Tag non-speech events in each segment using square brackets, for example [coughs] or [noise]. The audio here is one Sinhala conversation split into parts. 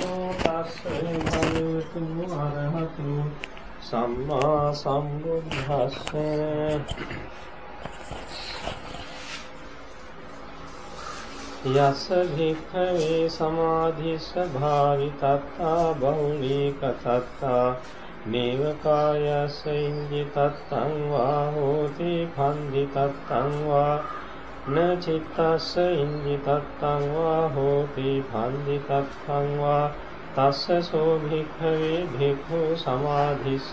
නමෝ තස්සේ භගවතු අරහතු සම්මා සම්බුද්දස්ස යස භික්ඛවේ සමාධිස්ස භාවිතත්තා බහුලීකතත්තා නේව කායස ඉන්දි තත්තං වා හෝති භන්දි තත්තං වා න චිත්තස්ස ඉන්දි තත්තං වා හෝති භන්දි තත්තං වා තස්ස සෝ භික්ඛවේ භික්ඛු සමාධිස්ස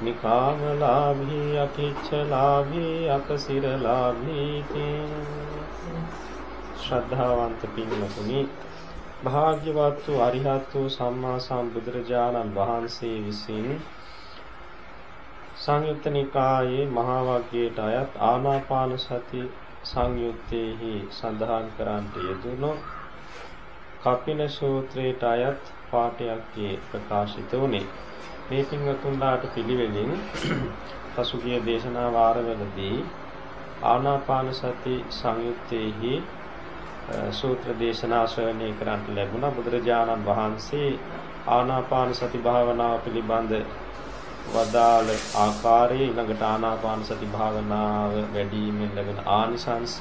නිකාමලාභී අකිච්ඡලාභී අකසිරලාභී තේ ශ්‍රද්ධාවන්ත පින්වතුනි භාග්‍යවත් වූ අරිහත් වූ සම්මා සම්බුදුරජාණන් වහන්සේ විසින් සංයුත්ත නිකායේ මහා වග්ගයට අයත් ආනාපාන සති සංයුත්තේහි සඳහන් කරන්නට යෙදුණු කපින සූත්‍රයට අයත් පාඨයක් ප්‍රකාශිත වුණේ. මේ පින්වතුන්ලාට පිළිවෙලින් [clears throat] පසුගිය දේශනා වාරවලදී ආනාපාන සති සංයුත්තේහි සූත්‍ර දේශනා ශ්‍රවණය කරන්ට ලැබුණා. බුදුරජාණන් වහන්සේ ආනාපාන සති භාවනාව පිළිබඳ වදාළ ආකාරයේ ඊළඟට ආනාපාන සති භාවනාව වැඩිමෙන් ලැබෙන ආනිසංස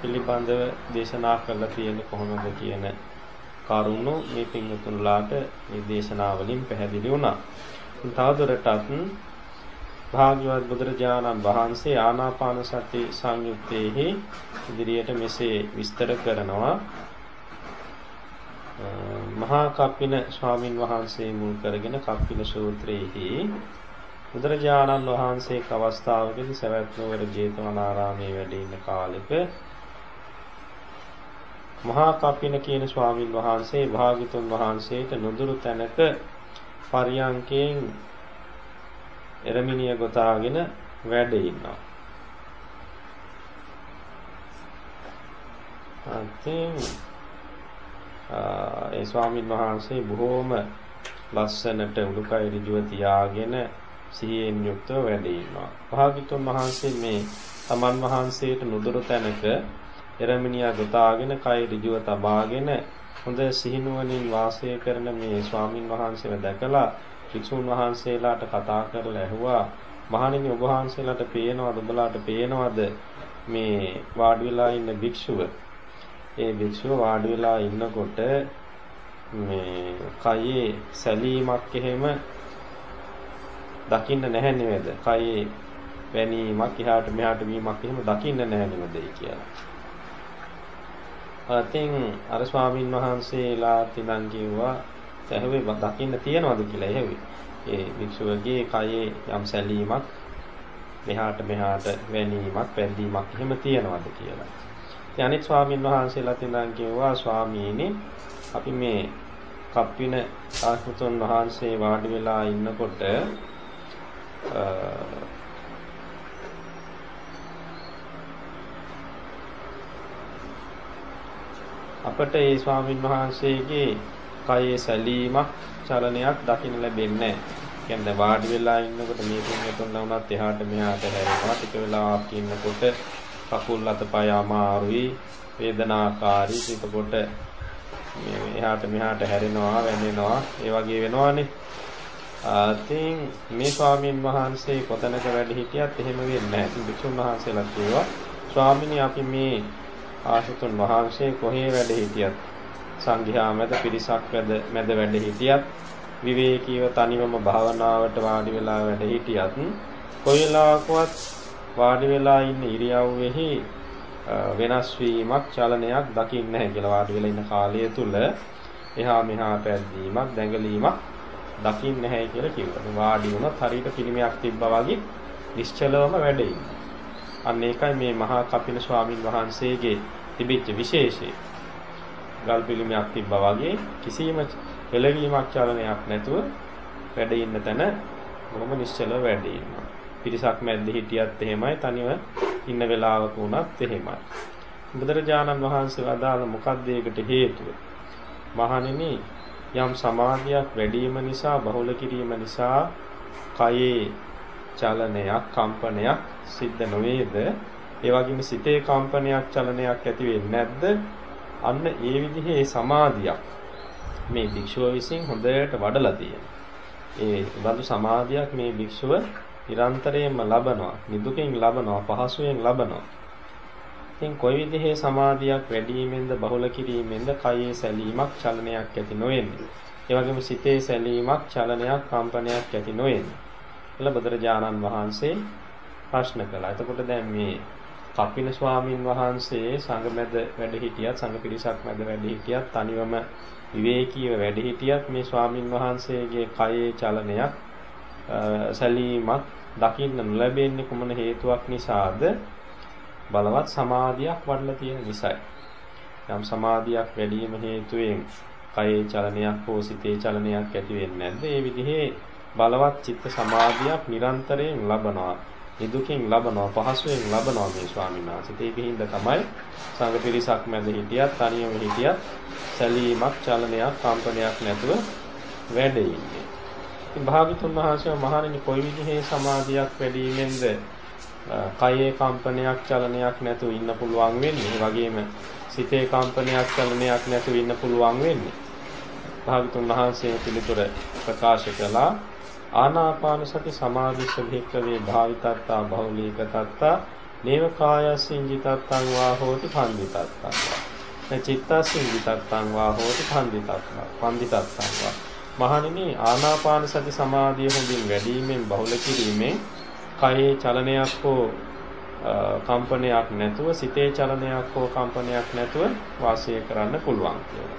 පිළිබඳව දේශනා කරලා තියෙන්නේ කොහොමද කියන කරුණු මේ පින්වතුන්ලාට මේ දේශනාවලින් පැහැදිලි වුණා. තවදුරටත් භාග්‍යවත් බුදුරජාණන් වහන්සේ ආනාපාන සති සංයුත්තේහි ඉදිරියට මෙසේ විස්තර කරනවා මහා කප්පින ස්වාමින් වහන්සේ මුල් කරගෙන කප්පින සූත්‍රයේහි බුදුරජාණන් වහන්සේ අවස්ථාවකදී සවැත් නුවර ජේතවනාරාමයේ වැඩ ඉන්න කාලෙක මහා කප්පින කියන ස්වාමින් වහන්සේ භාග්‍යතුන් වහන්සේට නුදුරු තැනක පරියංකයෙන් එරමිනිය ගොතාගෙන වැඩ ඉන්නවා. අන්තිම ඒ ස්වාමීන් වහන්සේ බොහෝම ලස්සනට උඩුකය ඍජුව තියාගෙන සිහියෙන් යුක්තව වැඩ ඉන්නවා. භාග්‍යතුන් වහන්සේ මේ තමන් වහන්සේට නුදුරු තැනක එරමිනියා ගොතාගෙන කය ඍජුව තබාගෙන හොඳ සිහිනුවණින් වාසය කරන මේ ස්වාමින් වහන්සේව දැකලා භික්ෂුන් වහන්සේලාට කතා කරලා ඇහුවා මහණෙනි ඔබ වහන්සේලාට පේනවද ඔබලාට පේනවද මේ වාඩි වෙලා ඉන්න භික්ෂුව ඒ භික්ෂුව වාඩි වෙලා ඉන්නකොට මේ කයේ සැලීමක් එහෙම දකින්න නැහැ නේද? කයේ වැනීමක් එහාට මෙහාට වීමක් එහෙම දකින්න නැහැ නේද කියලා. අතින් අර ස්වාමින් වහන්සේලා තිනම් කිව්වා ඇහුවේ දකින්න තියනවද කියලා ඇහුවේ. ඒ භික්ෂුවගේ කයේ යම් සැලීමක් මෙහාට මෙහාට වැනීමක් පැද්දීමක් එහෙම තියනවද කියලා. ඉතින් අනිත් ස්වාමින් වහන්සේලා තින්දන් කිව්වා ස්වාමීනි අපි මේ කප්පින ආහුතුන් වහන්සේ වාඩි වෙලා ඉන්නකොට අපට ඒ ස්වාමින් වහන්සේගේ කයේ සැලීමක් චලනයක් දකින්න ලැබෙන්නේ නැහැ. කියන්නේ වාඩි වෙලා ඉන්නකොට මේ පින්වතුන් වුණත් එහාට මෙහාට හැරෙනවා. ටික වෙලාවක් ඉන්නකොට කකුල් අතපය අමාරුයි, වේදනාකාරී. එතකොට මේ එහාට මෙහාට හැරෙනවා, වැනෙනවා, ඒ වගේ වෙනවානේ. ආතින් මේ ස්වාමීන් වහන්සේ කොතනක වැඩ හිටියත් එහෙම වෙන්නේ නැහැ. ඉතින් භික්ෂුන් වහන්සේලා කියවා ස්වාමිනී අපි මේ ආශතුන් වහන්සේ කොහේ වැඩ හිටියත් සංඝයා මැද පිරිසක් මැද මැද වැඩ හිටියත් විවේකීව තනිවම භාවනාවට වාඩි වෙලා වැඩ හිටියත් කොයිලාකවත් වාඩි වෙලා ඉන්න ඉරියව්වෙහි වෙනස් වීමක් චලනයක් දකින්නේ නැහැ කියලා වාඩි වෙලා ඉන්න කාලය තුල එහා මෙහා පැද්දීමක් දැඟලීමක් දකින්නේ නැහැ කියලා කිව්වා. වාඩි වුණත් හරියට පිළිමයක් තිබ්බා වගේ නිශ්චලවම වැඩ අන්න ඒකයි මේ මහා කපිල ස්වාමින් වහන්සේගේ තිබිච්ච විශේෂය. ගල් පිළිමයක් තිබ්බා වගේ කිසියම් පෙළවීමක් චලනයක් නැතුව වැඩ ඉන්න තැන බොහොම නිශ්චලව වැඩ ඉන්නවා. පිරිසක් මැද්දේ හිටියත් එහෙමයි තනිව ඉන්න වෙලාවක වුණත් එහෙමයි. බුදුරජාණන් වහන්සේ වදාළ මොකක්ද ඒකට හේතුව? මහණෙනි යම් සමාධියක් වැඩිම නිසා බහුල කිරීම නිසා කයේ චලනයක් කම්පනයක් සිද්ධ නොවේද? ඒ වගේම සිතේ කම්පනයක් චලනයක් ඇති වෙන්නේ නැද්ද? අන්න ඒ විදිහේ සමාධියක් මේ භික්ෂුව විසින් හොඳට වඩලා තියෙනවා. ඒ බඳු සමාධියක් මේ භික්ෂුව නිරන්තරයෙන්ම ලබනවා. නිදුකින් ලබනවා, පහසුවෙන් ලබනවා. ඉතින් කොයි විදිහේ සමාධියක් වැඩිවීමෙන්ද බහුල කිරීමෙන්ද කයේ සැලීමක් චලනයක් ඇති නොවෙන්නේ. ඒ වගේම සිතේ සැලීමක් චලනයක් කම්පනයක් ඇති නොවෙන්නේ. කියලා බුදුරජාණන් වහන්සේ ප්‍රශ්න කළා. එතකොට දැන් මේ කපිල ස්වාමින් වහන්සේ සංඝ මැද වැඩ හිටියත් සංඝ පිරිසක් මැද වැඩ හිටියත් තනිවම විවේකීව වැඩ හිටියත් මේ ස්වාමින් වහන්සේගේ කයේ චලනයක් සැලීමක් දකින්න නොලැබෙන්නේ කුමන හේතුවක් නිසාද බලවත් සමාධියක් වඩලා තියෙන නිසායි. යම් සමාධියක් වැඩි වීම හේතුවෙන් කයේ චලනයක් හෝ සිතේ චලනයක් ඇති වෙන්නේ නැද්ද? ඒ විදිහේ බලවත් චිත්ත සමාධියක් නිරන්තරයෙන් ලබනවා. නිදුකින් ලබනවා පහසුවෙන් ලබනවා මේ ස්වාමීන් වහන්සේ. ඒකින්ද තමයි සංඝ පිරිසක් මැද හිටියත් තනියම හිටියත් සැලීමක් චලනයක් කම්පනයක් නැතුව වැඩ ඉන්නේ. ඉතින් භාගතුන් වහන්සේ මහණෙනි කොයි විදිහේ සමාධියක් වැඩිවීමෙන්ද කයේ කම්පනයක් චලනයක් නැතුව ඉන්න පුළුවන් වෙන්නේ. ඒ වගේම සිතේ කම්පනයක් චලනයක් නැතුව ඉන්න පුළුවන් වෙන්නේ. භාගතුන් වහන්සේ පිළිතුර ප්‍රකාශ කළා ආනාපාන සති සමාධිස්ස භික්කවේ භාවිතත්තා බහුලීකතත්තා නේව කායසින්ජිතත්තං වා හෝති පන්දිතත්තං වා චිත්තසින්ජිතත්තං වා හෝති පන්දිතත්තං පන්දිතත්තං වා මහණෙනි ආනාපාන සති සමාධිය හොඳින් වැඩිවීමෙන් බහුල කිරීමෙන් කයේ චලනයක් හෝ කම්පනයක් නැතුව සිතේ චලනයක් හෝ කම්පනයක් නැතුව වාසය කරන්න පුළුවන් කියලා.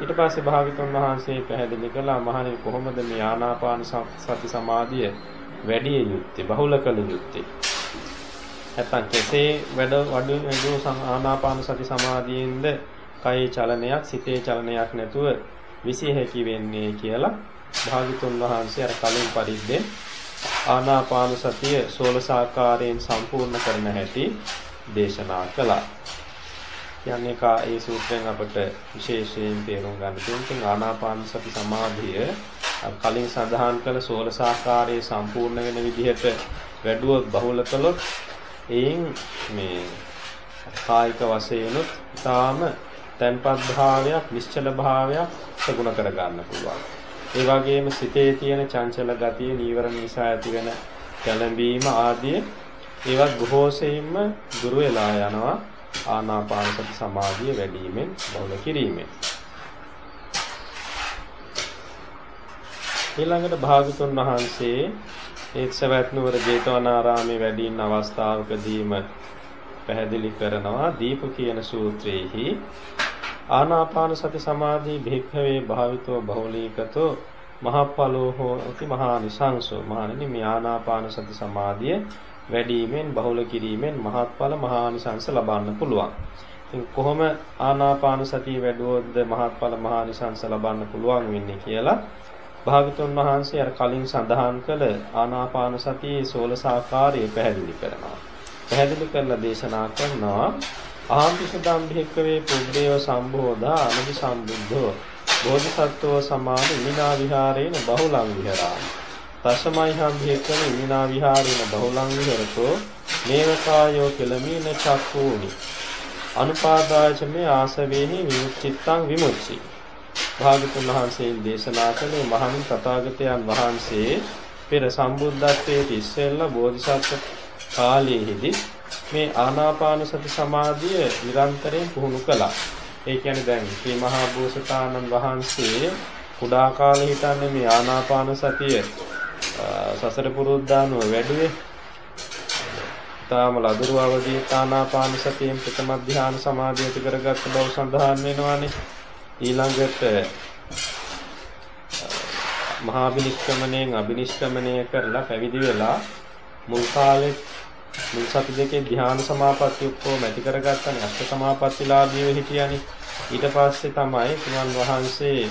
ඊට පස්සේ භාවිතුන් වහන්සේ පැහැදිලි කළා මහණෙනි කොහොමද මේ ආනාපාන සති සමාධිය වැඩි යුත්තේ බහුල කළ යුත්තේ නැත්නම් කෙසේ වැඩ වඩු ආනාපාන සති සමාධියෙන්ද කයේ චලනයක් සිතේ චලනයක් නැතුව විසිය හැකි වෙන්නේ කියලා භාගතුන් වහන්සේ අර කලින් පරිද්දෙන් ආනාපාන සතිය 16 ආකාරයෙන් සම්පූර්ණ කරන හැටි දේශනා කළා. කියන්නේ කා ඒ සූත්‍රයෙන් අපට විශේෂයෙන් තේරුම් ගන්න තියෙන ආනාපාන සති සමාධිය කලින් සඳහන් කළ 16 ආකාරයේ සම්පූර්ණ වෙන විදිහට වැඩුවොත් බහුල කළොත් එයින් මේ කායික වශයෙන්ුත් තාම තන්පත් භාවයක් නිශ්චල භාවයක් සගුණ කර ගන්න පුළුවන්. ඒ වගේම සිතේ තියෙන චංචල ගතිය නීවරණ නිසා ඇතිවෙන කැළඹීම ආදී ඒවත් බොහෝ සෙයින්ම දුර වෙලා යනවා ආනාපාන සති සමාධිය වැඩිවීමෙන් බහුල කිරීමෙන්. ඊළඟට භාගතුන් වහන්සේ ඒක්ෂවැත් නුවර ජේතවනාරාමේ වැඩි ඉන්න අවස්ථාවකදීම පැහැදිලි කරනවා දීප කියන සූත්‍රයේහි ආනාපාන සති සමාධි භික්ඛවේ භාවිතෝ බහුලීකතෝ මහප්පලෝ හෝති මහා නිසංසෝ මහණෙනි මේ ආනාපාන සති සමාධිය වැඩිවීමෙන් බහුල කිරීමෙන් මහත්ඵල මහානිසංස ලබන්න පුළුවන්. ඉතින් කොහොම ආනාපාන සතිය වැඩුවොත්ද මහත්ඵල මහානිසංස ලබන්න පුළුවන් වෙන්නේ කියලා භාගතුන් වහන්සේ අර කලින් සඳහන් කළ ආනාපාන සතියේ 16 ආකාරය පැහැදිලි කරනවා. පැහැදිලි කරලා දේශනා කරනවා. ආම්පි සදම් භික්කවේ පුබ්බේව සම්බෝධා අනදි සම්බුද්ධෝ බෝධිසත්වෝ සමාන ඉමිනා විහාරේන බහුලං විහරාමි තසමයිහම් භික්කවේ ඉමිනා විහාරේන බහුලං විහරතෝ නේවකායෝ කෙලමීන චක්කූනි අනුපාදායච මේ ආසවේහි විමුක්තිත්තං විමුක්ති. භාගතුන් වහන්සේ දේශනා කළේ මහණින් තථාගතයන් වහන්සේ පෙර සම්බුද්ධත්වයේ ඉස්සෙල්ලා බෝධිසත්ව කාලයේදී මේ ආනාපාන සති සමාධිය නිරන්තරයෙන් පුහුණු කළා. ඒ කියන්නේ දැන් ශ්‍රී මහා බෝසතාණන් වහන්සේ කුඩා කාලේ හිටන්නේ මේ ආනාපාන සතිය සසර පුරුද්දානුව වැඩුවේ. තාම ලදරු අවදී ආනාපාන සතියෙන් ප්‍රථම ධ්‍යාන සමාධිය ඇති කරගත්ත බව සඳහන් වෙනවානේ. ඊළඟට මහා විනිශ්චමණයෙන් අබිනිශ්චමණය කරලා පැවිදි වෙලා මුල් කාලේ මුල් සති දෙකේ ධ්‍යාන සමාපatti ඔක්කොම ඇති කරගත්තනේ අෂ්ට සමාපත්තිලාභීව හිටියානේ. ඊට පස්සේ තමයි තුමන් වහන්සේ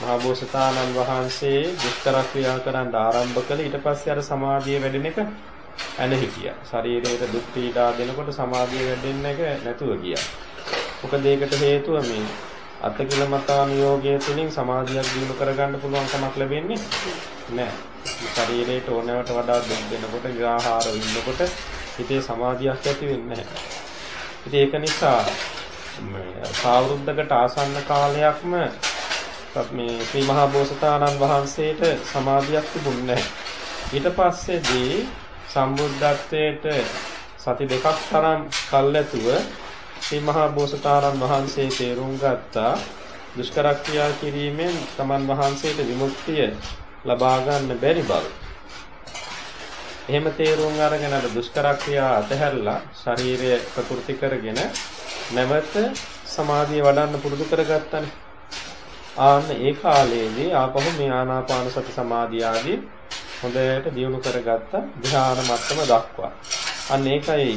මහා බෝසතාණන් වහන්සේ දුෂ්කර ක්‍රියා කරන්න ආරම්භ කළේ. ඊට පස්සේ අර සමාධිය වැඩෙන එක ඇන හිටියා. ශරීරයට දුක් පීඩා දෙනකොට සමාධිය වැඩෙන්න එක නැතුව ගියා. මොකද ඒකට හේතුව මේ අත්කිලමතානුയോഗය තුළින් සමාධියක් දිනු කරගන්න පුළුවන් කමක් ලැබෙන්නේ නැහැ. ශරීරයට ඕනෑමට වඩා දුක් දෙනකොට විආහාර වින්නකොට හිතේ සමාධියක් ඇති වෙන්නේ නැහැ. ඉතින් ඒක නිසා සාවෘද්ධකට ආසන්න කාලයක්ම මේ ශ්‍රී මහා බෝසතාණන් වහන්සේට සමාධියක් තිබුණේ නැහැ. ඊට පස්සේදී සම්බුද්ධත්වයට සති දෙකක් තරම් කල් ඇතුව ශ්‍රී මහා බෝසතාණන් වහන්සේ තේරුම් ගත්තා දුෂ්කර ක්‍රියා කිරීමෙන් තමන් වහන්සේට විමුක්තිය ලබා ගන්න බැරි බව. එහෙම තේරුම් අරගෙන අර දුෂ්කර ක්‍රියා අතහැරලා ශරීරය ප්‍රකෘති කරගෙන නැවත සමාධිය වඩන්න පුරුදු කරගත්තනේ. ආන්න ඒ කාලයේදී ආපහු මේ ආනාපාන සති සමාධිය ආදී හොඳට දියුණු කරගත්ත ධ්‍යාන මට්ටම දක්වා. අන්න ඒකයි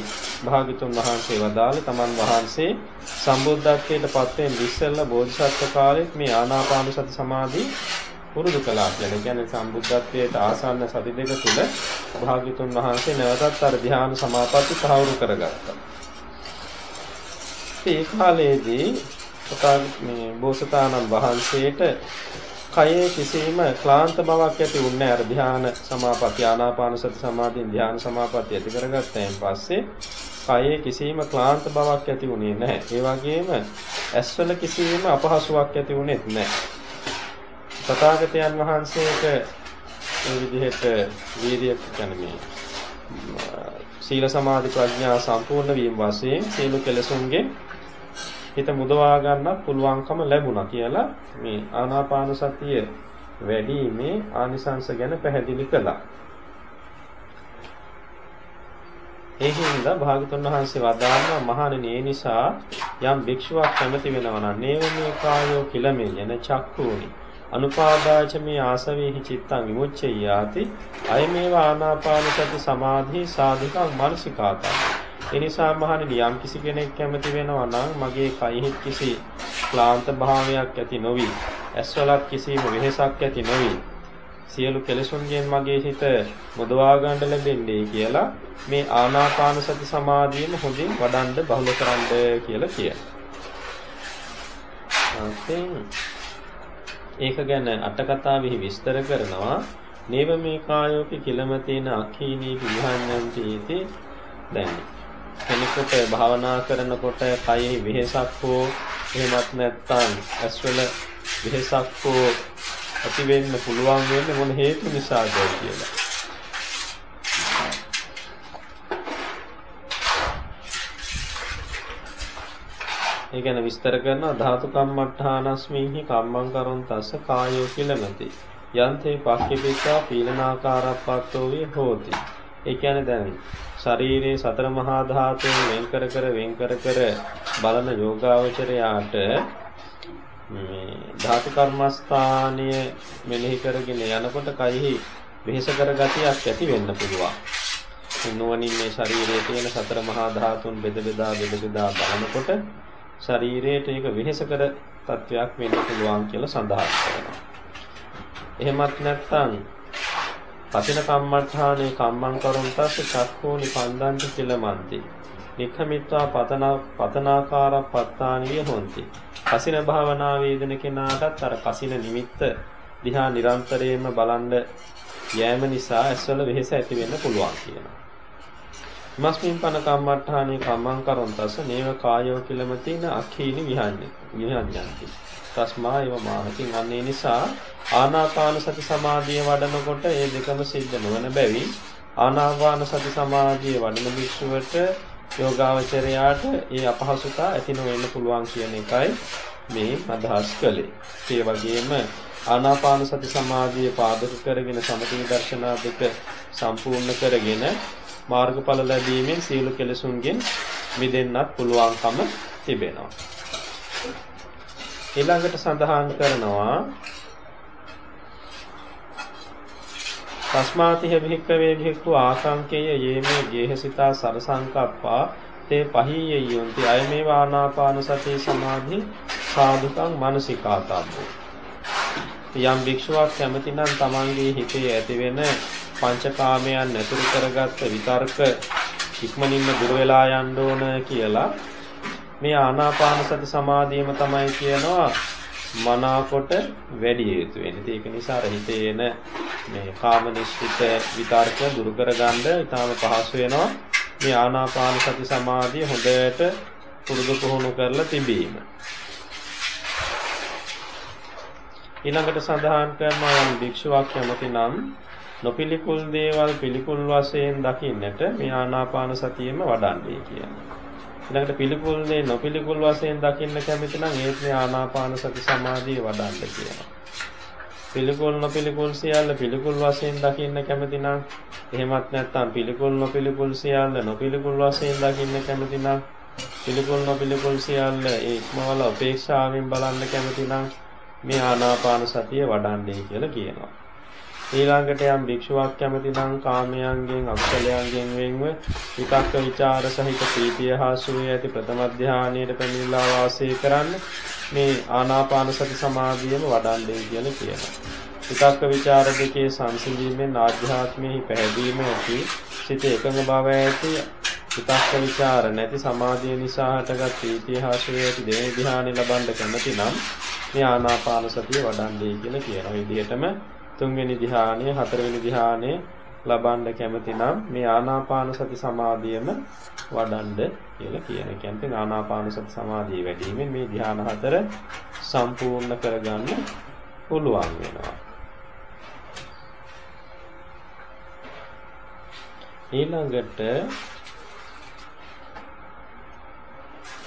භාග්‍යතුන් වහන්සේ වදාළේ තමන් වහන්සේ සම්බුද්ධත්වයට පත් වෙන ඉස්සෙල්ලා බෝධිසත්ව කාලෙත් මේ ආනාපාන සති සමාධි පුරුදු කළා කියලා. කියන්නේ සම්බුද්ධත්වයට ආසන්න සති දෙක තුල භාග්‍යතුන් වහන්සේ නැවතත් අර ධ්‍යාන සමාපatti සාහවුරු කරගත්තා. ඒ කාලයේදී මේ බෝසතාණන් වහන්සේට කයේ කිසිම ක්ලාන්ත බවක් ඇති වුණේ අර ධ්‍යාන සමාපatti ආනාපාන සති සමාධියෙන් ධ්‍යාන සමාපatti ඇති කරගත්තයින් පස්සේ කයේ කිසිම ක්ලාන්ත බවක් ඇති වුණේ නැහැ. ඒ වගේම ඇස්වල කිසිම අපහසුාවක් ඇති වුණෙත් නැහැ. තථාගතයන් වහන්සේට මේ විදිහට වීර්ය කියන්නේ සීල සමාධි ප්‍රඥා සම්පූර්ණ වීම වශයෙන් සීල කෙලසුන්ගේ හිත මුදවා ගන්නත් පුළුවන්කම ලැබුණා කියලා මේ ආනාපාන සතිය වැඩිීමේ ආනිසංස ගැන පැහැදිලි කළා. ඒ හින්දා භාගතුන් වහන්සේ වදාළා මහණෙනි ඒ නිසා යම් භික්ෂුවක් කැමති වෙනවා නම් නේවමේ කායෝ කිලමේ යන චක්කූනි අනුපාදාච මේ ආසවේහි චිත්තං විමුච්ඡයාති. අයමේව ආනාපාන සති සමාධි සාධිකං මානසිකාතං. ඒ නිසා මහණෙනි යම් කිසි කෙනෙක් කැමති වෙනවා නම් මගේ කයෙහි කිසි ක්ලාන්ත භාවයක් ඇති නොවි. ඇස්වලත් කිසිම වෙහෙසක් ඇති නොවි. සියලු කෙලෙසුන්ගෙන් මගේ හිත මුදවා ගන්න ලැබෙන්නේ කියලා මේ ආනාපාන සති සමාධියම හොඳින් වඩන්න බහුල කරන්න කියලා කියනවා. ඒක ගැන අටකතාවෙහි විස්තර කරනවා නේව මේ කායෝපි කිලමතේන අඛීනී විහාන්නන්ති දැන් කෙනෙකුට භාවනා කරනකොට කයෙහි වෙහෙසක් හෝ එහෙමත් නැත්නම් ඇස්වල වෙහෙසක් හෝ ඇති වෙන්න පුළුවන් වෙන්නේ මොන හේතු නිසාද කියලා. ඒ ගැන විස්තර කරනවා ධාතු කම්මට්ඨානස්මිහි කම්මං කරොන් තස්ස කායෝ කිලමති. යන්තේ පක්ඛිපිතා පීලනාකාරප්පත්තෝ වේ හෝති. ඒ කියන්නේ දැන් ශරීරයේ සතර මහා ධාතුන් වෙන් කර කර වෙන් කර කර බලන යෝගාවචරයාට මේ ධාතු කර්මස්ථානය මෙනෙහි කරගෙන යනකොට කයෙහි වෙහෙස කර ගතියක් ඇති වෙන්න පුළුවන්. නුවණින් මේ ශරීරයේ තියෙන සතර මහා ධාතුන් බෙද බෙදා බෙද බෙදා බලනකොට ශරීරයට ඒක වෙහෙස කර තත්වයක් වෙන්න පුළුවන් කියලා සඳහන් කරනවා. එහෙමත් නැත්නම් පතින කම්මඨානේ කම්මං කරුන් තස්ස චක්ඛෝනි පන්දන්ති කිලමන්ති. නික්ඛමිත්වා පතන පතනාකාර පත්තානිය හොಂತಿ. කසින භාවනා වේදන කෙනාටත් අර කසින නිමිත්ත දිහා නිරන්තරයෙන්ම බලන්න යෑම නිසා ඇස්වල වෙහෙස ඇති වෙන්න පුළුවන් කියනවා. මස්මින් පන කම්මඨානේ කම්මං කරොන් තස්ස නේව කායෝ කිලමතින අඛීනි විහන්නේ විහඤ්ඤන්ති. තස්මා ඒව මානකින් අන්නේ නිසා ආනාපාන සති සමාධිය වඩනකොට ඒ දෙකම සිද්ධ නොවන බැවින් ආනාපාන සති සමාධිය වඩන භික්ෂුවට යෝගාවචරයාට ඒ අපහසුතා ඇති නොවෙන්න පුළුවන් කියන එකයි මේ අදහස් කළේ. ඒ වගේම ආනාපාන සති සමාධිය පාදක කරගෙන සමථ දර්ශනා දෙක සම්පූර්ණ කරගෙන මාර්ගඵල ලැබීමෙන් සීල කෙලසුන්ගෙන් මිදෙන්නත් පුළුවන්කම තිබෙනවා. ඊළඟට සඳහන් කරනවා තස්මාතිහ භික්කවේ භික්ඛු ආකාංකේය යේමේ ගේහසිතා සරසංකප්පා තේ පහීයයොන්ති අයමේ වානාපාන සති සමාධි සාදුකං මානසිකාතබ්බෝ යම් භික්ෂුවක් කැමති නම් තමන්ගේ හිතේ ඇතිවෙන පංචකාමයන් නැතුරු කරගත්ත විතර්ක ඉක්මනින්ම දුර වෙලා යන්න ඕන කියලා මේ ආනාපාන සති සමාධියම තමයි කියනවා මනාකොට වැඩි යුතු වෙන්නේ. ඒක නිසා රහිතේ එන මේ කාම නිශ්චිත විතර්ක දුරු කරගන්න ඊටාම පහසු වෙනවා. මේ ආනාපාන සති සමාධිය හොඳට පුරුදු පුහුණු කරලා තිබීම. ඊළඟට සඳහන් කරනවා යම් භික්ෂුවක් කැමති නම් නොපිලිකුල් දේවල් පිළිකුල් වශයෙන් දකින්නට මේ ආනාපාන සතියෙම වඩන්නේ කියනවා. ඊළඟට පිළිකුල් දේ නොපිළිකුල් වශයෙන් දකින්න කැමති නම් ඒත් මේ ආනාපාන සති සමාධිය වඩන්න කියනවා. පිළිකුල් නොපිළිකුල් සියල්ල පිළිකුල් වශයෙන් දකින්න කැමති නම් එහෙමත් නැත්නම් පිළිකුල් නොපිළිකුල් සියල්ල නොපිළිකුල් වශයෙන් දකින්න කැමති නම් පිළිකුල් නොපිළිකුල් සියල්ල ඒක්මවල උපේක්ෂාවෙන් බලන්න කැමති නම් මේ ආනාපාන සතිය වඩන්නේ කියලා කියනවා. ඊළඟට යම් භික්ෂුවක් කැමති නම් කාමයන්ගෙන් අකුසලයන්ගෙන් වෙන්ව විතක්ක ਵਿਚාර සහිත ප්‍රීතිය හා සුවේ ඇති ප්‍රථම ධානයේට පැමිණලා වාසය කරන්න මේ ආනාපාන සති සමාධියම වඩන්නේ කියලා කියනවා. විතක්ක ਵਿਚාර දෙකේ සංසිඳීමෙන් ආධ්‍යාත්මෙහි පැහැදීම ඇති සිත එකඟ බව ඇති විතක්ක ਵਿਚාර නැති සමාධිය නිසා හටගත් ප්‍රීතිය හා සුවේ ඇති දෙවි ධානය ලබන්න කැමති නම් මේ ආනාපාන සතිය වඩන්නේ කියලා කියනවා. විදිහටම තුන්වෙනි ධ්‍යානය හතරවෙනි ධ්‍යානය ලබන්න කැමති නම් මේ ආනාපාන සති සමාධියම වඩන්න කියලා කියන. ඒ කියන්නේ ආනාපාන සති සමාධිය වැඩිවීමෙන් මේ ධ්‍යාන හතර සම්පූර්ණ කරගන්න පුළුවන් වෙනවා. ඊළඟට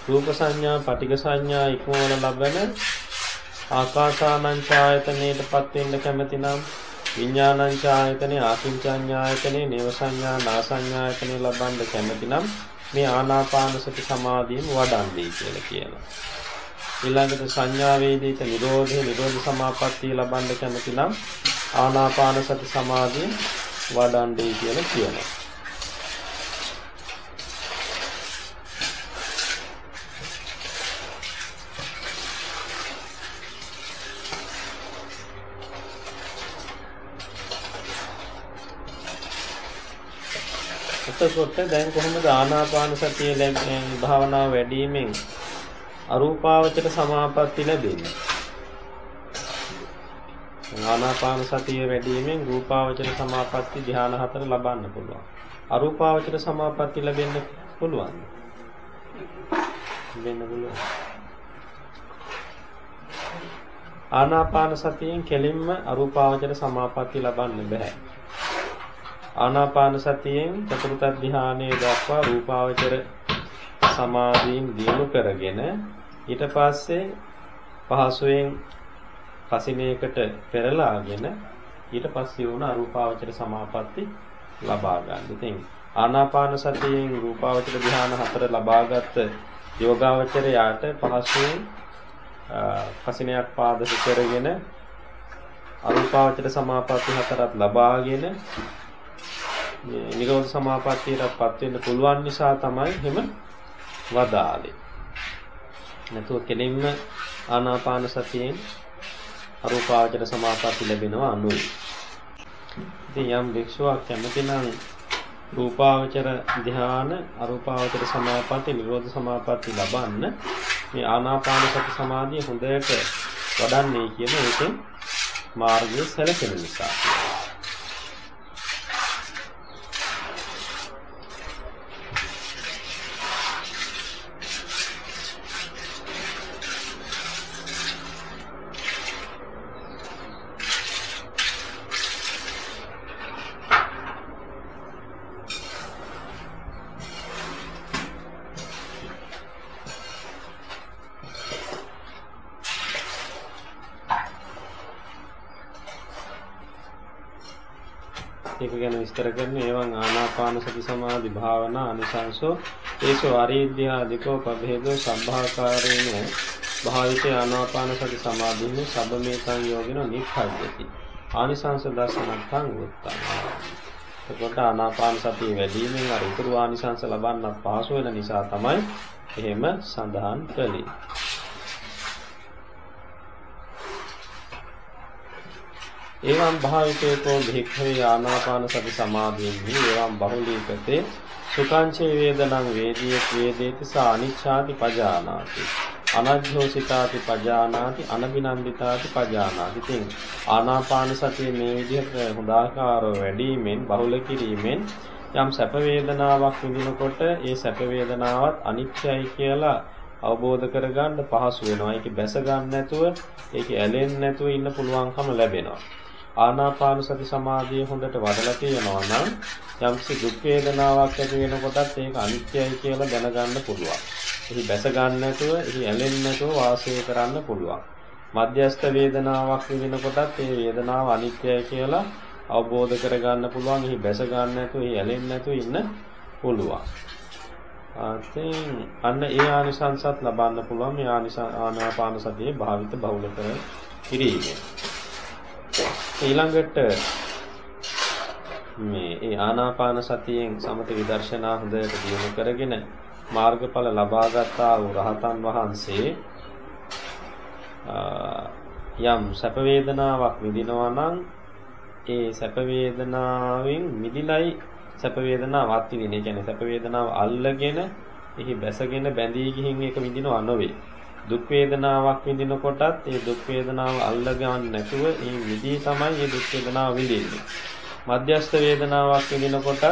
රූප සංඥා, පටිඝ සංඥා ඉක්මවන ලබන ආකාසානං ඡායතනයටපත් වෙන්න කැමති නම් විඥානං ඡායතනේ ආකින්චඤ්ඤායතනේ නේව සංඥා නාසඤ්ඤායතනේ ලබන්න කැමති නම් මේ ආනාපාන සති සමාධියෙන් වඩන්නේ කියලා කියනවා. ඊළඟට සංඥා වේදිත නිරෝධේ නිරෝධ සමාපත්තිය ලබන්න කැමති නම් ආනාපාන සති සමාධියෙන් වඩන්නේ කියලා කියනවා. එතකොට දැන් කොහොමද ආනාපාන සතිය භාවනාව වැඩිවීමෙන් අරූපාවචර සමාපatti ලැබෙන්නේ? ආනාපාන සතිය වැඩිවීමෙන් රූපාවචර සමාපatti ධ්‍යාන හතර ලබන්න පුළුවන්. අරූපාවචර සමාපatti ලැබෙන්න පුළුවන්. වෙන්න පුළුවන්. ආනාපාන සතියෙන් කෙලින්ම අරූපාවචර සමාපatti ලබන්න බෑ. ආනාපාන සතියෙන් චතුර්ථ ධානයේ දක්වා රූපාවචර සමාධීන් දිනු කරගෙන ඊට පස්සේ පහසුවෙන් කසිනයකට පෙරලාගෙන ඊට පස්සේ වුණ අරූපාවචර සමාපatti ලබා ගන්න. ඉතින් ආනාපාන සතියෙන් රූපාවචර ධ්‍යාන හතර ලබාගත් යෝගාවචරයාට පහසුවෙන් කසිනයක් පාදක කරගෙන අරූපාවචර සමාපatti හතරත් ලබාගෙන නිරෝධ සමාපත්තියටපත් වෙන්න පුළුවන් නිසා තමයි එහෙම වදාලේ. නැතුව කෙලින්ම ආනාපාන සතියෙන් අරූපාවචර සමාපatti ලැබෙනවා අනුයි. ඉතින් යම් භික්ෂුවක් කැමති නම් රූපාවචර ධ්‍යාන අරූපාවචර සමාපatti නිරෝධ සමාපatti ලබන්න මේ ආනාපාන සති සමාධිය හොඳට වඩන්නේ කියන එකෙන් මාර්ගය සැලසෙන නිසා. ඒක ගැන විස්තර කරන ඒවන් ආනාපාන සති සමාධි භාවනා අනිසංසෝ ඒසෝ අරිද්‍යාදිකෝ පබේදෝ සම්භාකාරේන භාවිතේ ආනාපාන සති සමාධින්නේ සබ්බමේතං යෝගිනෝ නික්ඛජ්ජති ආනිසංස දර්ශනත්තං උත්තං එතකොට ආනාපාන සතිය වැඩිවීමෙන් අර උතුරු ආනිසංස ලබන්න පහසු වෙන නිසා තමයි එහෙම සඳහන් කළේ. එවං භාවිතේකෝ භික්ඛවේ ආනාපාන සති සමාධියෙහි එවං බහුලීකතේ සුඛංචේ වේදනං වේදියේ වේදේති සා අනිච්ඡාති පජානාති අනජ්ජෝසිතාති පජානාති අනබිනන්දිතාති පජානාති තින් ආනාපාන සතිය මේ විදිහට හොඳාකාරව වැඩිමෙන් බහුල කිරීමෙන් යම් සැප වේදනාවක් විඳිනකොට ඒ සැප වේදනාවත් අනිත්‍යයි කියලා අවබෝධ කරගන්න පහසු වෙනවා. ඒක බැස ගන්න නැතුව, ඒක ඇලෙන්නේ නැතුව ඉන්න පුළුවන්කම ලැබෙනවා. ආනාපාන සති සමාධිය හොඳට වඩලා තියෙනවා නම් යම්කිසි දුක් වේදනාවක් ඇති වෙනකොටත් ඒක අනිත්‍යයි කියලා දැනගන්න පුළුවන්. එහි බැස ගන්න නැතුව, එහි ඇලෙන්නේ නැතුව වාසය කරන්න පුළුවන්. මධ්‍යස්ථ වේදනාවක් විඳිනකොටත් ඒ වේදනාව අනිත්‍යයි කියලා අවබෝධ කරගන්න පුළුවන්. එහි බැස ගන්න නැතුව, එහි ඇලෙන්නේ නැතුව ඉන්න පුළුවන්. අතින් අන්න ඒ ආනිසංසත් ලබන්න පුළුවන් මේ ආනාපාන සතියේ භාවිත බහුල කර කිරීමෙන්. ඊළඟට මේ ඒ ආනාපාන සතියෙන් සමත විදර්ශනා හොඳට දියුණු කරගෙන මාර්ගඵල ලබාගත්තා වූ රහතන් වහන්සේ යම් සැප වේදනාවක් විඳිනවා නම් ඒ සැප වේදනාවෙන් මිදිලයි සැප වේදනාව අත්විඳින. ඒ කියන්නේ සැප වේදනාව අල්ලගෙන එහි බැසගෙන බැඳී ගිහින් ඒක විඳිනව නෙවෙයි. දුක් වේදනාවක් විඳිනකොටත් ඒ දුක් වේදනාව අල්ලගන්න නැතුව ඒ විදී තමයි මේ දුක් වේදනාව විඳින්නේ. මධ්‍යස්ථ වේදනාවක් විඳිනකොටත්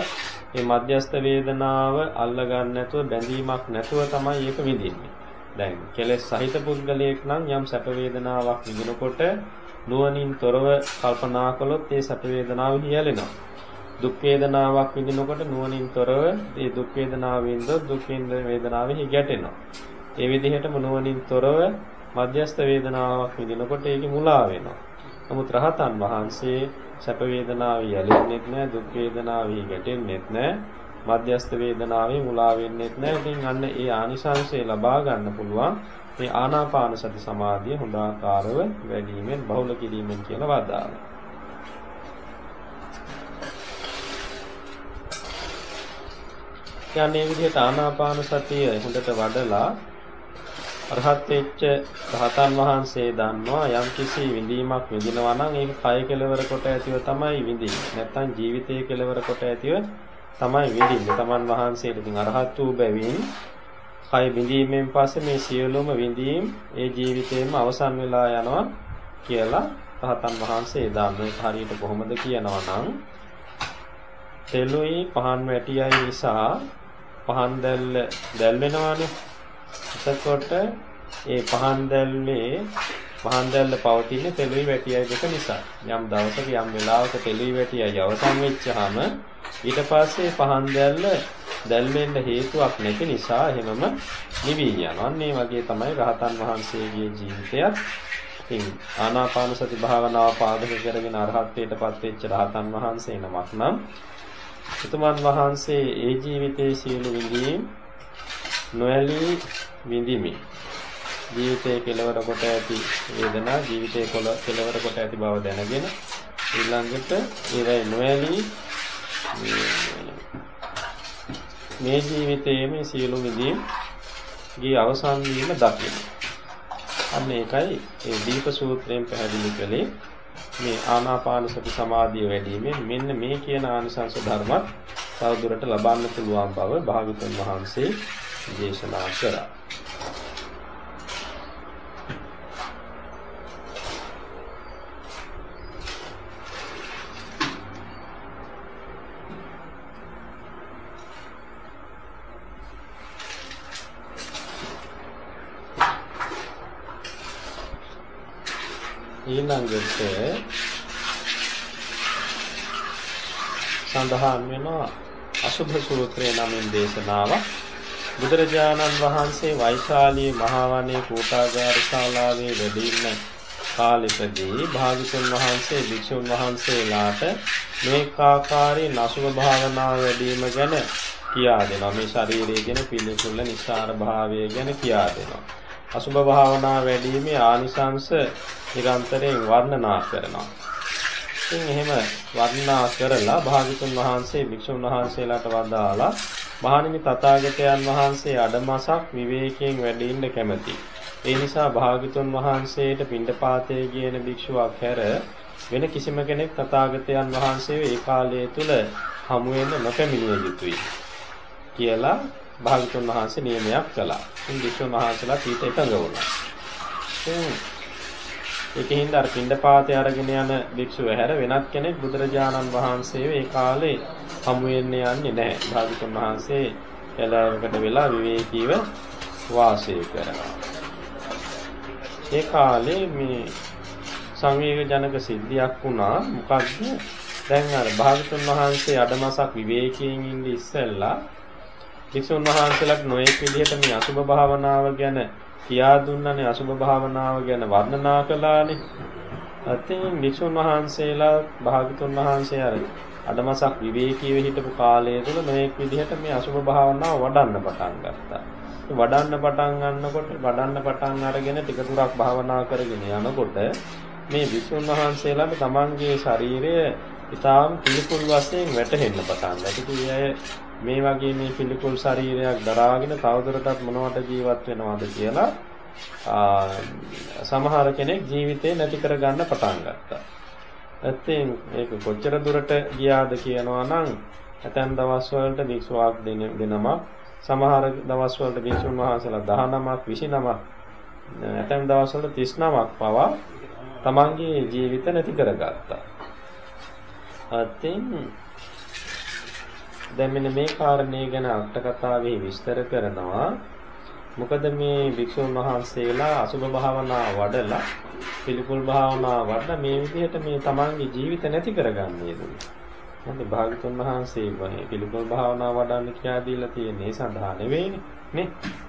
මේ මධ්‍යස්ථ වේදනාව අල්ලගන්න නැතුව බැඳීමක් නැතුව තමයි ඒක විඳින්නේ. දැන් කෙලෙස් සහිත පුද්ගලයෙක් නම් යම් සැප වේදනාවක් විඳිනකොට නුවණින් තොරව කල්පනා කළොත් ඒ සැප වේදනාව හියලෙනවා. දුක් වේදනාවක් විඳිනකොට නුවණින් තොරව ඒ දුක් වේදනාව විඳ දුක් වේදනාවෙහි ගැටෙනවා. ඒ විදිහටම නුවණින් තොරව මධ්‍යස්ථ වේදනාවක් විඳිනකොට ඒකේ මුලා වෙනවා. නමුත් රහතන් වහන්සේ සැප වේදනාවේ යැලෙන්නෙත් නැහැ දුක් වේදනාවේ ගැටෙන්නෙත් නැහැ මධ්‍යස්ථ වේදනාවේ මුලා වෙන්නෙත් නැහැ. ඉතින් අන්න ඒ ආනිසංසය ලබා ගන්න පුළුවන් මේ ආනාපාන සති සමාධිය හොඳ ආකාරව වැඩිවීමෙන් බහුල කිරීමෙන් කියලා වදාළා. කියන්නේ මේ විදිහට ආනාපාන සතිය හොඳට වඩලා අරහත් වෙච්ච රහතන් වහන්සේ දන්නවා යම් කිසි විඳීමක් විඳිනවා නම් ඒක කය කෙලවර කොට ඇතිව තමයි විඳින්නේ. නැත්නම් ජීවිතයේ කෙලවර කොට ඇතිව තමයි විඳින්නේ. තමන් වහන්සේට ඉතින් අරහත් වූ බැවින් කය විඳීමෙන් පස්සේ මේ සියලුම විඳීම් ඒ ජීවිතේම අවසන් වෙලා යනවා කියලා රහතන් වහන්සේ දන්නේ හරියට කොහොමද කියනවා නම් තෙලුයි පහන් වැටියයි නිසා පහන් දැල්ල දැල් වෙනවානේ එතකොට ඒ පහන් දැල්ලේ පහන් දැල්ල පවතින තෙලුයි වැටියයි දෙක නිසා. යම් දවසක යම් වෙලාවක තෙලුයි වැටියයි අවසන් වෙච්චාම ඊට පස්සේ පහන් දැල්ල දැල් වෙන්න හේතුවක් නැති නිසා එහෙමම නිවි යනවා. අන්න ඒ වගේ තමයි රහතන් වහන්සේගේ ජීවිතයත් ඉතින් ආනාපාන සති භාවනාව පාදක කරගෙන අරහත්ත්වයටපත් වෙච්ච රහතන් වහන්සේ නමක් නම් එතුමන් වහන්සේ ඒ ජීවිතයේ සියලු විඳීම් නොඇලී විඳිමි. ජීවිතයේ කෙලවර කොට ඇති වේදනා ජීවිතයේ කෙලවර කොට ඇති බව දැනගෙන ඊළඟට ඒවයි නොඇලී මේ ජීවිතයේ මේ සියලු විඳීම් ගේ අවසන් වීම දකින්න. අන්න ඒකයි ඒ දීප සූත්‍රයෙන් පැහැදිලි කළේ මේ ආනාපාන සති සමාධිය වැඩිමෙන් මෙන්න මේ කියන ආනිසංස ධර්මත් තවදුරට ලබන්න පුළුවන් බව භාගතුන් වහන්සේ දේශනා කරා. ඊළඟට සඳහන් වෙනවා අසුභ සූත්‍රය නමින් දේශනාවක් බුදුරජාණන් වහන්සේ වෛශාලී මහා වනයේ කූටාගාර ශාලාවේ වැඩ ඉන්න කාලෙකදී භාගතුන් වහන්සේ භික්ෂුන් වහන්සේලාට මේක ආකාරයේ නසුව භාවනාව වැඩිම ගැන කියා දෙනවා. මේ ශරීරය ගැන පිළිකුල නිස්සාර භාවය ගැන කියා දෙනවා. අසුභ භාවනාව වැඩිීමේ ආනිසංශ නිරන්තරයෙන් වර්ණනා කරනවා. ඉතින් එහෙම වර්ණනා කරලා භාගතුන් වහන්සේ භික්ෂුන් වහන්සේලාට වදාලා මහණෙනි තථාගතයන් වහන්සේ අඩමසක් විවේකයෙන් වැඩ ඉන්න කැමැති. ඒ නිසා භාගතුන් වහන්සේට පිණ්ඩපාතයේ කියන භික්ෂුවක් හැර වෙන කිසිම කෙනෙක් තථාගතයන් වහන්සේව ඒ කාලය තුල හමු වෙන්න නොපැමිණිය යුතුයි කියලා භාගතුන් වහන්සේ නියමයක් කළා. ඉතින් භික්ෂුන් වහන්සේලා ඊට එකඟ වුණා. ඒකෙන් අර පින්ඩපාතේ අරගෙන යන භික්ෂුව හැර වෙනත් කෙනෙක් බුදුරජාණන් වහන්සේව ඒ කාලේ හමු වෙන්න යන්නේ නැහැ. භාගතුන් වහන්සේ එළවකට වෙලා විවේකීව වාසය කරනවා. ඒ කාලේ මේ සංවේග ජනක සිද්ධියක් වුණා. මොකද්ද? දැන් අර භාගතුන් වහන්සේ අඩමසක් විවේකයෙන් ඉඳ ඉස්සෙල්ලා වික්ෂුන් වහන්සේලාට නොඑක් විදිහට මේ අසුභ භාවනාව ගැන කියා දුන්නනේ අසුභ භාවනාව ගැන වර්ණනා කළානේ. අතින් වික්ෂුන් වහන්සේලා භාගතුන් වහන්සේ අර අඩමසක් විවේකීව හිටපු කාලය තුළ නොඑක් විදිහට මේ අසුභ භාවනාව වඩන්න පටන් ගත්තා. වඩන්න පටන් ගන්නකොට වඩන්න පටන් අරගෙන ටික දුරක් භාවනා කරගෙන යනකොට මේ වික්ෂුන් වහන්සේලාට තමන්ගේ ශරීරය ඉතාම පිළිකුල් වශයෙන් වැටහෙන්න පටන් ගත්තා. ඉතින් මේ වගේ මේ පිළිකුල් ශරීරයක් දරාගෙන තවදුරටත් මොනවට ජීවත් වෙනවද කියලා සමහර කෙනෙක් ජීවිතේ නැති කරගන්න පටන් ගත්තා. ඇත්තෙන් ඒක කොච්චර දුරට ගියාද කියනවා නම් ඇතැම් දවස් වලට භික්ෂුවක් දෙන දෙනම සමහර දවස් වලට භික්ෂුන් වහන්සේලා 19ක් 29ක් ඇතැම් දවස් වල 39ක් පවා තමන්ගේ ජීවිත නැති කරගත්තා. අතින් දැන් මෙන්න මේ කාරණේ ගැන අට කතාවේ විස්තර කරනවා මොකද මේ භික්ෂුන් වහන්සේලා අසුභ භාවනා වඩලා පිළිකුල් භාවනා වඩලා මේ විදිහට මේ තමන්ගේ ජීවිත නැති කරගන්නේ දුන්නේ. මොකද භාගතුන් වහන්සේ මේ පිළිකුල් භාවනා වඩන්න කියා දීලා තියෙන්නේ සඳහා නෙවෙයිනේ නේ.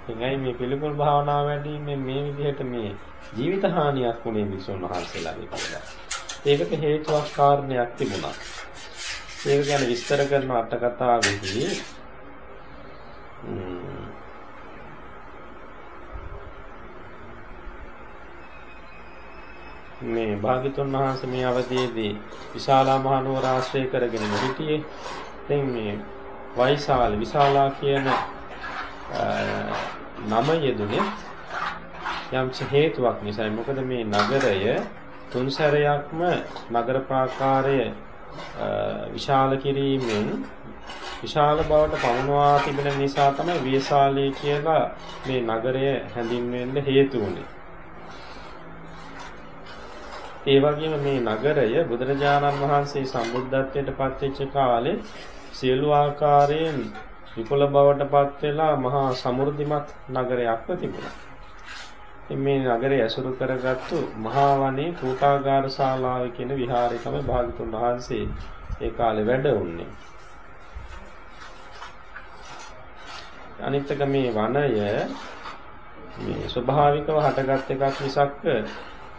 එංගයි මේ පිළිකුල් භාවනා වැඩිමේ මේ විදිහට මේ ජීවිත හානියක් වුණේ භික්ෂුන් වහන්සේලාගේ කියලා. ඒකට හේතුවක් කාරණයක් තිබුණා. ඒක ගැන විස්තර කරන අට කතාවේදී මේ භාග්‍යතුන් වහන්සේ මේ අවදීදී විශාලා මහනුවර ආශ්‍රය කරගෙන හිටියේ. දැන් මේ වෛශාල විශාලා කියන නම යෙදුනේ යම් හේතුවක් නිසායි. මොකද මේ නගරය තුන් සැරයක්ම නගර ප්‍රාකාරය විශාල කිරීමෙන් විශාල බවට පමුණවා තිබෙන නිසා තමයි වියසාලේ කියලා මේ නගරය හැඳින්වෙන්න හේතු වුනේ. ඒ වගේම මේ නගරය බුදුරජාණන් වහන්සේ සම්බුද්ධත්වයට පත්වෙච්ච කාලේ සියලු ආකාරයෙන් විපුල බවට පත් වෙලා මහා සමෘද්ධිමත් නගරයක්ව තිබුණා. මේ නගරය ඇසුරු කරගත්තු මහා වනේ කූටාගාර ශාලාව කියන විහාරය තමයි භාගතුන් වහන්සේ ඒ කාලේ වැඩ වුණේ. අනිත් එක මේ වනය මේ ස්වභාවිකව හටගත් එකක් මිසක්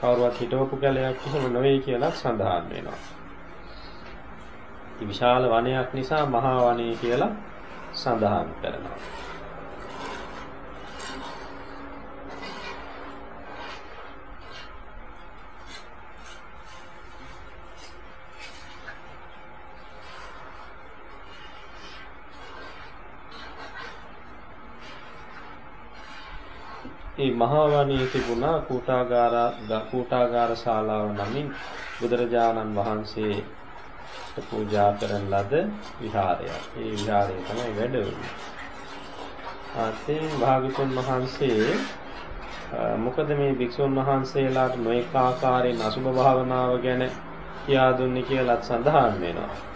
කවුරුවත් හිටවපු කැලයක් එහෙම නෙවෙයි කියලා සඳහන් වෙනවා. විශාල වනයක් නිසා මහා වනය කියලා සඳහන් කරනවා. ඒ මහා වනයේ තිබුණා කූටාගාර කූටාගාර ශාලාව නමින් බුදුරජාණන් වහන්සේ පූජා කරන ලද විහාරයක්. ඒ විහාරය තමයි වැඩවුනේ. ආතේ භාගතුන් වහන්සේ මොකද මේ භික්ෂුන් වහන්සේලාට නොඑක ආකාරයෙන් අසුභ භාවනාව ගැන කියා දුන්නේ කියලාත් සඳහන් වෙනවා.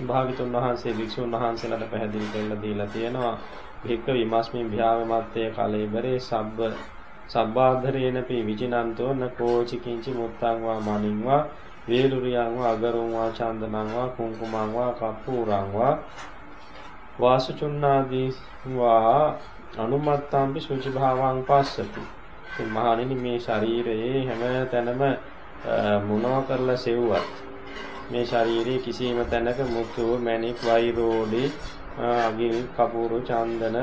භාගතුන් වහන්සේ වික්ෂුන් වහන්සේලාට පැහැදිලි කරලා දීලා තියෙනවා. භික්ඛ විමස්මින් භ්‍යාවමත්තේ කලෙබරේ සබ්බ සබ්බාධරේනපි විචිනන්තෝ නකෝචි කිංචි මුත්තං වා මනින් වා වේලුරියං වා අගරුං වා චන්දනං වා කුංකුමං වා කප්පූරං වා වාසුචුන්නාදී වා අනුමත්තම්පි සුචි භාවං පස්සති. මේ මහණෙනි මේ ශරීරයේ හැම තැනම මොනවා කරලා සෙව්වත් මේ ශරීරයේ කිසියම් තැනක මුතු මණික් වෛරෝඩි අගිල් කපුරු චන්දන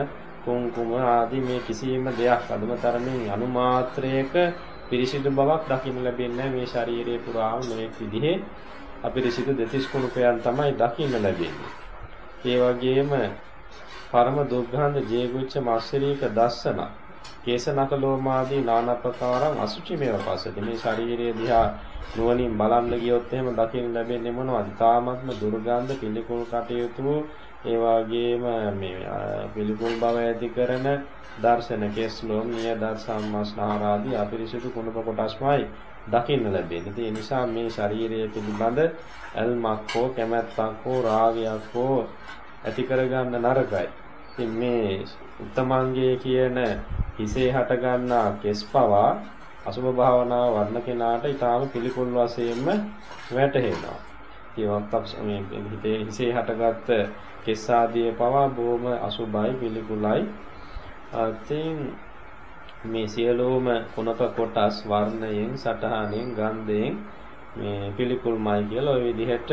කුංකුම ආදී මේ කිසියම් දෙයක් අදුම තරමින් අනුමාත්‍රයක පිරිසිදු බවක් දකින්න ලැබෙන්නේ මේ ශරීරයේ පුරාම මේක විදිහේ අපිරිසිදු දෙතිස් කුණුපයන් තමයි දකින්න ලැබෙන්නේ. ඒ වගේම පරම දුර්ගන්ධ ජීගුච්ච මාස්සරීක දස්සන කේස නකලෝමාදී নানা ප්‍රකාරං අසුචි මේව පස්සදී මේ ශරීරයේ දිහා නුවණින් බලන්න ගියොත් එහෙම දකින්න ලැබෙන්නේ මොනවද? තාමත්ම දුර්ගන්ධ පිළිකුල් කටයුතු ඒ වගේම මේ පිළිකුල් බව ඇති කරන දර්ශන කෙස්ලොම් නියදත් සම්මස්නහර ආදී අපිරිසිදු කුණප කොටස්මයි දකින්න ලැබෙන්නේ. ඒ නිසා මේ ශරීරය පිළිබඳ ඇල්මක් හෝ කැමැත්තක් හෝ රාගයක් හෝ ඇති කරගන්න නරකයි. ඉතින් මේ උත්තමංගයේ කියන හිසේ හට ගන්නා කෙස් පවා අසුභ භාවනාව වඩන කෙනාට ඊටාම පිළිකුල් වශයෙන්ම වැටහෙනවා. ඒවත් මේ හිතේ හිසේ හටගත්ත කෙස් ආදී පවා බොහොම අසුභයි පිළිකුලයි. අතින් මේ සියලුම කුණක කොටස් වර්ණයෙන් සටහනෙන් ගන්ධයෙන් මේ පිළිකුල්මයි කියලා ওই විදිහට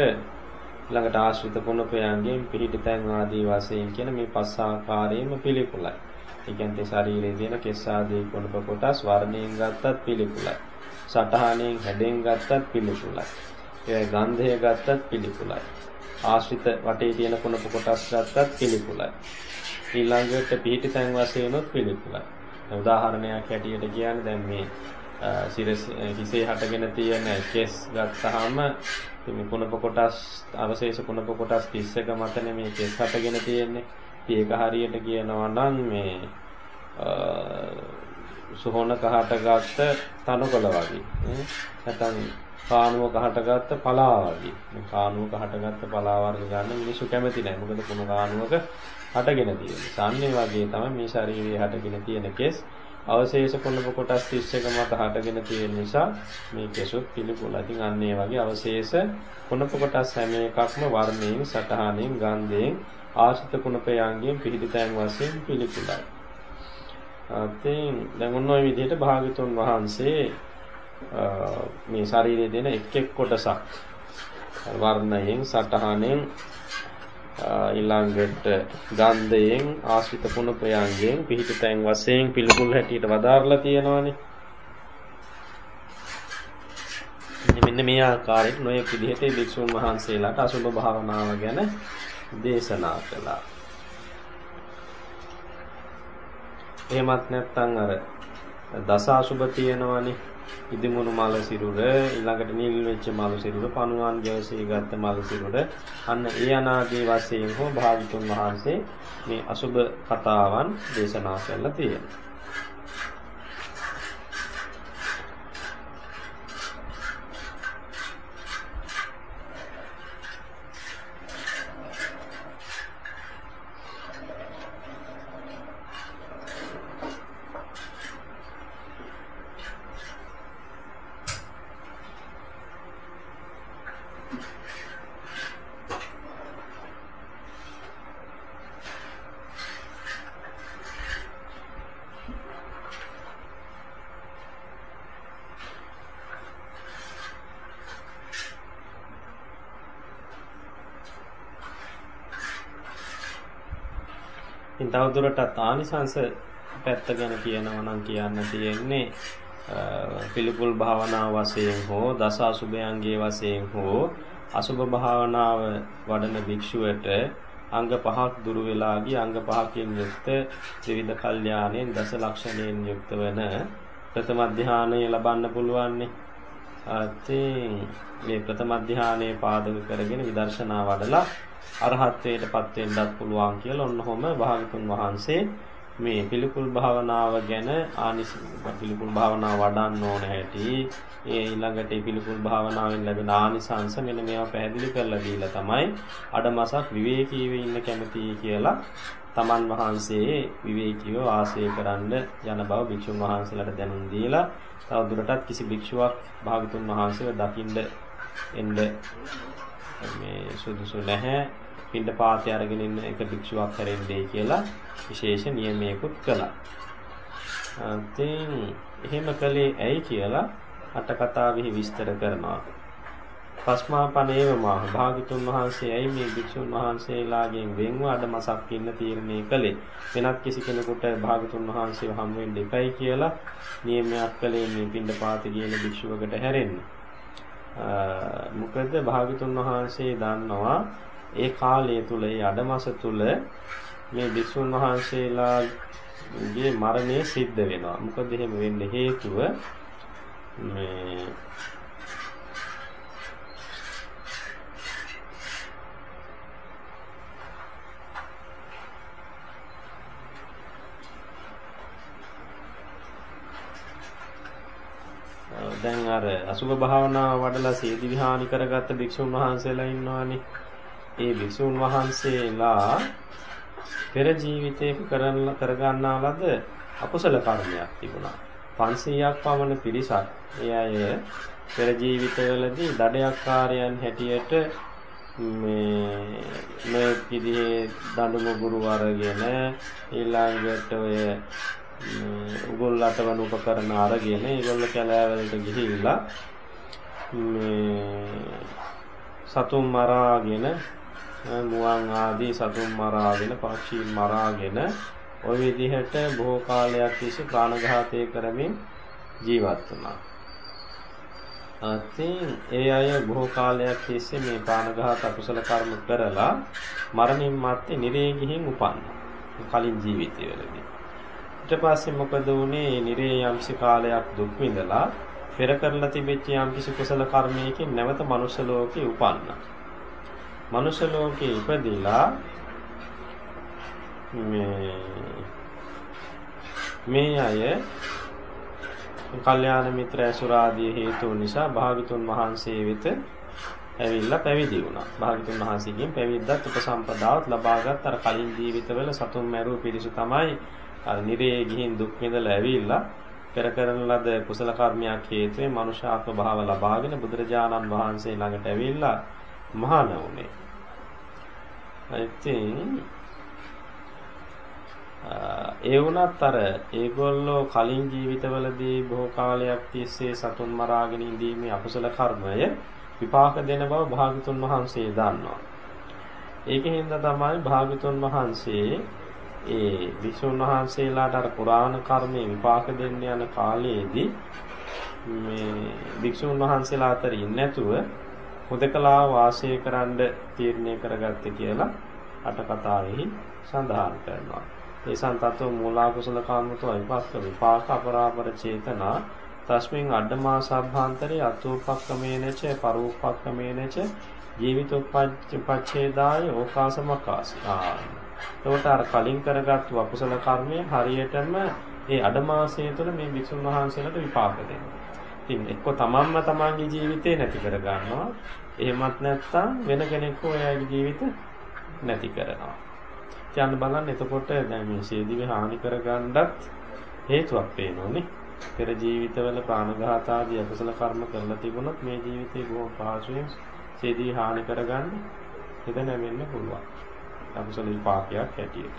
ළඟට ආශ්‍රිත කුණපයන්ගෙන් පිහිටි තැන් ආදී වශයෙන් කියන මේ පස් ආකාරයෙන්ම පිළිකුලයි. ඒ කියන්නේ ශරීරයේ තියෙන කෙස් ආදී කුණප කොටස් වර්ණයෙන් ගත්තත් පිළිකුලයි. සටහනෙන් හැඩෙන් ගත්තත් පිළිකුලයි. ඒ ගන්ධය ගත්තත් පිළිකුලයි. ආශ්‍රිත වටේ තියෙන කුණප කොටස් ගත්තත් පිළිකුලයි. ඊළඟට පිහිටි තැන් වශයෙන් උත් පිළිකුලයි. උදාහරණයක් හැටියට කියන්නේ දැන් මේ සිරස් හිසේ හටගෙන තියෙන කෙස් ගත්තාම මේ කුණප කොටස් අවශේෂ කුණප කොටස් 31 මතනේ මේ කෙස් හටගෙන තියෙන්නේ. ඒක හරියට කියනවා නම් මේ සුහොන කහට ගත්ත තනකොළ වගේ. නැත්නම් කානුව කහට ගත්ත පලා වගේ. මේ කානුව කහට ගත්ත පලා වර්ග ගන්න මිනිස්සු කැමති නැහැ. මොකද කුණු කානුවක හටගෙන තියෙන්නේ. සාන්නේ වගේ තමයි මේ ශරීරයේ හටගෙන තියෙන කෙස් අවශේෂ කොළඹ කොටස් 31 මත හටගෙන තියෙන නිසා මේ කෙසොත් පිළිකුල. ඉතින් අන්න ඒ වගේ අවශේෂ කොළඹ කොටස් හැම එකක්ම වර්ණයෙන්, සටහනෙන්, ගන්ධයෙන්, ආශිත කුණපයන්ගෙන් පිළිදතයන් වශයෙන් පිළිකුලයි. අතින් දැන් ඔන්න ඔය විදිහට භාගතුන් වහන්සේ මේ ශරීරයේ දෙන එක් එක් කොටසක් වර්ණයෙන්, සටහනෙන් ඊළඟට ගන්ධයෙන් ආශ්‍රිත කුණපයන්ගෙන් පිහිටතෙන් වශයෙන් පිළිකුල් හැටියට වදාarලා තියෙනවානේ. මෙන්න මේ ආකාරයට නොයෙක් විදිහට භික්ෂුන් වහන්සේලාට අසුභ භාවනාව ගැන දේශනා කළා. එහෙමත් නැත්නම් අර දස අසුභ තියෙනවානේ. ඉදිමුණු මල සිරුර ඊළඟට නිල් වෙච්ච මල සිරුර පණුවන් ගැවසී ගත්ත මල සිරුර අන්න ඒ අනාදී වශයෙන් හෝ භාවිතුන් වහන්සේ මේ අසුබ කතාවන් දේශනා කරලා තියෙනවා ඉතින් තවදුරටත් ආනිසංස පැත්ත ගැන කියනවා නම් කියන්න තියෙන්නේ පිළිකුල් භාවනාව වශයෙන් හෝ දස අසුභයන්ගේ වශයෙන් හෝ අසුභ භාවනාව වඩන භික්ෂුවට අංග පහක් දුරු වෙලා ගිය අංග පහකින් යුක්ත ත්‍රිවිධ කල්යාණයෙන් දස ලක්ෂණයෙන් යුක්ත වෙන ප්‍රථම ධානය ලබන්න පුළුවන්නේ. අතින් මේ ප්‍රථම ධානයේ පාදක කරගෙන විදර්ශනා වඩලා අරහත්ත්වයටපත් වෙන්නත් පුළුවන් කියලා ඔන්නකොම භාගතුන් වහන්සේ මේ පිළිකුල් භාවනාව ගැන ආනිස පිළිකුල් භාවනාව වඩන්න ඕන හැටි ඒ ඊළඟට ඒ පිළිකුල් භාවනාවෙන් ලැබෙන ආනිසංස මෙන්න මේවා පැහැදිලි කරලා දීලා තමයි අඩමසක් විවේකීව ඉන්න කැමතියි කියලා තමන් වහන්සේ විවේකීව වාසය කරන්න යන බව භික්ෂුන් වහන්සේලාට දැනුම් දීලා තව දුරටත් කිසි භික්ෂුවක් භාගතුන් වහන්සේව දකින්න එන්න මේ සුදුසු නැහැ පින්ඩ පාතය අරගෙන ඉන්න එක භික්ෂුවක් හැරෙන්නේ කියලා විශේෂ නියමයකුත් කළා. ඉතින් එහෙම කළේ ඇයි කියලා අට කතාවෙහි විස්තර කරනවා. පස්මාපනේව මහ භාගිතුන් වහන්සේ ඇයි මේ භික්ෂුන් වහන්සේලාගෙන් වෙන්ව අඩමසක් ඉන්න තීරණය කළේ වෙනත් කිසි කෙනෙකුට භාගිතුන් වහන්සේව හම් වෙන්න එපයි කියලා නියමයක් කළේ මේ පින්ඩපාත කියන භික්ෂුවකට හැරෙන්න. මොකද භාගිතුන් වහන්සේ දන්නවා ඒ කාලය තුල ඒ අඩමස තුල මේ භික්ෂුන් වහන්සේලාගේ මරණය සිද්ධ වෙනවා. මොකද එහෙම වෙන්න හේතුව මේ දැන් අර අසුභ භාවනාව වඩලා සීදි විහානි කරගත්ත භික්ෂුන් වහන්සේලා ඉන්නවානේ. ඒ භික්ෂුන් වහන්සේලා පෙර ජීවිතයක කරන කරගන්නා ලද අකුසල කර්මයක් තිබුණා. 500ක් පමණ පිරිසක් ඒ අය පෙර ජීවිතවලදී දඩයක්කාරයන් හැටියට මේ මේ විදිහේ දඬු මුගුරු අරගෙන ඊළඟට ඔය උගොල්ලට වන උපකරණ අරගෙන ඒගොල්ල කැලෑවලට ගිහිල්ලා මේ සතුන් මරාගෙන මුවන් ආදී සතුන් මරාගෙන පක්ෂීන් මරාගෙන ওই විදිහට බොහෝ කාලයක් තිස්සේ ප්‍රාණඝාතය කරමින් ජීවත් වුණා. අතින් ඒ අය බොහෝ කාලයක් තිස්සේ මේ ප්‍රාණඝාත අකුසල කර්ම කරලා මරණින් මත්තේ නිරේ ගිහින් උපන්නා. කලින් ජීවිතවලදී. ඊට පස්සේ මොකද වුනේ නිරේ යම්සි කාලයක් දුක් විඳලා පෙර කරලා තිබෙච්ච යම්කිසි කුසල කර්මයකින් නැවත මනුෂ්‍ය ලෝකේ උපන්නා. මනුෂ්‍ය ලෝකේ ඉපදිලා මේ මේ අය කල්යාණ මිත්‍ර ඇසුරාදී හේතු නිසා භාගතුන් වහන්සේ වෙත ඇවිල්ලා පැවිදි වුණා. භාගතුන් වහන්සේගෙන් පැවිද්දත් උපසම්පදාවත් ලබාගත් අර කලින් ජීවිතවල සතුන් මැරුව පිරිසු තමයි අර නිරේ ගිහින් දුක් විඳලා ඇවිල්ලා පෙර කරන ලද කුසල කර්මයක් හේතුවෙන් මනුෂ්‍යාත්ම භාව ලබාගෙන බුදුරජාණන් වහන්සේ ළඟට ඇවිල්ලා මහාන වුණේ. ඉතින් ඒ වුණත් අර ඒගොල්ලෝ කලින් ජීවිතවලදී බොහෝ කාලයක් තිස්සේ සතුන් මරාගෙන ඉඳීමේ අකුසල කර්මය විපාක දෙන බව භාගතුන් වහන්සේ දන්නවා. ඒකෙන්ද තමයි භාගතුන් වහන්සේ ඒ විසුණු වහන්සේලාට අර පුරාණ කර්මයේ විපාක දෙන්න යන කාලයේදී මේ භික්ෂුන් වහන්සේලා අතර ඉන්නේ නැතුව හුදකලා වාසය කරන්න තීරණය කරගත්තේ කියලා අට කතාවෙහි සඳහන් කරනවා. ඒ සන්තතෝ මූලාකුසල කාමතෝ විපස්ස විපාක අපරාපර චේතනා තස්මින් අඩමා සබ්භාන්තරේ අතෝපක්කමේනච පරෝපක්කමේනච ජීවිතෝපච්ඡේදාය ඕකාසමකාස. එතකොට අර කලින් කරගත්තු අකුසල කර්මය හරියටම ඒ අඩමාසය තුළ මේ භික්ෂුන් වහන්සේලාට විපාක දෙනවා. ඉතින් එක්ක තමන්ම තමන්ගේ ජීවිතේ නැති කර ගන්නවා. එහෙමත් නැත්නම් වෙන කෙනෙක්ව එයාගේ ජීවිත නැති කරනවා. කියන්න බලන්න එතකොට දැන් මේ ශීදිවේ හානි කරගන්නත් හේතුවක් පේනෝනේ. පෙර ජීවිතවල ප්‍රාණඝාත ආදී අකුසල කර්ම කරලා තිබුණොත් මේ ජීවිතේ බොහොම පහසුවෙන් ශීදී හානි කරගන්න හිත නැවෙන්න පුළුවන්. අකුසල විපාකයක් හැටියට.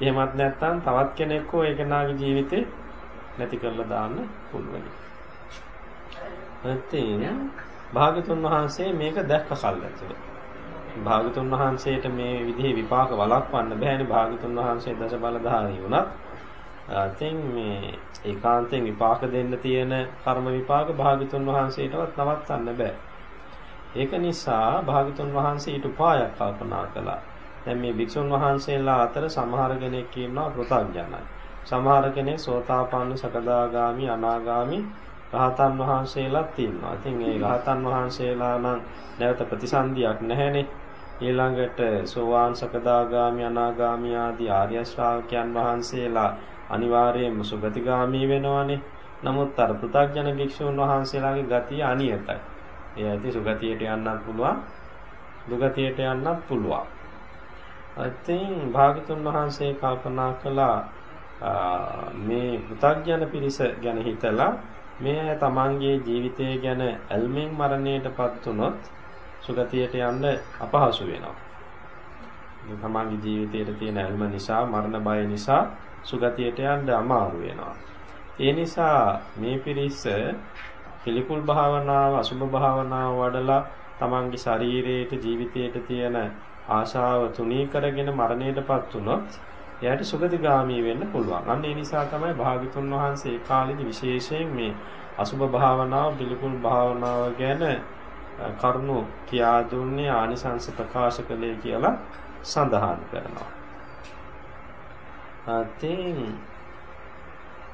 එහෙමත් නැත්නම් තවත් කෙනෙක්ව ඒ කෙනාගේ ජීවිතේ නැති කරලා දාන්න පුළුවන්. නැත්නම් භාගතුන් වහන්සේ මේක දැක්ක කල්ලාතුව. භාගතුන් වහන්සේට මේ විදිහේ විපාක වළක්වන්න බෑනේ භාගතුන් වහන්සේ දස බලධාරී වුණත්. අතින් මේ ඒකාන්තයෙන් විපාක දෙන්න තියෙන කර්ම විපාක භාගතුන් වහන්සේටවත් නවත්තන්න බෑ. ඒක නිසා භාගතුන් වහන්සේ ඊට උපායක් කල්පනා කළා. දැන් මේ භික්ෂුන් වහන්සේලා අතර සමහර කෙනෙක් ඉන්නවා පෘථග්ජනයි. සමහර කෙනෙක් සෝතාපන්න සකදාගාමි අනාගාමි රහතන් වහන්සේලාත් ඉන්නවා. ඉතින් ඒ රහතන් වහන්සේලා නම් නැවත ප්‍රතිසන්දියක් නැහැනේ. ඊළඟට සෝවාන් සකදාගාමි අනාගාමි ආදී ආර්ය ශ්‍රාවකයන් වහන්සේලා අනිවාර්යයෙන්ම සුගතිගාමි වෙනවනේ. නමුත් අර පෘථග්ජන භික්ෂුන් වහන්සේලාගේ ගතිය අනියතයි. ඒ ඇති සුගතියට යන්නත් පුළුවන්, දුගතියට යන්නත් පුළුවන්. ඉතින් භාගතුන් වහන්සේ කල්පනා කළා මේ පෘථග්ජන පිරිස ගැන හිතලා මේ තමන්ගේ ජීවිතය ගැන ඇල්මෙන් මරණයටපත් වුනොත් සුගතියට යන්න අපහසු වෙනවා. තමන්ගේ ජීවිතයේ තියෙන ඇල්ම නිසා මරණ බය නිසා සුගතියට යන්න අමාරු වෙනවා. ඒ නිසා මේ පිරිස පිළිකුල් භාවනාව අසුභ භාවනාව වඩලා තමන්ගේ ශරීරයට ජීවිතයට තියෙන ආශාව තුනී කරගෙන මරණයටපත් වුනොත් එයාට සුගතිගාමී වෙන්න පුළුවන්. අන්න ඒ නිසා තමයි භාග්‍යතුන් වහන්සේ කාලෙදි විශේෂයෙන් මේ අසුභ භාවනාව, පිළිකුල් භාවනාව ගැන කරුණු කියා දුන්නේ ආනිසංස ප්‍රකාශ කළේ කියලා සඳහන් කරනවා. අතින්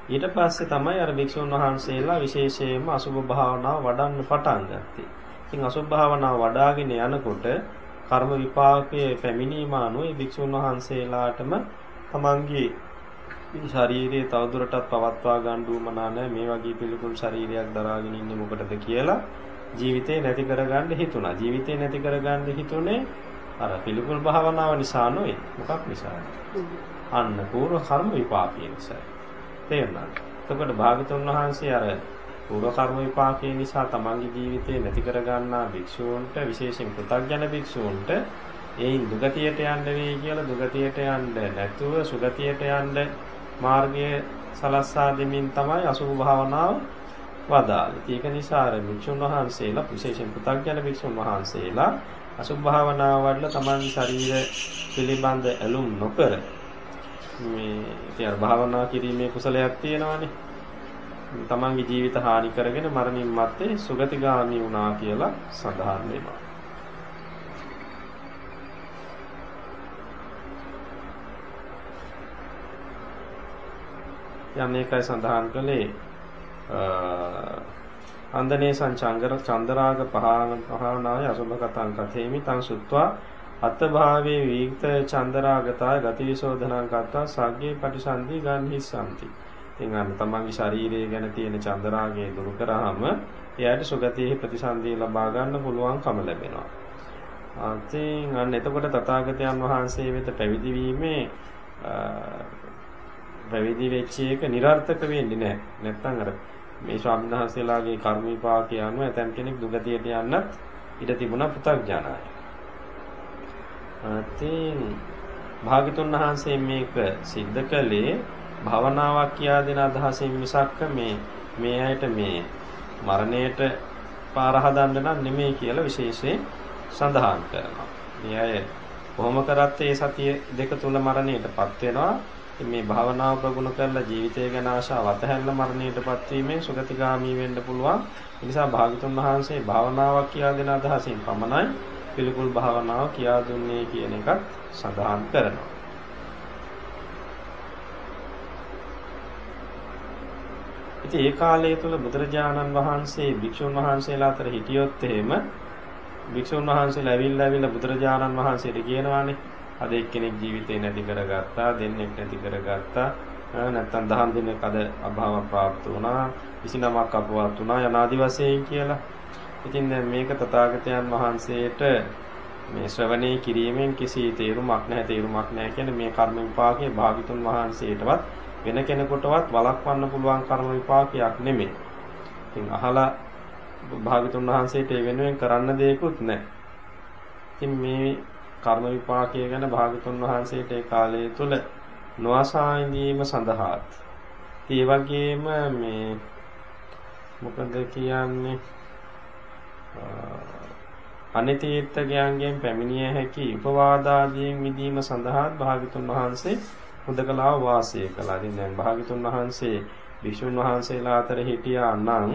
ඊට පස්සේ තමයි අර භික්ෂුන් වහන්සේලා විශේෂයෙන්ම අසුභ භාවනාව වඩන්න පටන් ගත්තේ. ඉතින් අසුභ භාවනාව වඩාගෙන යනකොට කර්ම විපාකයේ පැමිණීම අනුව භික්ෂුන් වහන්සේලාටම තමන්ගේ මේ ශරීරයේ තවදුරටත් පවත්වා ගන්න උවමනා නැහැ මේ වගේ පිළිකුල් ශරීරයක් දරාගෙන ඉන්නේ මොකටද කියලා ජීවිතේ නැති කරගන්න හිතුණා. ජීවිතේ නැති කරගන්න හිතුනේ අර පිළිකුල් භාවනාව නිසා නෙවෙයි. මොකක් නිසාද? අන්න පූර්ව කර්ම විපාකයේ නිසා. තේරුණාද? එතකොට භාගතුන් වහන්සේ අර පූර්ව කර්ම විපාකයේ නිසා තමන්ගේ ජීවිතේ නැති කරගන්නා භික්ෂූන්ට විශේෂයෙන් පෘථග්ජන භික්ෂූන්ට ඒයින් දුගතියට යන්න වෙයි කියලා දුගතියට යන්න නැතුව සුගතියට යන්න මාර්ගය සලස්සා දෙමින් තමයි අසුභ භාවනාව වදාළේ. ඒක නිසා අර භික්ෂුන් වහන්සේලා විශේෂයෙන් පෘථග්ජන භික්ෂුන් වහන්සේලා අසුභ භාවනාව වඩලා තමන් ශරීර පිළිබඳ ඇලුම් නොකර මේ ඉතින් භාවනා කිරීමේ කුසලයක් තියෙනවානේ. තමන්ගේ ජීවිත හානි කරගෙන මරණින් මත්තේ සුගතිගාමි වුණා කියලා සඳහන් වෙනවා. යම් මේකයි සඳහන් කළේ අන්දනේ සංචංගර චන්දරාග පහනාය අසුභ කතං කතේමි තං සුත්වා අත්භාවේ වික්ත චන්දරාගතය ගතිවිසෝධනං කත්තා සග්ගේ පටිසන්ධි ගන්හිස්සanti. ඉතින් අන්න තමන්ගේ ශරීරය ගැන තියෙන චන්දරාගය දුරු කරාම එයාට සුගතියේ ප්‍රතිසන්දිය ලබා ගන්න පුළුවන්කම ලැබෙනවා. අතින් අන්න එතකොට තථාගතයන් වහන්සේ වෙත පැවිදි වීමේ පැවිදි වෙච්ච එක નિરර්ථක වෙන්නේ නැහැ. නැත්තම් අර මේ ස්වාමීන් වහන්සේලාගේ කර්මීපාකේ අනුව ඇතම් කෙනෙක් දුගතියට යන්නත් ඉඩ තිබුණා පු탁ජනයි. අතින් භාගතුන් වහන්සේ මේක සිද්ධ කළේ භවනාවක් කියා දෙන අදහසින් මිසක් මේ මේ ඇයට මේ මරණයට පාර හදන්න නම් නෙමෙයි කියලා විශේෂයෙන් සඳහන් කරනවා. මේ අය කොහොම කරත් ඒ සතිය දෙක තුල මරණයටපත් වෙනවා. මේ භාවනාව ප්‍රගුණ කරලා ජීවිතය ගැන ආශාව අතහැරලා මරණයටපත් වීමෙන් සුගතිගාමී වෙන්න පුළුවන්. ඒ නිසා භාගතුන් වහන්සේ භාවනාවක් කියා දෙන අදහසින් පමණයි පිළිකුල් භාවනාව කියා දුන්නේ කියන එකත් සඳහන් කරනවා. ඉතින් ඒ කාලය තුල බුදුරජාණන් වහන්සේ භික්ෂුන් වහන්සේලා අතර හිටියොත් එහෙම භික්ෂුන් වහන්සේලා ඇවිල්ලා ඇවිල්ලා බුදුරජාණන් වහන්සේට කියනවානේ අද එක්කෙනෙක් ජීවිතේ නැති කරගත්තා දෙන්නෙක් නැති කරගත්තා නැත්තම් දහම් දිනක අද අභාව ප්‍රාප්ත වුණා 29ක් අපවත් වුණා යනාදි වශයෙන් කියලා. ඉතින් දැන් මේක තථාගතයන් වහන්සේට මේ ශ්‍රවණය කිරීමෙන් කිසි තේරුමක් නැහැ තේරුමක් නැහැ කියන්නේ මේ කර්ම විපාකයේ භාගිතුන් වහන්සේටවත් වෙන කෙනෙකුටවත් වළක්වන්න පුළුවන් කර්ම විපාකයක් නෙමෙයි. ඉතින් අහලා භාගිතුන් වහන්සේට ඒ වෙනුවෙන් කරන්න දෙයක්වත් නැහැ. ඉතින් මේ කර්ම විපාකය ගැන භාගතුන් වහන්සේට ඒ කාලය තුල නොඅසා ඉඳීම සඳහාත් ඒ වගේම මේ මොකද කියන්නේ අනිතීර්ථකයන්ගෙන් පැමිණිය හැකි උපවාදාදීන් මිදීම සඳහා භාගතුන් වහන්සේ හුදකලාව වාසය කළා. ඉතින් දැන් භාගතුන් වහන්සේ විසුණු වහන්සේලා අතර හිටියා නම්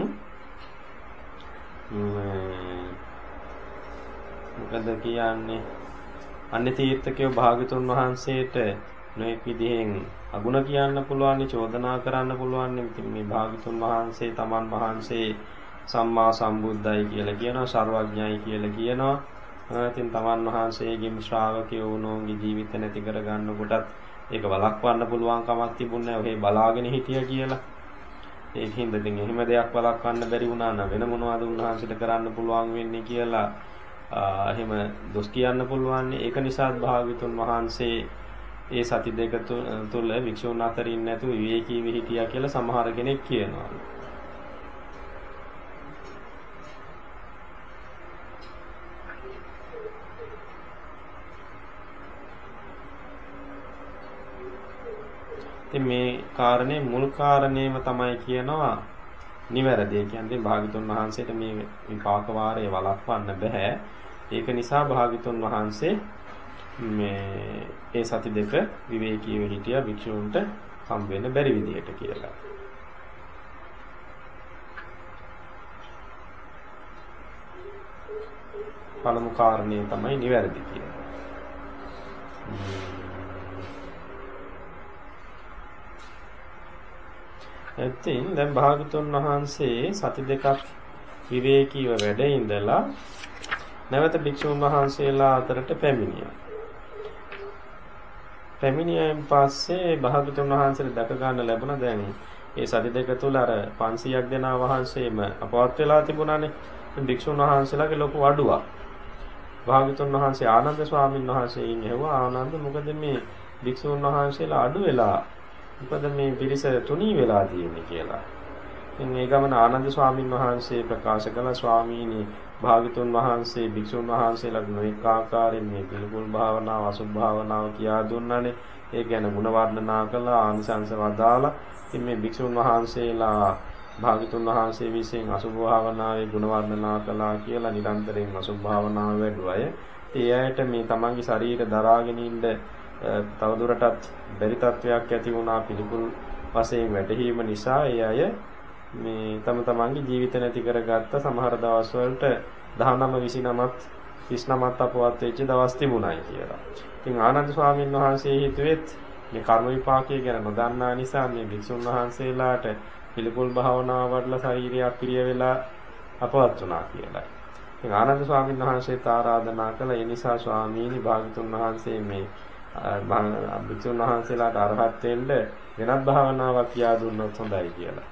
මොකද කියන්නේ අන්‍ය තීර්ථකයෝ භාගතුන් වහන්සේට නොඑක් විදිහෙන් අගුණ කියන්න පුළුවන්, චෝදනා කරන්න පුළුවන්. ඉතින් මේ භාගතුන් වහන්සේ තමන් වහන්සේ සම්මා සම්බුද්දයි කියලා කියනවා, සර්වඥයි කියලා කියනවා. ඉතින් තමන් වහන්සේගෙන් ශ්‍රාවකයෝ වුණෝන්ගේ ජීවිත නැති කර ගන්නකොටත් ඒක වළක්වන්න පුළුවන් කමක් තිබුණේ නැහැ. ඔහේ බලාගෙන හිටියා කියලා. ඒකින්ද ඉතින් එහෙම දෙයක් වළක්වන්න බැරි වුණා නම් වෙන මොනවද උන්වහන්සේට කරන්න පුළුවන් වෙන්නේ කියලා එහෙම දොස් කියන්න පුළුවන්. ඒක නිසා භාග්‍යතුන් වහන්සේ ඒ සති දෙක තුල වික්ෂුන් අතර ඉන්නේ නැතුව විවේකීව හිටියා කියලා සමහර කෙනෙක් කියනවා. ඉතින් මේ කාරණේ මුල් කාරණේම තමයි කියනවා නිවැරදි. ඒ කියන්නේ භාග්‍යතුන් වහන්සේට මේ විපාක වාරය වළක්වන්න බෑ. ඒක නිසා භාග්‍යතුන් වහන්සේ මේ ඒ සති දෙක විවේකීව හිටියා භික්ෂූන්ට හම් වෙන්න බැරි විදිහට කියලා. පළමු කාරණේ තමයි නිවැරදි කියන්නේ. එතින් දැන් භාගතුන් වහන්සේ සති දෙකක් විවේකීව වැඩ ඉඳලා නැවත භික්ෂුන් වහන්සේලා අතරට පැමිණියා. පැමිණියන් පස්සේ භාගතුන් වහන්සේට දැක ගන්න ලැබුණා දැන් ඒ සති දෙක තුල අර 500ක් දෙනා වහන්සේම අපවත් වෙලා තිබුණානේ. භික්ෂුන් වහන්සේලාගේ ලොකු අඩුවක්. භාගතුන් වහන්සේ ආනන්ද ස්වාමීන් වහන්සේගෙන් ඇහුවා ආනන්ද මොකද මේ භික්ෂුන් වහන්සේලා අඩු වෙලා මොකද මේ පිරිස තුනී වෙලා තියෙන්නේ කියලා. ඉතින් මේ ගමන ආනන්ද ස්වාමීන් වහන්සේ ප්‍රකාශ කළ ස්වාමීනි භාගතුන් වහන්සේ භික්ෂුන් වහන්සේලාට නොඑක ආකාරයෙන් මේ පිළිකුල් භාවනාව අසුභ භාවනාව කියා දුන්නානේ. ඒ ගැන ගුණ වර්ණනා කළා ආනිසංස වදාලා. ඉතින් මේ භික්ෂුන් වහන්සේලා භාගතුන් වහන්සේ විසින් අසුභ භාවනාවේ ගුණ වර්ණනා කළා කියලා නිරන්තරයෙන් අසුභ භාවනාව වැඩුවය. ඒ අයට මේ තමන්ගේ ශරීර දරාගෙන ඉන්න තවදුරටත් බැරි තත්වයක් ඇති වුණා පිළිකුල් වශයෙන් වැටහීම නිසා ඒ අය මේ තම තමන්ගේ ජීවිත නැති කරගත්ත සමහර දවස් වලට 19 29ත් 39ත් අපවත් වෙච්ච දවස් තිබුණයි කියලා. ඉතින් ආනන්ද ස්වාමීන් වහන්සේ හිතුවෙත් මේ කර්ම විපාකයේ ගැන නොදන්නා නිසා මේ භික්ෂුන් වහන්සේලාට පිළිකුල් භාවනාව වඩලා ශරීරය අපිරිය වෙලා අපවත් වුණා කියලා. ඉතින් ආනන්ද ස්වාමීන් වහන්සේට ආරාධනා කළ ඒ නිසා ස්වාමීනි භාගතුන් වහන්සේ මේ භික්ෂුන් වහන්සේලාට අරහත් වෙන්න වෙනත් භාවනාවක් කියා දුන්නොත් හොඳයි කියලා.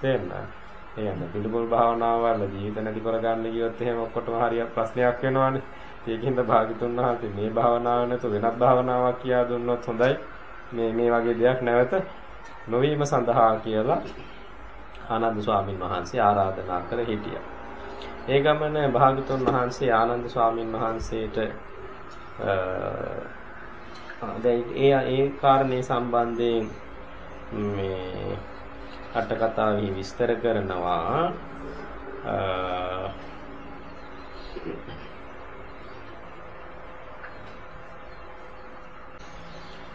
තේරෙනවද? එහෙනම් පිළිකුල් භාවනාව වල ජීවිත නැති කරගන්න ගියොත් එහෙම ඔක්කොටම හරියට ප්‍රශ්නයක් වෙනවනේ. ඒකින්ද භාගතුන් වහන්සේ මේ භාවනාව නැතු වෙනත් භාවනාවක් කියා දුන්නොත් හොඳයි. මේ මේ වගේ දෙයක් නැවත නොවීම සඳහා කියලා ආනන්ද ස්වාමීන් වහන්සේ ආරාධනා කර හිටියා. ඒ ගමන භාගතුන් වහන්සේ ආනන්ද ස්වාමීන් වහන්සේට දැන් ඒ ඒ කාරණේ සම්බන්ධයෙන් මේ අට කතාවෙහි විස්තර කරනවා.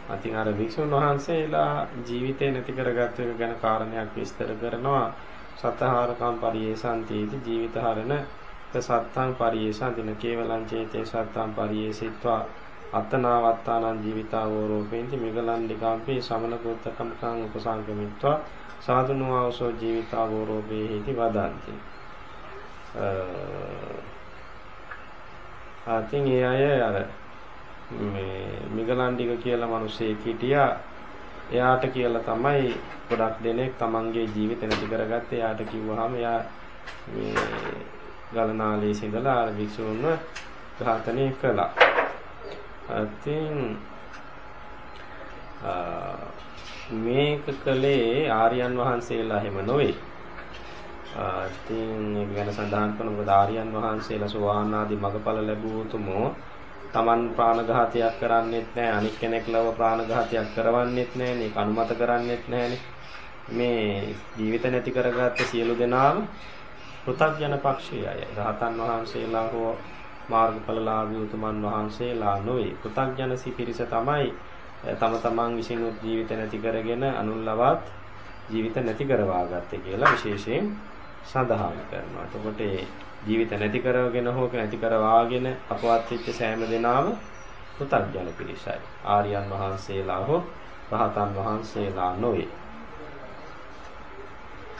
අතින් අර වික්ෂුන් වහන්සේලා ජීවිතේ නැති කරගත්ත එක ගැන කාරණයක් විස්තර කරනවා. සතහාරකම් පරියේසන්තීති ජීවිතහරණ සත්තං පරියේසන්තින කේවලං චේතේ සත්තං පරියේසිත්වා අත්තනාවත්තානං ජීවිතාවෝ රූපේන්ති මිගලන්ඩිකාම්පේ සමන කුත්තකම්කං උපසංගමිත්වා සාදුනුවවසෝ ජීවිතාවෝ රූපේ හේති වදන්ති අතින් ඒ අය අර මේ මිගලන්ඩික කියලා මිනිස්සෙක් හිටියා එයාට කියලා තමයි ගොඩක් දෙනෙක් තමන්ගේ ජීවිත නැති කරගත්තේ එයාට කිව්වහම එයා මේ ගලනාලේ සිඳලා අර වික්ෂුන්ව ඝාතනය කළා. ඉතින් මේක කළේ ආර්යයන් වහන්සේලා හැම නොවේ. ඉතින් ඒක ගැන සඳහන් කරනකොට ආර්යයන් වහන්සේලා සෝවාන් ආදී මගඵල ලැබූ උතුමෝ Taman ප්‍රාණඝාතයක් කරන්නේත් නැහැ අනික් කෙනෙක් ලව ප්‍රාණඝාතයක් කරවන්නේත් නැහැ මේක අනුමත කරන්නේත් නැහැනේ මේ ජීවිත නැති කරගත්ත සියලු දෙනාම පෘථග්ජන පක්ෂයේ අය රහතන් වහන්සේලා හෝ මාර්ගඵලලාභී උතුමන් වහන්සේලා නොවේ පෘථග්ජන සිපිරිස තමයි තම තමන් විසින් ජීවිත නැති කරගෙන අනුල්ලවත් ජීවිත නැති කරවා ගත්තේ කියලා විශේෂයෙන් සඳහන් කරනවා. එතකොට ජීවිත නැති කරගෙන හෝ නැති කරවාගෙන අපවත් වෙච්ච සෑම දෙනාම පුතග්ජන පිරිසයි. ආර්යයන් වහන්සේලා හෝ රහතන් වහන්සේලා නොවේ.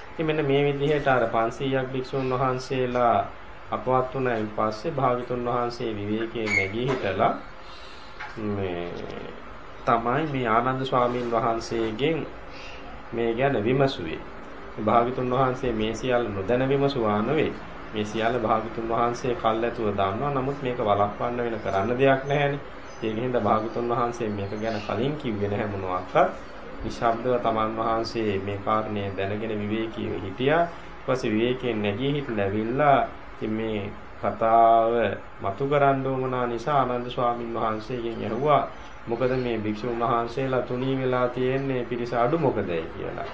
ඉතින් මෙන්න මේ විදිහට අර 500ක් භික්ෂුන් වහන්සේලා අපවත් වුණායින් පස්සේ භාගතුන් වහන්සේ විවේකයේ නැගී හිටලා මේ තමයි මේ ආනන්ද ස්වාමීන් වහන්සේගෙන් මේ ගැන විමසුවේ. භාගතුන් වහන්සේ මේ සියල්ල නොදැන විමසුවා නෙවෙයි. මේ සියල්ල භාගතුන් වහන්සේ කල්ැතුව දන්නවා. නමුත් මේක වළක්වන්න වෙන කරන්න දෙයක් නැහැනේ. ඒකින්ද භාගතුන් වහන්සේ මේක ගැන කලින් කිව්වේ නැහැ මොනවාක්වත්. නිශ්ශබ්දව තමන් වහන්සේ මේ කාරණේ දැනගෙන විවේකීව හිටියා. ඊට පස්සේ විවේකයෙන් නැගී හිටලා ඇවිල්ලා ඉතින් මේ කතාව මතු කරන්න උවමනා නිසා ආනන්ද ස්වාමින් වහන්සේගෙන් ඇහුවා මොකද මේ භික්ෂුන් වහන්සේලා තුනී වෙලා තියෙන්නේ පිරිස අඩු මොකදයි කියලා.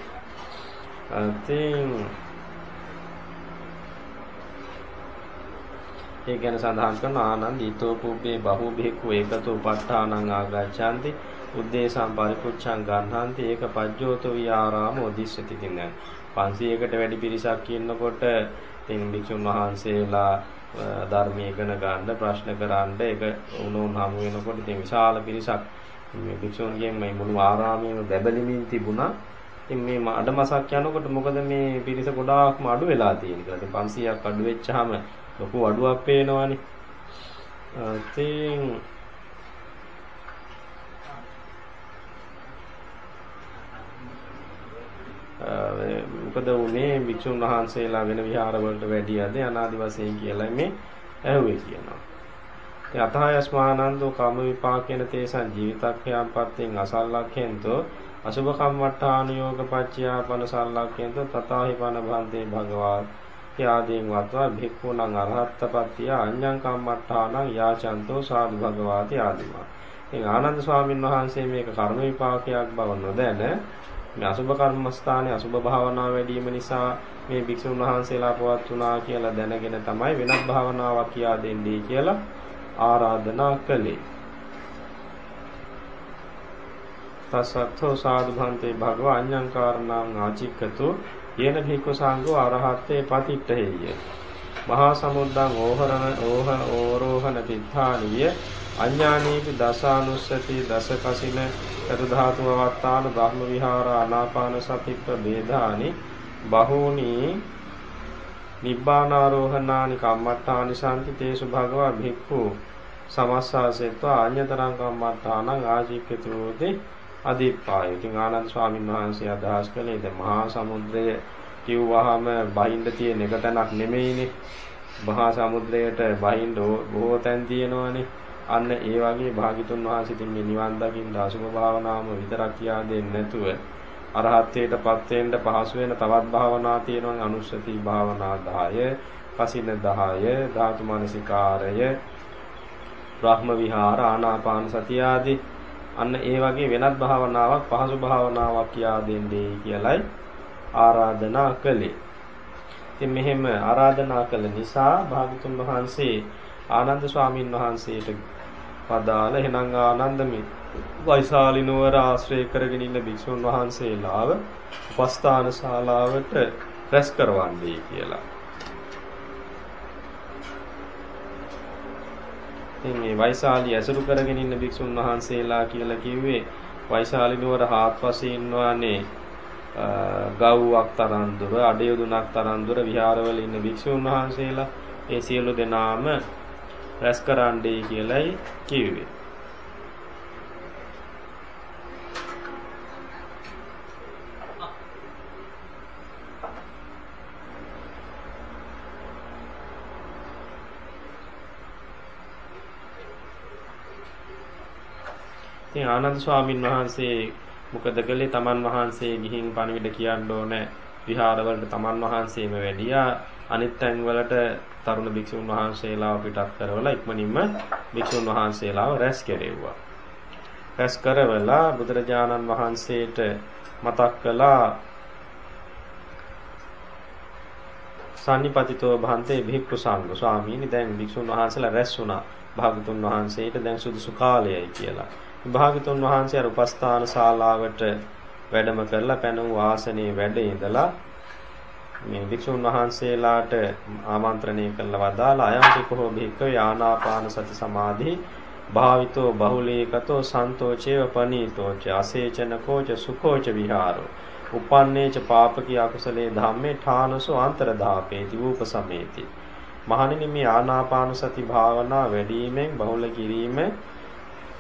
ඉතින් ඒ ගැන සඳහන් කරන ආනන්ද ඊතෝ පුබ්බේ බහු බික්ඛු ඒකතෝ ප ဋ ාණං ආගච්ඡanti උද්දේශම් පරිපුච්ඡං ගන්හන්ති ඒක පජ්ජෝතෝ විආරාමෝ දිස්සති කියන 500කට වැඩි පිරිසක් ඉන්නකොට ඉතින් භික්ෂුන් වහන්සේලා ධර්මයේ ඉගෙන ගන්න ප්‍රශ්න කරන්න ඒක උණුන් හමු වෙනකොට ඉතින් විශාල පිරිසක් මේ භික්ෂුන්ගෙන් මේ මුළු ආරාමයේම බැබලෙමින් තිබුණා. ඉතින් මේ අඩමසක් යනකොට මොකද මේ පිරිස ගොඩාක්ම අඩු වෙලා තියෙන කියලා. ඉතින් 500ක් අඩු වෙච්චාම ලොකු අඩුවක් පේනවනේ. ඉතින් මොකද උනේ භික්ෂුන් වහන්සේලා වෙන විහාර වලට වැඩියද අනාදි වශයෙන් කියලා මේ ඇහුවේ කියනවා. ඒ අතහයස්මානන්දෝ කම විපාකේන තේසං ජීවිතක්ඛයන් පත්තෙන් අසල්ලක්ඛෙන්තෝ අසුභ කම්මට්ඨානුയോഗ පච්චයා පන සල්ලක්ඛෙන්තෝ තථාහි පන භන්තේ භගවා ආදීන් වත්වා භික්ඛුණං අරහත්ත්පත්තිය අඤ්ඤං කම්මට්ඨානං යාචන්තෝ සාදු භගවාති ආදිමා. ඉතින් ආනන්ද ස්වාමීන් වහන්සේ මේක කර්ම විපාකයක් බව නොදැන මේ අසුභ කර්මස්ථානයේ අසුභ භාවනාව වැඩිම නිසා මේ භික්ෂුන් වහන්සේලා පවත්ුණා කියලා දැනගෙන තමයි වෙනත් භාවනාවක් කියා දෙන්නේ කියලා ආරාධනා කළේ. තස්සත්ථෝ සාදු භන්තේ භගවා අඤ්ඤං කාරණං ආචික්කතු යේන භික්ඛු සංඝෝ අරහත්තේ පතිට්ඨේය මහා සමුද්දං ඕහරණ ඕහ ඕරෝහණ තිත්තානිය අඥානීපි දසානුස්සති දස කසින කරු ධාතු අවත්තාන බ්‍රහ්ම විහාර ආනාපාන සතිප්ප වේදානි බහූනි නිබ්බානාරෝහණානි කම්මට්ඨානි සම්ති තේසු භගවා භික්ඛු සමස්සාසෙත්වා අඤ්‍යතරං කම්මට්ඨානං ආජීක්කතෝති අදීපාය. ඉතින් ආනන්ද ස්වාමීන් වහන්සේ අදහස් කළේ ද මහා සමුද්‍රය කිව්වහම බහින්න තියෙන එක තැනක් නෙමෙයිනේ. මහා සමුද්‍රයට බහින්න බොහෝ තැන් තියෙනවානේ. අන්න ඒ වගේ භාගිතුන් වහන්සේ ඉතින් මේ නිවන් දකින්න අසුභ භාවනාවම විතරක් කියා දෙන්නේ නැතුව අරහත්ත්වයටපත් වෙන්න පහසු වෙන තවත් භාවනා තියෙනවානේ අනුස්සති භාවනා 10, කසින 10, ධාතු මනසිකාරය, බ්‍රහ්ම විහාර, ආනාපාන සතිය ආදී අන්න ඒ වගේ වෙනත් භාවනාවක් පහසු භාවනාවක් කියා දෙන්නේ කියලයි ආරාධනා කළේ. ඉතින් මෙහෙම ආරාධනා කළ නිසා භාගතුන් වහන්සේ ආනන්ද ස්වාමීන් වහන්සේට පදාල. එහෙනම් ආනන්දමි වෛශාලි නුවර ආශ්‍රය කරගෙන ඉන්න භික්ෂුන් වහන්සේලාව උපස්ථාන ශාලාවට රැස් කරවන්නේ කියලා. ඉතින් මේ වෛශාලි ඇසුරු කරගෙන ඉන්න භික්ෂුන් වහන්සේලා කියලා කිව්වේ වෛශාලි නුවර හාත්පසේ ඉන්නවානේ. ගව්වක් තරම් දුර අඩයුදුනක් තරම් දුර විහාරවල ඉන්න භික්ෂුන් වහන්සේලා. ඒ සියලු දෙනාම රැස් කරන්නයි කියලයි කිව්වේ. ඉතින් ආනන්ද ස්වාමින් වහන්සේ මොකද කළේ? තමන් වහන්සේ ගිහින් පණිවිඩ කියන්න ඕනේ. විහාරවලට තමන් වහන්සේම වැඩියා. අනිත් තැන්වලට තරුණ භික්ෂුන් වහන්සේලාව පිටත් කරවලා ඉක්මනින්ම භික්ෂුන් වහන්සේලාව රැස් කෙරෙව්වා. රැස් කරවලා බුදුරජාණන් වහන්සේට මතක් කළා සම්නිපතිතෝ භන්තේ භික්ඛු සංඝ ස්වාමීනි දැන් භික්ෂුන් වහන්සේලා රැස් වුණා. භාගතුන් වහන්සේට දැන් සුදුසු කාලයයි කියලා. භාගතුන් වහන්සේ අර උපස්ථාන ශාලාවට වැඩම කරලා පැනුම් වාසනේ වැඩ ඉඳලා මේ වික්ෂුන් වහන්සේලාට ආමන්ත්‍රණය කළා වදාලා අයම්පිකෝ භික්ඛවේ ආනාපාන සති සමාධි භාවිතෝ බහුලීකතෝ සන්තෝචේව පනීතෝච අසේචනකෝච සුඛෝච විහාරෝ උපන්නේච පාපකී අකුසලේ ධම්මේ ඨානසෝ අන්තරදාපේති ූපසමේති මහණෙනි මේ ආනාපාන සති භාවනා වැඩිවීමෙන් බහුල කිරීම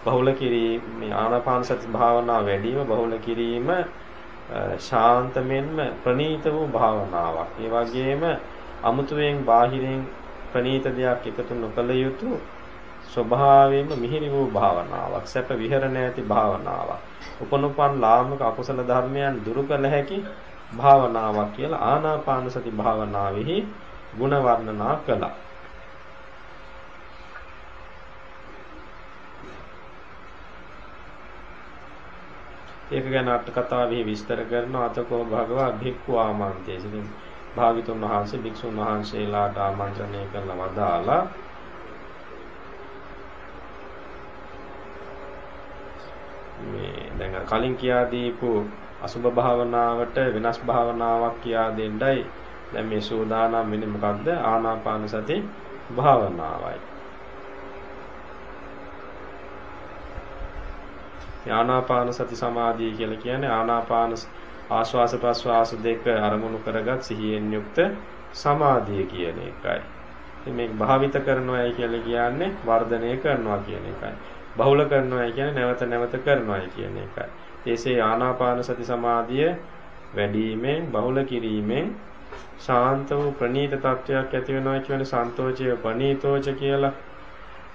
බහුල කිරීම මේ ආනාපාන සති භාවනාව වැඩිම බහුල කිරීම ශාන්තමෙන්ම ප්‍රනීත වූ භාවනාවක්. ඒ වගේම අමුතුවෙන් බාහිරින් ප්‍රනීත දෙයක් එකතු නොකළ යුතු ස්වභාවයෙන්ම මිහිරි වූ භාවනාවක්. සැප විහරණ ඇති භාවනාවක්. උපනුපන් ලාමක අකුසල ධර්මයන් දුරු කළ හැකි භාවනාවක් කියලා ආනාපාන සති භාවනාවෙහි ಗುಣ වර්ණනා කළා. ඒක ගැන අට කතාවෙහි විස්තර කරනවා. අතකෝ භගවා භික්ඛු ආමන්ත්‍රය. ඉතින් භාග්‍යතුන් වහන්සේ භික්ෂුන් වහන්සේලාට ආමන්ත්‍රණය කළා වදාලා මේ දැන් කලින් කියා දීපු අසුභ භාවනාවට වෙනස් භාවනාවක් කියා දෙන්නයි. දැන් මේ සූදානම් වෙන්නේ මොකද්ද? ආනාපාන සති භාවනාවයි. ආනාපාන සති සමාධිය කියලා කියන්නේ ආනාපාන ආශ්වාස ප්‍රශ්වාස දෙක අරමුණු කරගත් සිහියෙන් යුක්ත සමාධිය කියන එකයි. ඉතින් මේක භාවිත කරනවායි කියලා කියන්නේ වර්ධනය කරනවා කියන එකයි. බහුල කරනවායි කියන්නේ නැවත නැවත කරනවායි කියන එකයි. ඒසේ ආනාපාන සති සමාධිය වැඩිවීමෙන් බහුල කිරීමෙන් ශාන්ත වූ ප්‍රනීත තත්වයක් ඇති වෙනවා කියන සන්තෝෂය ප්‍රනීතෝච කියලා.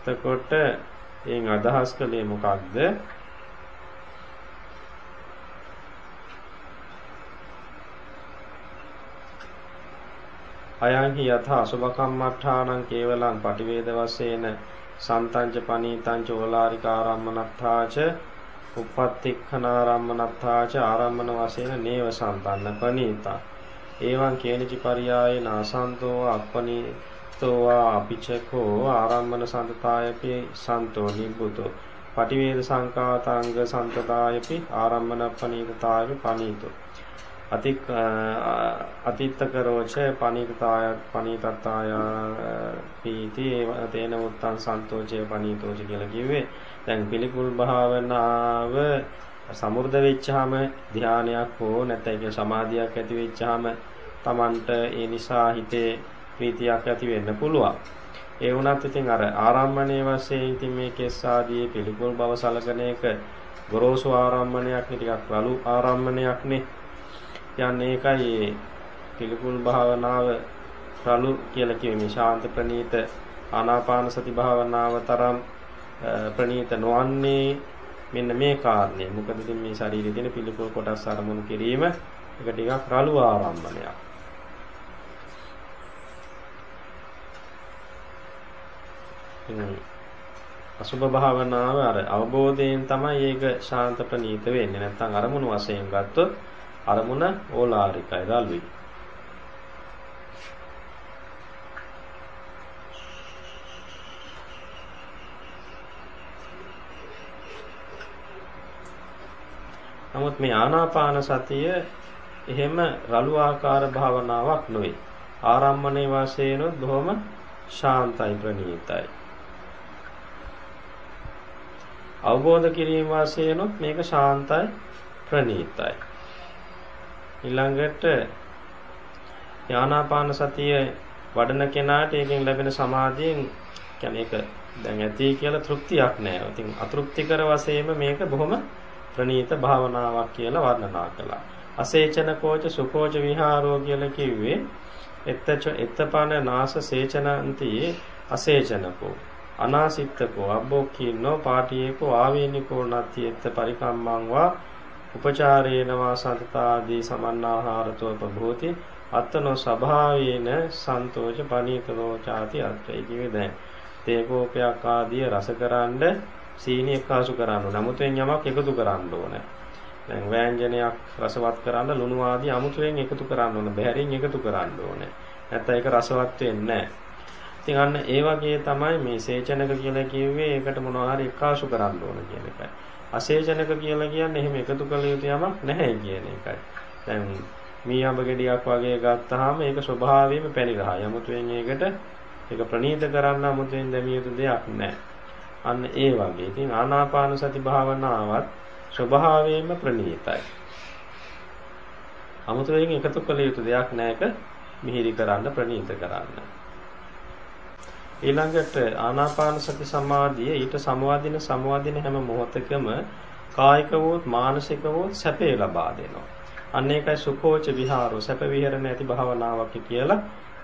එතකොට එයින් අදහස් කළේ මොකක්ද? අයං හි යථ අසුභ කම්මඨානං කේවලං පටිවේද වශයෙන් සන්තංච පනීතංච ඕලාරිකාරම්මනත්තාච උප්පත්තික්ඛනාරම්මනත්තාච ආරම්මන වශයෙන් නේව සම්පන්න පනීතා. එවං කේනචි පරියායේ නාසන්තෝ අප්පනීතෝ අපිචකෝ ආරම්මන සන්තතායපි සන්තෝ නිබ්බුතෝ. පටිවේද සංකාතාංග සන්තතායපි ආරම්මන පනීතතායපි පනීතෝ. අතික් අතිත්තකරෝච පනීතතාය පනීතත්තාය පීති තේන උත්තං සන්තෝෂය පනීතෝච කියලා කිව්වේ දැන් පිළිකුල් භාවනාව සමුර්ධ වෙච්චාම ධානයක් හෝ නැත්නම් සමාධියක් ඇති වෙච්චාම Tamanට ඒ නිසා හිතේ ප්‍රීතියක් ඇති වෙන්න පුළුවන්. ඒ වුණත් ඉතින් අර ආරම්මණය වශයෙන් ඉතින් මේ කෙස් ආදී පිළිකුල් බව සලකන එක ගොරෝසු ආරම්මණයක් නේ ටිකක් රළු ආරම්මණයක් නේ යන්නේ ඒකයි පිළිකුල් භාවනාව රළු කියලා කියන්නේ ශාන්ත ප්‍රණීත ආනාපාන සති භාවනාව තරම් ප්‍රණීත නොවන්නේ මෙන්න මේ කාරණේ. මොකද ඉතින් මේ ශරීරයේ තියෙන පිළිකුල් කොටස් අරමුණු කිරීම එක ටිකක් රළු ආරම්භණයක්. අසුභ භාවනාව අර අවබෝධයෙන් තමයි ඒක ශාන්ත ප්‍රණීත වෙන්නේ. නැත්නම් අරමුණු වශයෙන් ගත්තොත් අරමුණ ඕලාරිකයි රළුයි. නමුත් මේ ආනාපාන සතිය එහෙම රළු ආකාර භාවනාවක් නෙවෙයි. ආරම්මණේ වාසයනොත් බොහොම ශාන්තයි ප්‍රණීතයි. අවබෝධ කිරීම වාසයනොත් මේක ශාන්තයි ප්‍රණීතයි. ඊළඟට ඥානාපාන සතිය වඩන කෙනාට ඒකෙන් ලැබෙන සමාධියෙන් කියන්නේ ඒක දැන් ඇති කියලා තෘප්තියක් නෑ. ඉතින් අතෘප්තිකර වශයෙන්ම මේක බොහොම ප්‍රණීත භාවනාවක් කියලා වර්ණනා කළා. අසේචන කෝච සුකෝච විහාරෝ කියලා කිව්වේ එත්තච එත්තපන නාස සේචනන්ති අසේචනකෝ අනාසිත්තකෝ අබ්බෝක්ඛින්නෝ පාටියේකෝ ආවේනිකෝ නත්ති එත්ත පරිකම්මං වා උපචාරේන වාසන්තාදී සමන්නාහාරතෝ ප්‍රභූති අත්තනෝ ස්වභාවේන සන්තෝෂ පනීතනෝ ചാති අත්‍රේ කිවි දැන් තේකෝපයක් ආදී රසකරනද සීනියක් ආසු කරන්න ඕන. අමුතුවෙන් යමක් එකතු කරන්න ඕන. දැන් ව්‍යංජනයක් රසවත් කරන්න ලුණු ආදී අමුතුවෙන් එකතු කරන්න ඕන. බැහැරින් එකතු කරන්න ඕන. නැත්නම් ඒක රසවත් වෙන්නේ නැහැ. ඉතින් අන්න ඒ වගේ තමයි මේ සේචනක කියලා කිව්වේ ඒකට මොනවා හරි එකාසු කරන්න ඕන කියන එකයි. අසේජනක කියලා කියන්නේ එහෙම එකතු කළ යුතු යමක් නැහැ කියන එකයි. දැන් මී අඹ ගෙඩියක් වගේ ගත්තාම ඒක ස්වභාවයෙන්ම පැණිගහා. යමුතුෙන් ඒකට ඒක ප්‍රනීත කරන්න අමුතුෙන් දැමිය යුතු දෙයක් නැහැ. අන්න ඒ වගේ. ඉතින් ආනාපාන සති භාවනාවත් ස්වභාවයෙන්ම ප්‍රනීතයි. අමුතුවෙන් එකතු කළ යුතු දෙයක් නැහැක මිහිරි කරන්න ප්‍රනීත කරන්න. ඊළඟට ආනාපාන සති සමාධිය ඊට සමවදින සමවදින හැම මොහොතකම කායික වූත් මානසික වූත් සැපේ ලබා දෙනවා. අන්න ඒකයි සුඛෝච විහාරෝ සැප විහරණ ඇති භාවනාවක් කියලා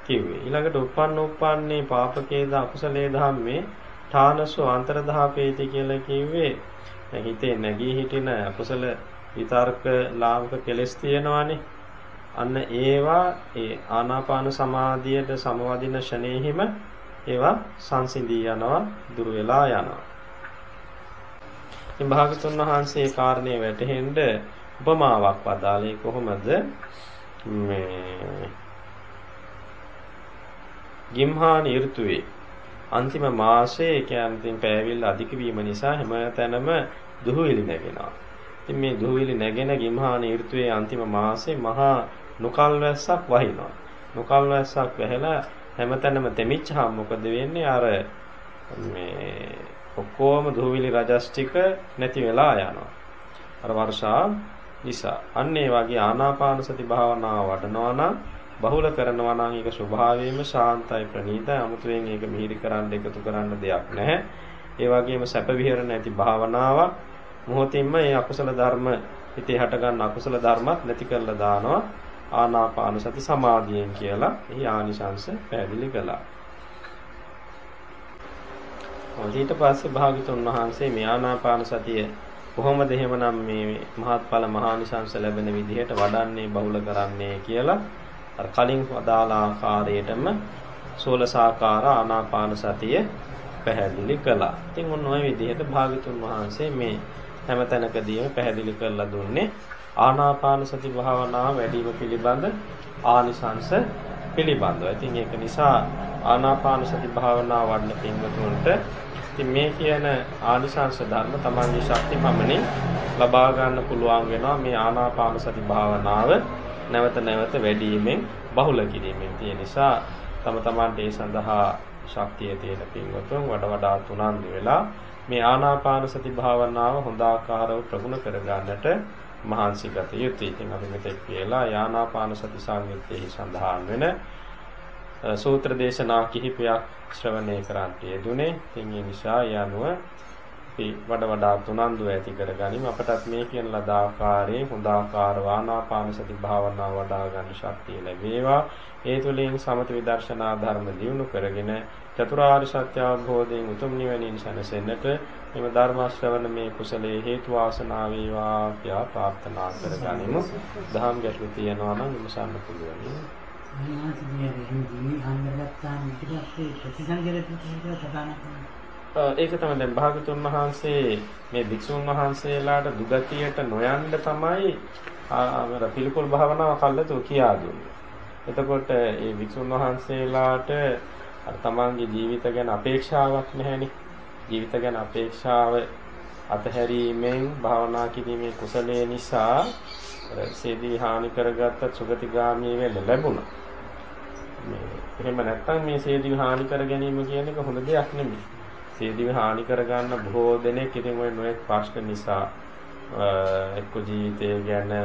කිව්වේ. ඊළඟට උප්පන්න උප්පන්නේ පාපකේද අකුසලේ ධම්මේ ඨානසෝ අන්තරධාපේති කියලා කිව්වේ. දැන් හිතේ නැගී හිටින අකුසල විතර්ක ලාභක කෙලස් තියෙනවානේ. අන්න ඒවා ඒ ආනාපාන සමාධියට සමවදින ෂණේහිම ඒවා සංසිඳී යනවා දුර වෙලා යනවා. ඉතින් භාගතුන් වහන්සේ කාරණේ වැටහෙන්න උපමාවක් වදාළේ කොහොමද මේ ගිම්හාන ඍතුවේ අන්තිම මාසයේ කියන්නේ පෑවිල්ල අධික වීම නිසා හැමතැනම දුහවිලි නැගෙනවා. ඉතින් මේ දුහවිලි නැගෙන ගිම්හාන ඍතුවේ අන්තිම මාසේ මහා නොකල් වැස්සක් වහිනවා. නොකල් වැස්සක් වැහැලා හැමතැනම දෙමිච්චාම මොකද වෙන්නේ අර මේ ඔක්කොම දුහවිලි රජස් ටික නැති වෙලා යනවා. අර වර්ෂා නිසා. අන්න ඒ වගේ ආනාපාන සති භාවනාව වඩනවා නම් බහුල කරනවා නම් ඒක ස්වභාවයෙන්ම ශාන්තයි ප්‍රණීතයි. 아무තෙන් ඒක මිහිරි කරන්න එකතු කරන්න දෙයක් නැහැ. ඒ වගේම සැප විහෙරණ ඇති භාවනාවක් මොහොතින්ම ඒ අකුසල ධර්ම හිතේ හටගන්න අකුසල ධර්මත් නැති කරලා දානවා ආනාපාන සති සමාධියෙන් කියලා එහි ආනිශංස පැහැදිලි කළා. ඊට පස්සේ භාගතුන් වහන්සේ මේ ආනාපාන සතිය කොහොමද එහෙමනම් මේ මහත්ඵල මහානිශංස ලැබෙන විදිහට වඩන්නේ බහුල කරන්නේ කියලා අර කලින් වදාළ ආකාරයටම සෝලසාකාර ආනාපාන සතිය පැහැදිලි කළා. ඉතින් ඔන්න ඔය විදිහට භාගතුන් වහන්සේ මේ හැම තැනකදීම පැහැදිලි කරලා දුන්නේ ආනාපාන සති භාවනාව වැඩිම පිළිබඳ ආනිසංස පිළිබඳව. ඉතින් ඒක නිසා ආනාපාන සති භාවනාව වඩන පින්වතුන්ට ඉතින් මේ කියන ආනිසංස ධර්ම තමන්ගේ ශක්ති පමණින් ලබා ගන්න පුළුවන් වෙනවා මේ ආනාපාන සති භාවනාව නැවත නැවත වැඩිවීමෙන් බහුල කිරීමෙන්. ඒ නිසා තම තමන්ට ඒ සඳහා ශක්තිය තියෙන පින්වතුන් වඩ වඩා තුනන්දු වෙලා මේ ආනාපාන සති භාවනාව හොඳ ආකාරව ප්‍රගුණ කර ගන්නට මහන්සි ගත යුතුයි. ඉතින් අපි මෙතෙක් කියලා ආනාපාන සති සංයුත්තේහි සඳහන් වෙන සූත්‍ර දේශනා කිහිපයක් ශ්‍රවණය කරන්ට යෙදුනේ. ඉතින් ඒ නිසා යනුව අපි වඩ වඩා තුනන්දු ඇති කරගනිමු. අපටත් මේ කියන ලද ආකාරයේ හොඳ ආකාර ආනාපාන සති භාවනාව වඩා ගන්න ශක්තිය ලැබේවා. ඒ තුළින් සමත විදර්ශනා ධර්ම දියුණු කරගෙන චතුරාර්ය සත්‍ය අවබෝධයෙන් උතුම් නිවනින් සැනසෙන්නට මෙම ධර්ම ශ්‍රවණ මේ කුසලයේ හේතු වාසනා වේවා කියලා ප්‍රාර්ථනා කරගනිමු. දහම් ගැටළු තියෙනවා නම් විමසන්න පුළුවන්. ඒක තමයි දැන් භාගතුන් වහන්සේ මේ භික්ෂුන් වහන්සේලාට දුගතියට නොයන්න තමයි අර පිළිකුල් භාවනාව කල්ලාතු කියා දුන්නේ. එතකොට මේ භික්ෂුන් වහන්සේලාට අර තමන්ගේ ජීවිත ගැන අපේක්ෂාවක් නැහැනේ. ජීවිත ගැන අපේක්ෂාව අතහැරීමෙන් භාවනා කිරීමේ කුසලයේ නිසා සේදී හානි කරගත්ත සුගතිගාමී වෙන්න ලැබුණා. මේ එහෙම නැත්නම් මේ සේදී හානි කර ගැනීම කියන එක හොඳ දෙයක් නෙමෙයි. සේදී හානි කර ගන්න බොහෝ දෙනෙක් ඉතින් ওই නොඑක් ප්‍රශ්න නිසා එක්ක ජීවිතය ගැන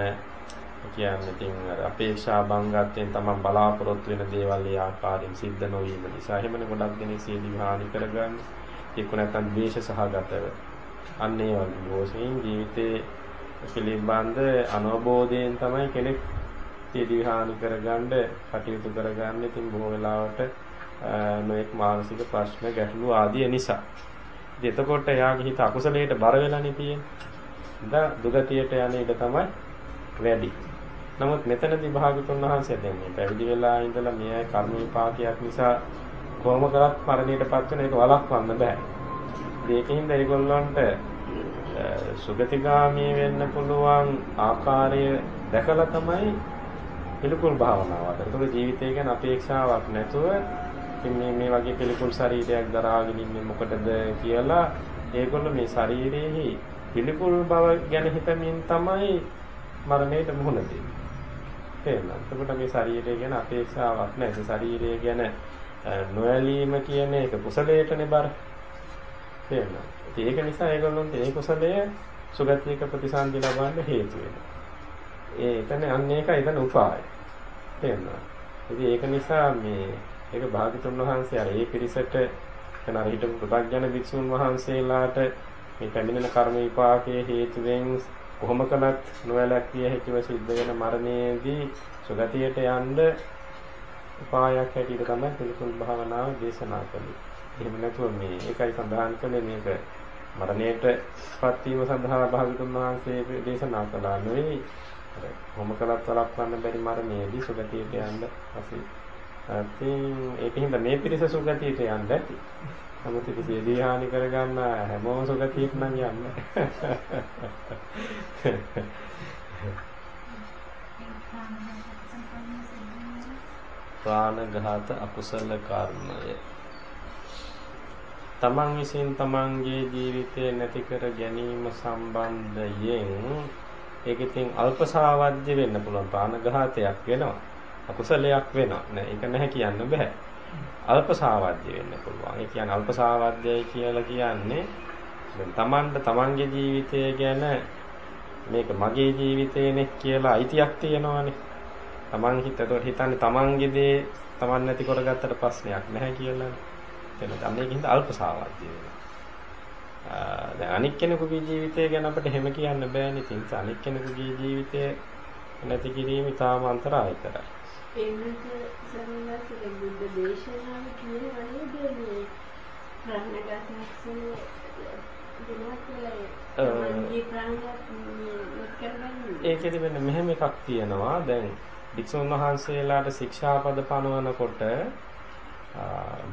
කියන්නේ ඉතින් අපේක්ෂා බංගත්වයෙන් තමයි බලාපොරොත්තු වෙන දේවල් ඒ ආකාරයෙන් සිද්ධ නොවීම නිසා එහෙමනේ ගොඩක් දෙනෙක් සේදී හානි කරගන්නේ. ඒක නැත්නම් ද්වේෂ සහගතව. අන්න ඒ වගේ බොහෝසෙයින් ජීවිතේ පිළිබඳ අනවබෝධයෙන් තමයි කෙනෙක් සේදී හානි කරගන්න කටයුතු කරගන්න. ඉතින් බොහෝ වෙලාවට නොඑක් මානසික ප්‍රශ්න ගැටලු ආදී නිසා. ඉතින් එතකොට එයාගේ හිත අකුසලයට බර වෙලානේ තියෙන්නේ. දා දුගතියට යන ඉඩ තමයි වැඩි. නමුත් මෙතනදී භාගතුන් වහන්සේ දැන් මේ පැවිදි වෙලා ඉඳලා මේ කර්ම විපාකයක් නිසා කොහොම කරත් මරණයටපත් වෙන එක වළක්වන්න බෑ. ඒකින්ද ඒගොල්ලන්ට සුගතිගාමී වෙන්න පුළුවන් ආකාරය දැකලා තමයි පිළිකුල් භාවනාව. ඒතකොට ජීවිතය ගැන අපේක්ෂාවක් නැතුව මේ මේ වගේ පිළිකුල් ශරීරයක් දරාගෙන ඉන්නේ මොකටද කියලා ඒගොල්ලෝ මේ ශරීරයේ පිළිකුල් බව ගැන හිතමින් තමයි මරණයට මුහුණ දෙන්නේ. තේරෙනවද? එතකොට මේ ශරීරය ගැන අපේක්ෂාවක් නැහැ. ශරීරය ගැන නොඇලීම කියන එක කුසලයටනේ බර. තේරෙනවද? ඒක නිසා ඒගොල්ලොන්ට ඒ කුසලය සුගතියක ප්‍රතිසන්දි ලබන්න හේතු වෙනවා. ඒ එතන අන්න ඒකයි එතන උපාය. තේරෙනවද? ඉතින් ඒක නිසා මේ ඒක භාගතුන් වහන්සේ අර ඒ පිරිසට එතන අර හිටපු ප්‍රත්‍යඥ භික්ෂුන් වහන්සේලාට මේ පැමිණෙන කර්ම විපාකයේ හේතුවෙන් කොහොම කළත් නොවැළැක්විය හැකිව සිද්ධ වෙන මරණයේදී සුගතියට යන්න උපායක් හැටියට තමයි පිළිකුල් භාවනාව දේශනා කළේ. එහෙම නැතුව මේ ඒකයි සඳහන් කළේ මේක මරණයට පත්වීම සඳහා භාගතුන් වහන්සේ දේශනා කළා නෙවෙයි. අර කොහොම කළත් වළක්වන්න බැරි මරණයේදී සුගතියට යන්න අපි ඉතින් ඒකින්ද මේ පිරිස සුගතියට යන්න ඇති. නමුත් ඉතින් සියදී හානි කරගන්න හැමෝම සුගතියට නම් යන්න. ප්‍රාණඝාත අකුසල කර්මය තමන් විසින් තමන්ගේ ජීවිතය නැති කර ගැනීම සම්බන්ධයෙන් ඒක ඉතින් අල්පසාවද්‍ය වෙන්න පුළුවන් ප්‍රාණඝාතයක් වෙනවා අකුසලයක් වෙනවා නෑ ඒක නැහැ කියන්න බෑ අල්පසාවද්‍ය වෙන්න පුළුවන් ඒ කියන්නේ අල්පසාවද්‍යයි කියලා කියන්නේ දැන් තමන්ට තමන්ගේ ජීවිතය ගැන මේක මගේ ජීවිතයනේ කියලා අයිතියක් තියෙනවානේ තමන් හිතතොට හිතන්නේ තමන්ගේ දේ තමන් නැති කරගත්තට ප්‍රශ්නයක් නැහැ කියලා. එතන මේකින්ද අල්ප සාවද්‍ය වෙනවා. දැන් අනික් කෙනෙකුගේ ජීවිතය ගැන අපිට හැම කියන්න බෑනේ. ඉතින් අනික් කෙනෙකුගේ ජීවිතය නැති කිරීම ඉතාම අන්තරායකරයි. ඒකට සමහරවිට බුද්ධ දේශනාව කියනවා නේද මේ ප්‍රාණඝාතයක්සන ඒකෙදි වෙන මෙහෙම එකක් තියෙනවා. දැන් භික්ෂුන් වහන්සේලාට ශික්ෂාපද පනවනකොට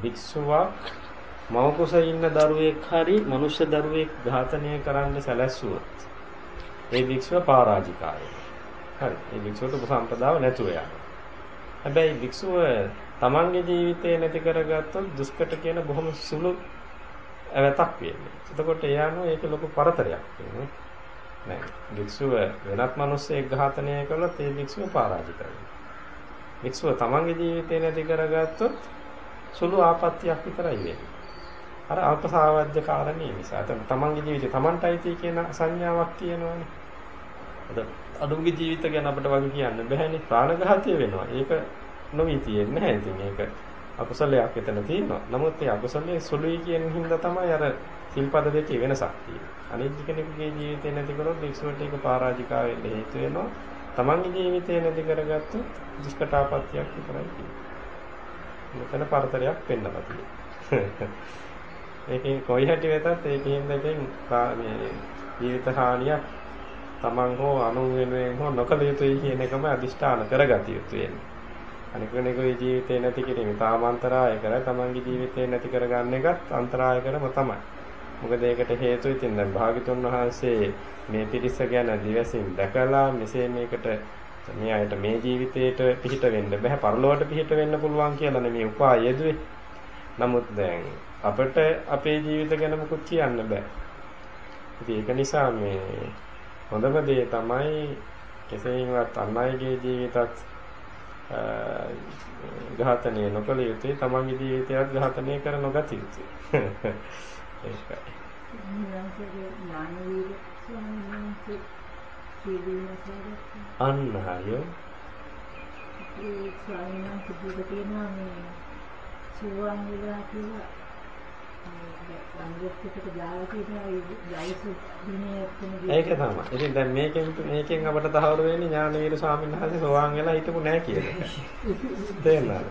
භික්ෂුවක් මව කුස ඉන්න දරුවෙක් හරි මනුෂ්‍ය දරුවෙක් ඝාතනය කරන්න සැලැස්සුවොත් ඒ භික්ෂුව පරාජිකාය. හරි. ඒ භික්ෂුවට උපසම්පදාව නැතුව යනවා. හැබැයි භික්ෂුව තමන්ගේ ජීවිතේ නැති කරගත්තොත් දුෂ්කට කියන බොහොම සුළු අවතක් වෙන්නේ. එතකොට එයානෝ ඒක ලොකු පරතරයක් වෙනවා. නෑ. භික්ෂුව වෙනත් මිනිස්සෙක් ඝාතනය කළොත් ඒ භික්ෂුව පරාජිතයි. භික්ෂුව තමන්ගේ ජීවිතේ නැති කරගත්තොත් සුළු ආපත්‍යක් විතරයි වෙන්නේ. අර අල්පසාවද්‍ය කාරණේ නිසා. එතන තමන්ගේ ජීවිතේ තමන්ටයි කියන සංඥාවක් තියෙනවානේ. අද අනුන්ගේ ජීවිත ගැන අපිට වගේ කියන්න බෑනේ. ප්‍රාණඝාතය වෙනවා. ඒක නොවි තියෙන්නේ නැහැ. ඉතින් ඒක අකුසලයක් එතන තියෙනවා. නමුත් ඒ අකුසලයේ සුළුයි කියන හින්දා තමයි අර සිල්පද දෙකේ වෙනසක් තියෙන්නේ. අනිත් කෙනෙකුගේ ජීවිතේ නැති කරොත් වික්ෂුවට ඒක පරාජිකා වෙන්න හේතු වෙනවා. තමන්ගේ ජීවිතේ නැති කරගත්තොත් දුෂ්කටාපත්‍යක් විතරයි තියෙන්නේ. මෙතන පරතරයක් වෙන්නවා තියෙන්නේ. [laughs] ඒකෙන් කොයි හැටි වෙතත් ඒකෙන් දෙකෙන් මේ ජීවිත හානියක් තමන් හෝ අනුන් වෙනුවෙන් හෝ නොකළ යුතුයි කියන එකම අදිෂ්ඨාන කරගatiya යුතු වෙන්නේ. අනික කෙනෙකුගේ ජීවිතේ නැති කිරීම තාම අන්තරාය කර තමන්ගේ ජීවිතේ නැති කරගන්න එකත් අන්තරාය කරම තමයි. මොකද ඒකට හේතු ඉතින් දැන් භාග්‍යතුන් වහන්සේ මේ පිරිස ගැන දිවසින් දැකලා මෙසේ මේකට මේ අයට මේ ජීවිතේට පිහිට වෙන්න බෑ පරලොවට පිහිට වෙන්න පුළුවන් කියලා නෙමෙයි උපාය යෙදුවේ. නමුත් දැන් අපිට අපේ ජීවිත ගැන මොකුත් කියන්න බෑ. ඉතින් ඒක නිසා මේ හොඳම දේ තමයි කෙසේවත් අන් අයගේ ජීවිතත් ඝාතනය නොකළ යුතුයි තමන්ගේ ජීවිතයත් ඝාතනය කර නොගත යුතුයි. [laughs] ඒකයි. අන්න හරියෝ. ඒ ස්වාමීන් වහන්සේ කියනවා මේ සුවන් වෙලා කියලා ඒක තමයි. ඉතින් දැන් මේකෙන් මේකෙන් අපට තහවුරු වෙන්නේ ඥානවීර ස්වාමීන් වහන්සේ සෝවාන් වෙලා හිටපු නැහැ කියන එක. තේරෙනවද?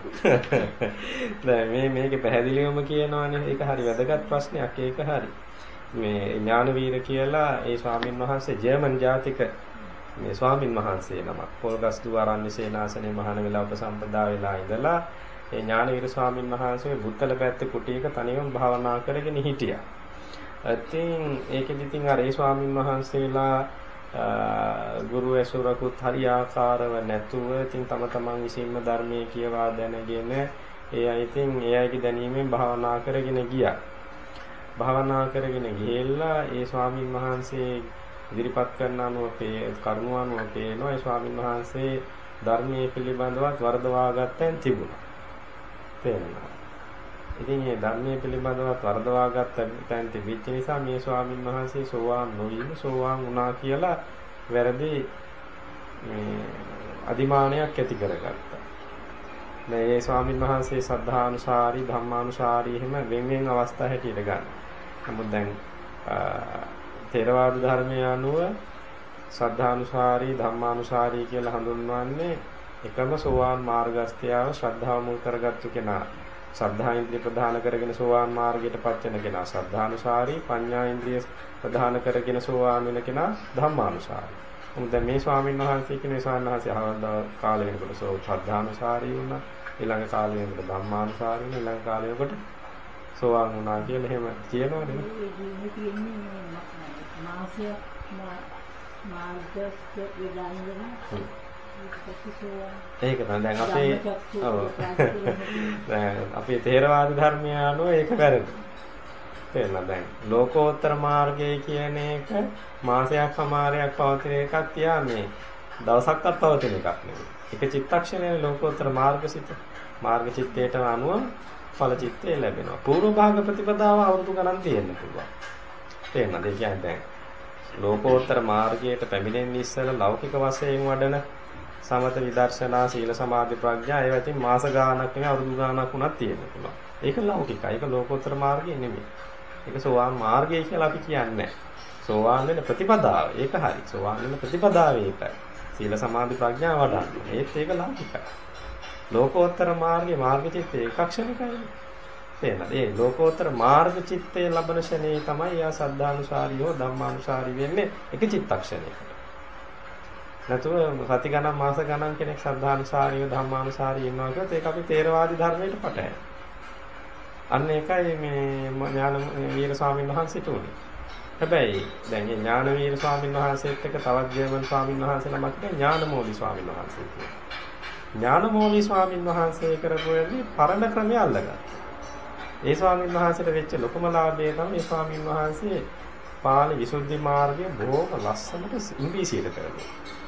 දැන් මේ මේකේ පැහැදිලිවම කියනවානේ ඒක හරි වැදගත් ප්‍රශ්නයක් ඒක හරි. මේ ඥානවීර කියලා ඒ ස්වාමීන් වහන්සේ ජර්මන් ජාතික මේ ස්වාමින් වහන්සේ නමක්. පොල්ගස්දු ආරණ්‍ය සේනාසනේ මහාන වෙලා උපසම්පදා වෙලා ඉඳලා ඒ ඥානවීර ස්වාමීන් වහන්සේ බුත්තල පැත්තේ කුටියක තනියම භාවනා කරගෙන හිටියා. ඉතින් ඒකෙදි ඉතින් අර ඒ ස්වාමීන් වහන්සේලා ගුරු ඇසුරකුත් හරියාකාරව නැතුව ඉතින් තම තමන් විසින්ම ධර්මයේ කියවා දැනගෙන ඒ අය ඉතින් ඒ අයගේ දැනීමෙන් භාවනා කරගෙන ගියා. භාවනා කරගෙන ගිහිල්ලා ඒ ස්වාමීන් වහන්සේ ඉදිරිපත් කරන අනුව කරුණු අනුව පේනවා ඒ ස්වාමීන් වහන්සේ ධර්මයේ පිළිබඳවත් වර්ධවා ගත්තෙන් තිබුණා. තේරෙනවා. ඉතින් මේ ධර්මයේ පිළිබඳව වර්ධවාගත් තැන් තිබිච්ච නිසා මේ ස්වාමින් වහන්සේ සෝවාන් නොවීම සෝවාන් වුණා කියලා වැරදි මේ අදිමානයක් ඇති කරගත්තා. මේ ස්වාමින් වහන්සේ සද්ධානුසාරී ධම්මානුසාරී එහෙම වෙන වෙන අවස්ථා හැටියට ගන්න. නමුත් දැන් තේරවාද ධර්මයේ අනුව සද්ධානුසාරී ධම්මානුසාරී කියලා හඳුන්වන්නේ එකම සෝවාන් මාර්ගස්ත්‍යාව ශ්‍රද්ධාව මුල් කරගත්තු කෙනා ශ්‍රද්ධා ඉන්ද්‍රිය ප්‍රධාන කරගෙන සෝවාන් මාර්ගයට පත් වෙන කෙනා ශ්‍රද්ධානුසාරී පඤ්ඤා ඉන්ද්‍රිය ප්‍රධාන කරගෙන සෝවාන් වෙන කෙනා ධම්මානුසාරී. මොකද මේ ස්වාමීන් වහන්සේ කියන ස්වාමීන් වහන්සේ අහවල් කාලේ වෙනකොට සෝ ශ්‍රද්ධානුසාරී වුණා. ඊළඟ කාලේ වෙනකොට ධම්මානුසාරී වුණා. ඊළඟ කාලේ වෙනකොට සෝවාන් වුණා කියලා එහෙම කියනවනේ. මාසයක් මාර්ගස්ත විදානගෙන ඒක තමයි දැන් අපේ ඔව් [laughs] දැන් අපේ තේරවාද ධර්මය අනුව ඒක වැරදි. තේරෙනවද දැන් ලෝකෝත්තර මාර්ගය කියන එක මාසයක් සමාරයක් පවතින එකක් තියා මේ දවසක්වත් පවතින එකක් නෙවෙයි. එක චිත්තක්ෂණයේ ලෝකෝත්තර මාර්ගසිත මාර්ග චිත්තයට අනුව ඵල චිත්තය ලැබෙනවා. పూర్ව භාග ප්‍රතිපදාව අවුරුදු ගණන් තියෙන්න පුළුවන්. තේරෙනවද? ඒ කියන්නේ දැන් ලෝකෝත්තර මාර්ගයට පැමිණෙන්න ඉස්සෙල්ලා ලෞකික වශයෙන් වඩන සමත විදර්ශනා සීල සමාධි ප්‍රඥා ඒවා ඉතින් මාස ගාණක් නෙවෙයි අවුරුදු ගාණක් වුණත් තියෙන්න පුළුවන්. ඒක ලෞකිකයි. ඒක ලෝකෝත්තර මාර්ගය නෙමෙයි. ඒක සෝවාන් මාර්ගය කියලා අපි කියන්නේ සෝවාන් වෙන ප්‍රතිපදාව. ඒක හරි. සෝවාන් වෙන ප්‍රතිපදාව ඒකයි. සීල සමාධි ප්‍රඥා වඩන්න. ඒත් ඒක ලාභිකයි. ලෝකෝත්තර මාර්ගයේ මාර්ග චිත්තේ එකක්ෂණිකයි. තේරෙනවද? ඒ ලෝකෝත්තර මාර්ග චිත්තේ ලබන ෂනේ තමයි යා සද්ධානුසාරී හෝ ධම්මානුසාරී වෙන්නේ එක චිත්තක්ෂණයකට. නැතුව සති ගණන් මාස ගණන් කෙනෙක් සද්ධානුසාරීව ධම්මානුසාරී ඉන්නවා කියොත් ඒක අපි තේරවාදී ධර්මයට පටහැයි. අන්න ඒකයි මේ ඥාන වීර ස්වාමීන් වහන්සේට උනේ. හැබැයි දැන් මේ ඥානවීර ස්වාමීන් වහන්සේත් එක්ක තවත් ජර්මන් ස්වාමීන් වහන්සේ නමක් ඉන්නේ ඥානමෝලි ස්වාමීන් වහන්සේ කියලා. ඥානමෝලි ස්වාමීන් වහන්සේ කරපු වෙන්නේ පරණ ක්‍රමය අල්ලගත්තා. ඒ ස්වාමීන් වහන්සේට වෙච්ච ලොකුම ලාභය තමයි මේ ස්වාමීන් වහන්සේ පාළි විසුද්ධි මාර්ගය බොහොම ලස්සනට ඉංග්‍රීසියට කරනවා.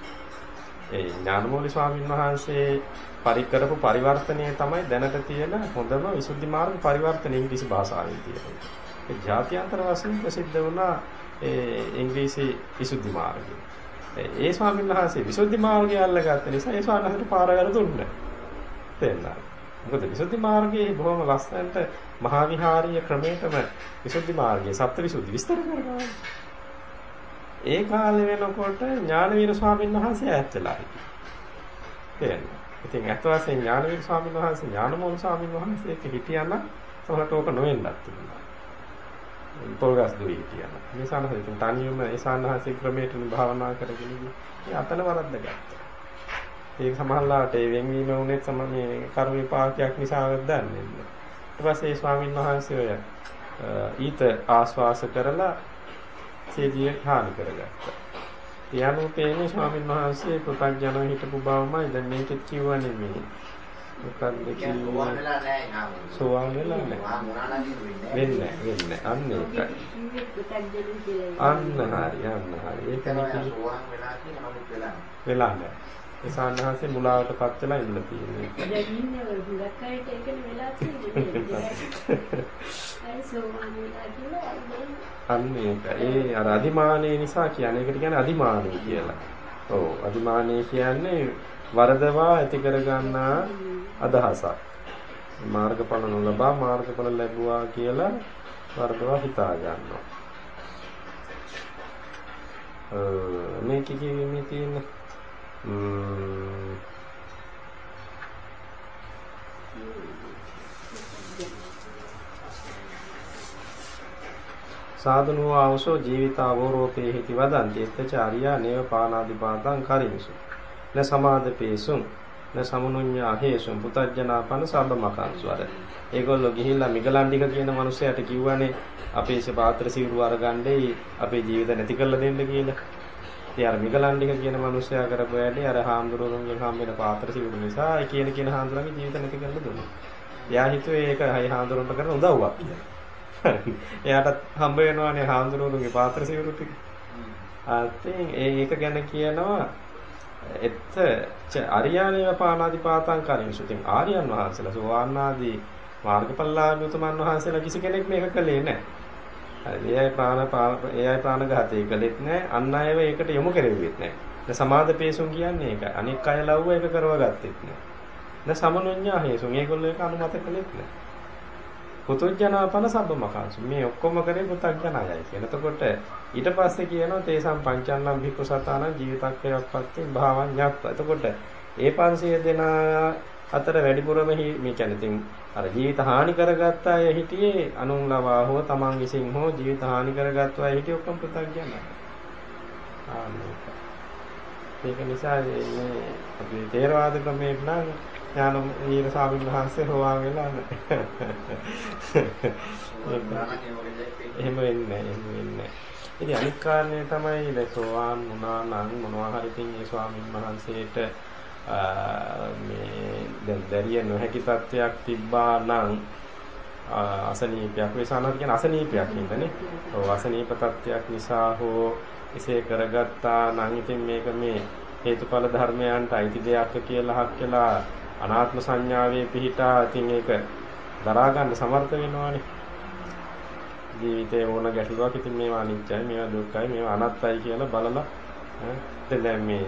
ඒ ඥානමෝලි ස්වාමීන් වහන්සේ පරිකරපු පරිවර්තනය තමයි දැනට තියෙන හොඳම විසුද්ධි මාර්ග පරිවර්තන ඉංග්‍රීසි භාෂාවෙන් තියෙන්නේ. ඒ ජාත්‍යන්තර වශයෙන් ප්‍රසිද්ධ වුණා ඒ ඉංග්‍රීසි විසුද්ධි මාර්ගය. ඒ ස්වාමීන් වහන්සේ විසුද්ධි මාර්ගය අල්ලගත්ත නිසා ඒ ස්වාමීන් වහන්සේට පාරවල දුන්නා. තේරුණා. මොකද විසුද්ධි මාර්ගයේ බොහොම ලස්සනට මහා විහාරීය ක්‍රමයටම විසුද්ධි මාර්ගයේ සප්තවිසුද්ධි විස්තර කරනවා. ඒ කාලේ වෙනකොට ඥානවීර ස්වාමීන් වහන්සේ ඈත් වෙලා හිටියා. තේරෙනවද? ඉතින් අත් වශයෙන් ඥානවීර ස්වාමීන් වහන්සේ ඥානමෝල ස්වාමීන් වහන්සේ එක්ක හිටියනම් සමහරට ඕක නොවෙන්නත් තිබුණා. පොල්ගස් දුවේ හිටියනම්. මේ සානහස ඉතින් තනියම ඒ සානහසේ ක්‍රමයට භාවනා කරගෙන ඉන්නේ. අතන වරද්ද ගත්තා. ඒක සමහරලාට ඒ වෙන්වීම උනේ සම මේ කර්ම විපාකයක් නිසාවත් දන්නේ නැහැ. ඊට පස්සේ ඒ ස්වාමීන් වහන්සේ ඔය ඊත ආස්වාස කරලා සේදිය හානි කරගත්තා. යනුපේනේ ස්වාමීන් වහන්සේ පුතඥව හිටපු බවමයි දැන් මේකෙත් කියවන්නේ මේ. මොකක්ද කියන්නේ? සෝවාන් වෙලා නැහැ. වෙන්නේ වෙන්නේ අන්න ඒකයි. අන්න හරි අන්න හරි. ඒක නෙකි වෙලා නැහැ. ඒ සාන්නහසේ මුලාවටපත් වෙලා ඉන්න තියෙන්නේ. දැන් ඉන්නේ හුඟක් අයට ඒකනේ වෙලා තියෙන්නේ. [laughs] ඒ අර අදිමානයේ නිසා කියන්නේ ඒකට කියන්නේ අදිමානය කියලා. ඔව් අදිමානය කියන්නේ වරදවා ඇති කරගන්නා අදහසක්. මාර්ගඵල නොලබා මාර්ගඵල ලැබුවා කියලා වරදවා හිතා ගන්නවා. මේක කිව්වේ තියෙන සාධනෝ ආවසෝ ජීවිත අවරෝපේ හිති වදන්ති එත්තචාරියා නේව පානාදිපාතං කරින්සු න සමාදපේසුම් න සමුනුඤ්ඤා හේසුම් පුතඥාපන සබ්බමකංසු අර ඒගොල්ලෝ ගිහිල්ලා මිගලන්ඩික කියන මිනිහයාට කිව්වනේ අපේ පාත්‍ර සිවුරු අරගන්නේ අපේ ජීවිත නැති කරලා දෙන්න කියලා. ඉතින් අර මිගලන්ඩික කියන මිනිහයා කරපු වැඩේ අර හාමුදුරුවන්ගෙන් හම්බෙන පාත්‍ර සිවුරු නිසා ඒ කියන කියන හාමුදුරන්ගේ ජීවිත නැති කරලා දුන්නා. එයා හිතුවේ ඒක හයි හාමුදුරන්ට කරන උදව්වක් [laughs] කියලා. එයාට හම්බ වෙනවානේ හාමුදුරුවන්ගේ පාත්‍ර සිවුරු ටික. අතින් ඒක ගැන කියනවා එත් අරියාණේව පානාදි පාතං කරින්සු. ඉතින් ආර්යයන් වහන්සේලා සෝවාන් ආදී මාර්ගඵලලාභී උතුමන් වහන්සේලා කිසි කෙනෙක් මේක කළේ නැහැ. හරි. එයයි ප්‍රාණ එයයි ප්‍රාණඝාතය කළෙත් නැහැ. අන් අයව ඒකට යොමු කෙරෙව්වෙත් නැහැ. ද සමාදපේසුන් කියන්නේ ඒකයි. අනික් අය ලව්ව ඒක කරවගත්තෙත් නැහැ. ද සමනුඤ්ඤා හේසුන් ඒගොල්ලෝ ඒක අනුමත කළෙත් නැහැ. පුතුජනාපන සබ්බමකාසු මේ ඔක්කොම කරේ පුතඥයයි කියන. එතකොට ඊට පස්සේ කියනවා තේසම් පංචන්නම් භික්ඛු සතාන ජීවිතක්කයක්පත්ති භාවඤ්ඤත්. එතකොට ඒ 500 දෙනා අතර වැඩිපුරම මේ කියන්නේ ඉතින් අර ජීවිත හානි කරගත්ත අය හිටියේ අනුන් ලවා හෝ තමන් විසින් හෝ ජීවිත හානි කරගත්ත අය හිටියේ ඔක්කොම පුතඥයයි. ඒක නිසා මේ අපි තේරවාද ක්‍රමයට නම් ඥාන වීර ස්වාමීන් වහන්සේ හොවා වෙලා [laughs] එහෙම වෙන්නේ එහෙම වෙන්නේ ඉතින් අනික් කාරණේ තමයි දැසෝවාන් වුණා නම් මොනවා හරි ඉතින් ඒ ස්වාමීන් වහන්සේට මේ දැන් දැරිය නොහැකි තත්ත්වයක් තිබ්බා නම් අසනීපයක් වේසනක් කියන අසනීපයක් නේදනේ. ඔව් අසනීප තත්ත්වයක් නිසා හෝ එසේ කරගත්තා නම් ඉතින් මේක මේ හේතුඵල ධර්මයන්ට අයිති දෙයක් කියලා හක් කියලා අනාත්ම සංඥාවේ පිහිටා ඉතින් ඒක දරා ගන්න සමර්ථ වෙනවානේ. ජීවිතේ ඕන ගැටලුවක් ඉතින් මේවා අනිත්‍යයි, මේවා දුක්ඛයි, මේවා අනාත්තයි කියලා බලලා දැන් මේ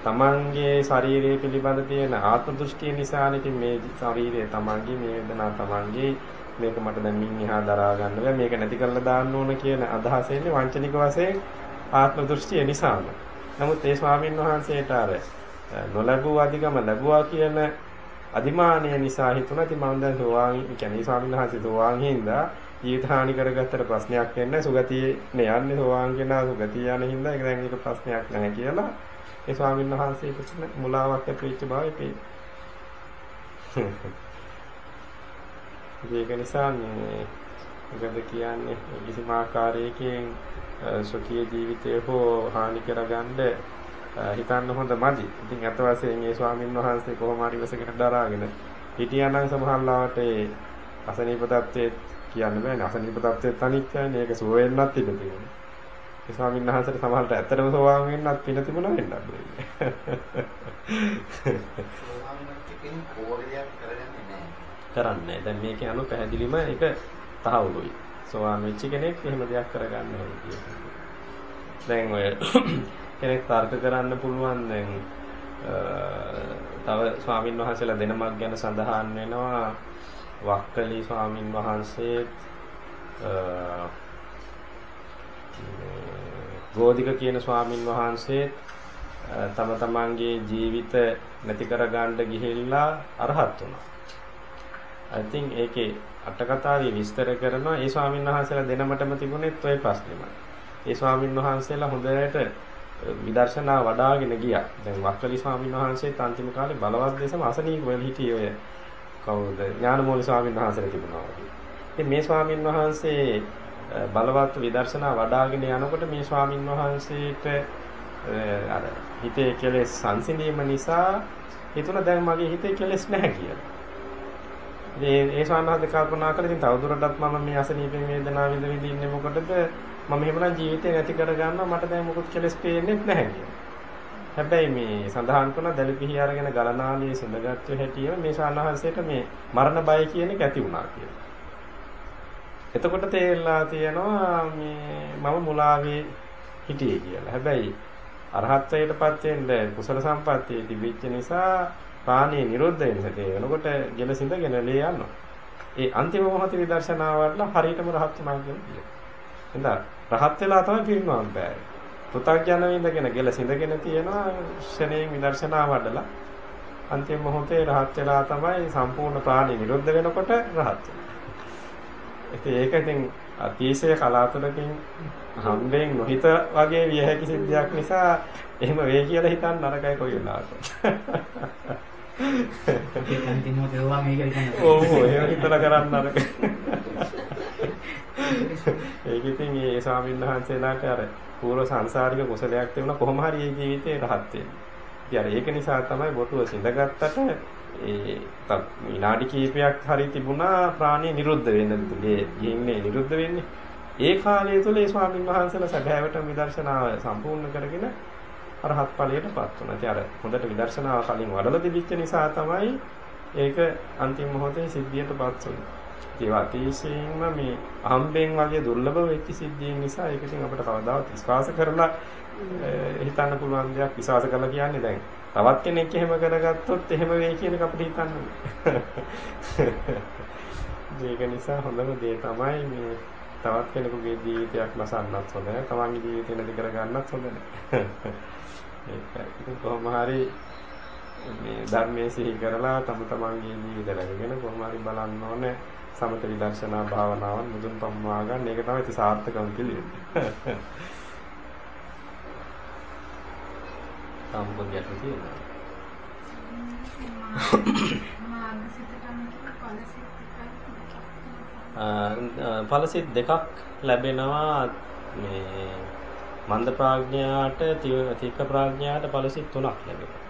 තමන්ගේ ශරීරය පිළිබඳ තියෙන ආත්ම දෘෂ්ටිය නිසානේ ඉතින් මේ ශරීරය තමන්ගේ මේ වේදනා තමන්ගේ. මේක මට දැන් මින් එහා දරා ගන්න බෑ. මේක නැති කරලා දාන්න ඕන කියන අදහස එන්නේ වංචනික වශයෙන් ආත්ම දෘෂ්ටිය නිසාම. නමුත් ඒ ස්වාමීන් වහන්සේට අර නොලැබුව අධිගම ලැබුවා කියන අදිමානය නිසා හිතුණා. ඉතින් මම දැන් සෝවාන් කියන්නේ ස්වාමීන් වහන්සේ සෝවාන් හින්දා ජීවිත හානි කරගත්තට ප්‍රශ්නයක් වෙන්නේ සුගතියේ නේ යන්නේ සෝවාන් කෙනා සුගතිය යන හින්දා ඒක දැන් ඒක ප්‍රශ්නයක් නැහැ කියලා ඒ ස්වාමීන් වහන්සේ පිටින් මුලාවක් ඇති වෙච්ච බව පේනවා. ඒක නිසා මේ මොකද කියන්නේ කිසිම ආකාරයකින් සුඛී ජීවිතය හෝ හානි කරගන්න හිතන්න හොඳ මදි. ඉතින් අත වශයෙන් මේ ස්වාමින් වහන්සේ කොහොම හරි ඉවසගෙන දරාගෙන හිටියානම් සමහරවිට ඒ අසනීප තත්ත්වයේ කියන්න බෑනේ. අසනීප තත්ත්වයේ අනිත්‍යයි. ඒක සුව වෙන්නත් ඉඩ තියෙනවා. ඒ ස්වාමීන් වහන්සේට සමහරවිට ඇත්තටම සෝවාන් වෙන්නත් පින තිබුණා වෙන්නත් බෑ. කරන්නේ දැන් මේකේ අනු පැහැදිලිම ඒක තහවුරුයි. සෝවාන් වෙච්ච කෙනෙක් එහෙම දෙයක් කරගන්න ඕනේ දැන් ඔය [coughs] කෙනෙක් තර්ක කරන්න පුළුවන් දැන් තව ස්වාමින් වහන්සේලා දෙනමක් ගැන සඳහන් වෙනවා වක්කලි ස්වාමින් වහන්සේ ගෝධික කියන ස්වාමින් වහන්සේ තම තමන්ගේ ජීවිත නැති කරගන්න ගිහිල්ලා අරහත් වුණා. I think ඒකේ අටකතාවේ විස්තර කරනවා ඒ ස්වාමීන් වහන්සේලා දෙනමටම තිබුණෙත් ওই ප්‍රශ්නෙමයි. ඒ ස්වාමීන් වහන්සේලා හොඳට විදර්ශනා වඩාගෙන ගියා. දැන් වක්කලි ස්වාමීන් වහන්සේත් අන්තිම කාලේ බලවත් දේශම අසනීප වෙල හිටියේ ඔය කවුද ඥානමෝලි ස්වාමීන් වහන්සේලා තිබුණා වගේ. ඉතින් මේ ස්වාමීන් වහන්සේ බලවත් විදර්ශනා වඩාගෙන යනකොට මේ ස්වාමීන් වහන්සේට අර හිතේ කෙලෙස් සංසිඳීම නිසා හිතුණ දැන් මගේ හිතේ කෙලෙස් නැහැ කියලා. ඉතින් ඒ ස්වාමීන් කල්පනා කළා ඉතින් තවදුරටත් මම මේ අසනීපේ වේදනාව විඳ විඳ ඉන්නේ මොකටද මම එහෙමනම් ජීවිතේ නැති කර ගන්නවා මට දැන් මොකුත් කෙලස් පේන්නේ නැහැ කියලා. හැබැයි මේ සඳහන් කරන දැලිපිහි අරගෙන ගලනාලියේ සඳගත්තු හැටිය මේ සානහන්සේට මේ මරණ බය කියන එක ඇති වුණා කියලා. එතකොට තේරලා තියෙනවා මේ මම මුලාවේ හිටියේ කියලා. හැබැයි අරහත්ත්වයටපත් වෙන්න කුසල සම්පත්තිය තිබිච්ච නිසා පාණී නිරුද්ධ වෙනස තේරෙනකොට ගෙල සිඳගෙන ලේ යනවා. ඒ අන්තිම මොහොතේ විදර්ශනාවල හරියටම රහත් වුණා කියන්නේ. එහෙනම් රහත් වෙලා තමයි පිරිනවම් බෑ. පෘථග්ජන විඳගෙන ගෙල සිඳගෙන තියෙනවා ශරණයෙන් විදර්ශනා වඩලා අන්තිම මොහොතේ රහත් වෙලා තමයි සම්පූර්ණ ප්‍රාණි නිරුද්ධ වෙනකොට රහත් වෙන්නේ. ඒක ඉතින් අතිශය කලාතුරකින් හම්බෙන් නොහිත වගේ විය හැකි සිද්ධියක් නිසා එහෙම වෙයි කියලා හිතන්න නරකයි කොයි හිතන්න. ඔව් ඒක හිතලා කරන්න අර. ඒක ඉතින් මේ ස්වාමීන් වහන්සේලාට අර පූර්ව සංසාරික කුසලයක් තිබුණා කොහොම හරි මේ ජීවිතේ රහත් වෙන්න. ඉතින් අර ඒක නිසා තමයි බොටුව සිඳගත්තට ඒ විනාඩි කිහිපයක් හරි තිබුණා ප්‍රාණය නිරුද්ධ වෙන්න තුලේ ගිහින්නේ නිරුද්ධ වෙන්නේ. ඒ කාලය තුල ඒ ස්වාමීන් වහන්සේලා සැබෑවටම විදර්ශනාව සම්පූර්ණ කරගෙන අරහත් ඵලයටපත් වුණා. ඉතින් අර හොඳට විදර්ශනාව කලින් වඩලා තිබිච්ච නිසා තමයි ඒක අන්තිම මොහොතේ සිද්ධියටපත් වුනේ. ඒ අතිශයින්ම මේ අහම්බෙන් වගේ දුර්ලභ වෙච්ච සිද්ධියෙන් නිසා ඒක ඉතින් අපිට කවදාවත් විශ්වාස කරලා හිතන්න පුළුවන් දෙයක් විශ්වාස කරලා කියන්නේ දැන් තවත් කෙනෙක් එහෙම කරගත්තොත් එහෙම වෙයි කියන එක අපිට හිතන්න [laughs] ඒක නිසා හොඳම දේ තමයි මේ තවත් කෙනෙකුගේ ජීවිතයක් නසන්නත් හොඳ නැහැ. තමන්ගේ ජීවිතය නැති කරගන්නත් හොඳ නැහැ. [laughs] ඒක කොහොම හරි මේ ධර්මයේ සිහි කරලා තම තමන්ගේ ජීවිත රැකගෙන කොහොම හරි බලන්න ඕනේ සමත විදර්ශනා භාවනාවන් මුදුන් පම්මවා ගන්න. ඒක තමයි ඉති සාර්ථකම පිළිවෙල. [laughs] සම්පූර්ණ ගැටලු තියෙනවා. ඵලසිත දෙකක් ලැබෙනවා මේ මන්ද ප්‍රඥාට තික ප්‍රඥාට ඵලසිත තුනක් ලැබෙනවා.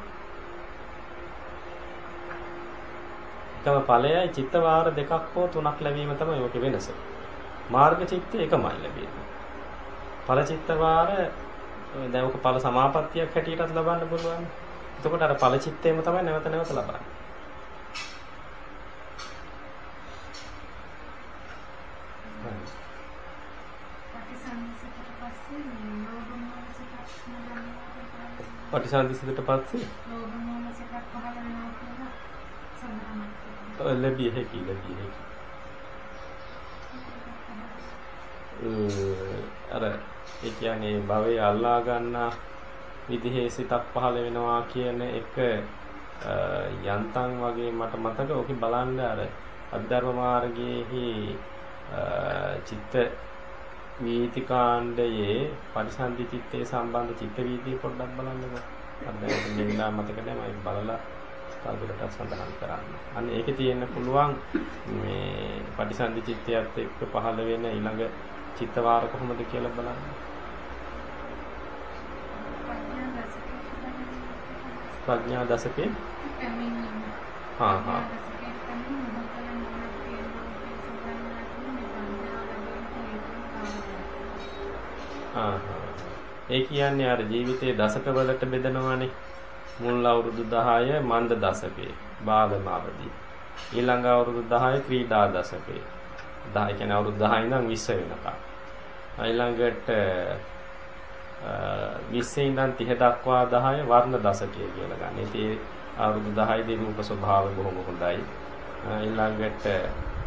එකම ඵලයයි චිත්ත වාර දෙකක් හෝ තුනක් ලැබීම තමයි ඔකේ වෙනස. මාර්ග චිත්ත එකමයි ලැබෙන්නේ. ඵල චිත්ත වාර දැන් ඔක ඵල සමාපත්තියක් හැටියටත් ලබන්න පුළුවන්. එතකොට අර ඵල චිත්තේම තමයි නැවත නැවත ලබන්නේ. පටිසන්ධිසිතට පස්සේ ලැබිය හැකි ලැබිය හැකි අර ඒ කියන්නේ භවයේ අල්ලා ගන්නා විදිහේ සිතක් පහළ වෙනවා කියන එක යන්තම් වගේ මට මතක ඔකි බලන්න අර අධර්ම මාර්ගයේහි චිත්ත වීතිකාණ්ඩයේ පරිසන්දි චිත්තේ සම්බන්ධ චිත්ත වීතිය පොඩ්ඩක් බලන්නකෝ. අද මෙන්න මතක නැහැ මම බලලා තවදුරටත් සඳහන් කරන්න. අන්න ඒකේ තියෙන්න පුළුවන් මේ පරිසන්දි චිත්තයත් එක්ක පහළ වෙන ඊළඟ චිත්ත වාර කොහොමද කියලා බලන්න. ප්‍රඥා දසකේ හා හා ඒ කියන්නේ අර ජීවිතයේ දශකවලට බෙදනවානේ. මුල් අවුරුදු 10 මන්ද දශකේ බාලම අවදී. ඊළඟ අවුරුදු 10 ක්‍රීඩා දශකේ. 10 කියන්නේ අවුරුදු 10 ඉඳන් 20 වෙනකම්. ඊළඟට 20 ඉඳන් 30 දක්වා 10 වර්ණ දශකය කියලා ගන්න. ඉතින් අවුරුදු 10 දී රූප ස්වභාව බොහොම හොඳයි. ඊළඟට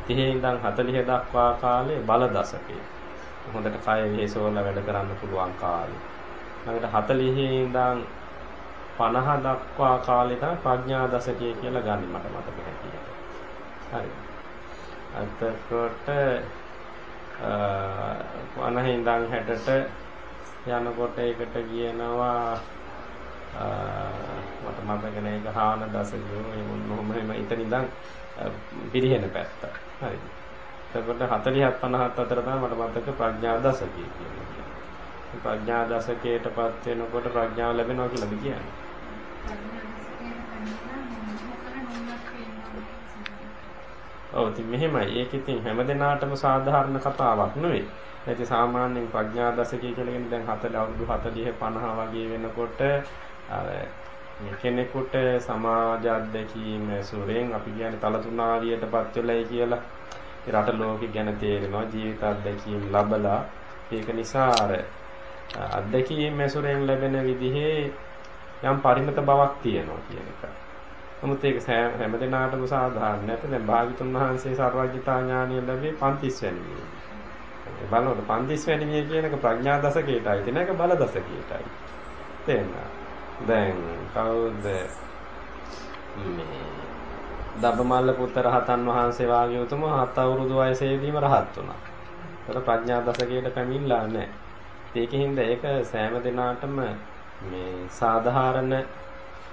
30 ඉඳන් 40 දක්වා කාලේ බල දශකය. හොඳට කය වේසවල වැඩ කරන්න පුළුවන් කාලේ. ළඟට 40 ඉඳන් 50 දක්වා කාලේ තමයි ප්‍රඥා දශකය කියලා ගන්න මට මතක හැටියට. හරි. එතකොට අ 50 ඉඳන් 60ට යනකොට ඒකට කියනවා මට මතක නැහැ ඒක හාන දශකය ඒ මොනම එහෙම ඉතින් ඉඳන් පිරිහෙන පැත්ත. හරිද? එතකොට 40ත් 50ත් අතර තමයි මට මතක ප්‍රඥා දශකය කියන්නේ. ප්‍රඥා දශකයටපත් වෙනකොට ප්‍රඥාව ලැබෙනවා කියලාද කියන්නේ? ඔව් ඉතින් මෙහෙමයි. ඒක ඉතින් හැමදෙනාටම සාධාරණ කතාවක් නෙවෙයි. ඒකේ සාමාන්‍යයෙන් ප්‍රඥා දශකය කියලා කියන්නේ දැන් 40 අවුරුදු 40 50 වගේ වෙනකොට අර කෙනෙකුට සමාජ අධ්‍යක්ීම සුරෙන් අපි කියන්නේ තලතුණාවියටපත් වෙලයි කියලා රට ලෝකෙ ගැන තේරෙනවා ජීවිත අත්දැකීම් ලබලා ඒක නිසා අර අත්දැකීම් ඇසුරෙන් ලැබෙන විදිහේ යම් පරිණත බවක් තියෙනවා කියන එක. නමුත් ඒක හැම දිනාටම සාධාරණ නැත. දැන් භාග්‍යතුන් වහන්සේ සර්වඥතා ඥානිය ලැබේ 35 වෙනි වියේ. බලනකොට 35 වෙනි වියේ කියන එක ප්‍රඥා දසකයටයි තියෙන එක බල දසකයටයි. තේරෙනවා. දැන් කවුද මේ දබමල්ල පුත්ත රහතන් වහන්සේ වාගේ උතුම හත් අවුරුදු වයසේදීම රහත් වුණා. ඒතර ප්‍රඥා දසකයට පැමිණලා නැහැ. ඒකින්ද ඒක සෑම දිනාටම මේ සාධාරණ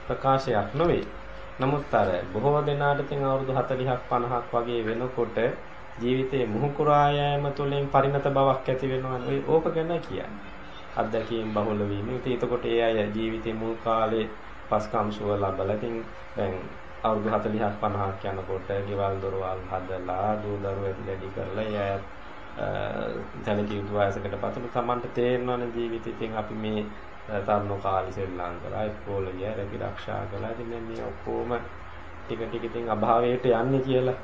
ප්‍රකාශයක් නොවේ. නමුත් අර බොහෝ දෙනාට තින් අවුරුදු 40ක් 50ක් වගේ වෙනකොට ජීවිතේ මුහුකුරා යෑම තුළින් පරිණත බවක් ඇති වෙනවා නේ ඕක ගැන කියන්නේ. අත්දැකීම් බහුල වීම. ඉතින් එතකොට ඒ අය ජීවිතේ මුල් කාලේ පස්කම් සුව ලබලා ඉතින් දැන් අවුරුදු 40ක් 50ක් යනකොට ගෙවල් දොරවල් හදලා දූ දරුවෝ ඇතිලඩි කරලා ඒ අය දැනටි යුතු වයසකට පසු තමන්ට තේරෙනවනේ ජීවිතේ ඉතින් අපි මේ තරුණ කාලේ ශ්‍රී ලංකාවේ ඉස්කෝලේ රැකී ආරක්ෂා කළා ඉතින් මේ ඔක්කොම ටික ටික ඉතින් අභාවයට යන්නේ කියලා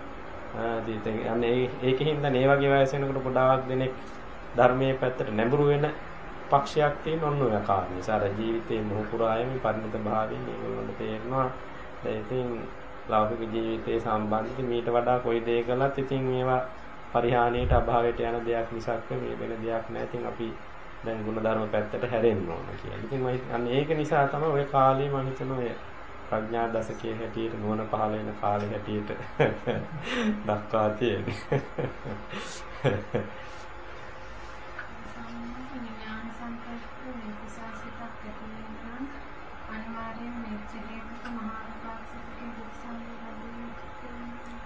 ඉතින් යන්නේ ඒකෙන් දැන් මේ වගේ වයස වෙනකොට ගොඩාක් දෙනෙක් ධර්මයේ පැත්තට නැඹුරු වෙන පක්ෂයක් තියෙන ඔන්න ඔය කාරණේ. සාර ජීවිතේ මොහු පුරායම පරිණත භාවයෙන් මේගොල්ලන්ට තේරෙනවා. ඉතින් ලෞකික ජීවිතයේ සම්බන්ධිත මීට වඩා කොයි දේ කළත් ඉතින් මේවා පරිහානියට අභාවයට යන දෙයක් මිසක් මේ වෙන දෙයක් නෑ. ඉතින් අපි දැන් ಗುಣධර්ම පැත්තට හැරෙන්න ඕන කියලා. ඉතින් මම අන්න ඒක නිසා තමයි ওই කාලේ මම හිතන ඔය ප්‍රඥා දශකයේ හැටියට නුවණ පහළ වෙන කාලේ හැටියට [laughs] දක්වා තියෙන්නේ. [laughs]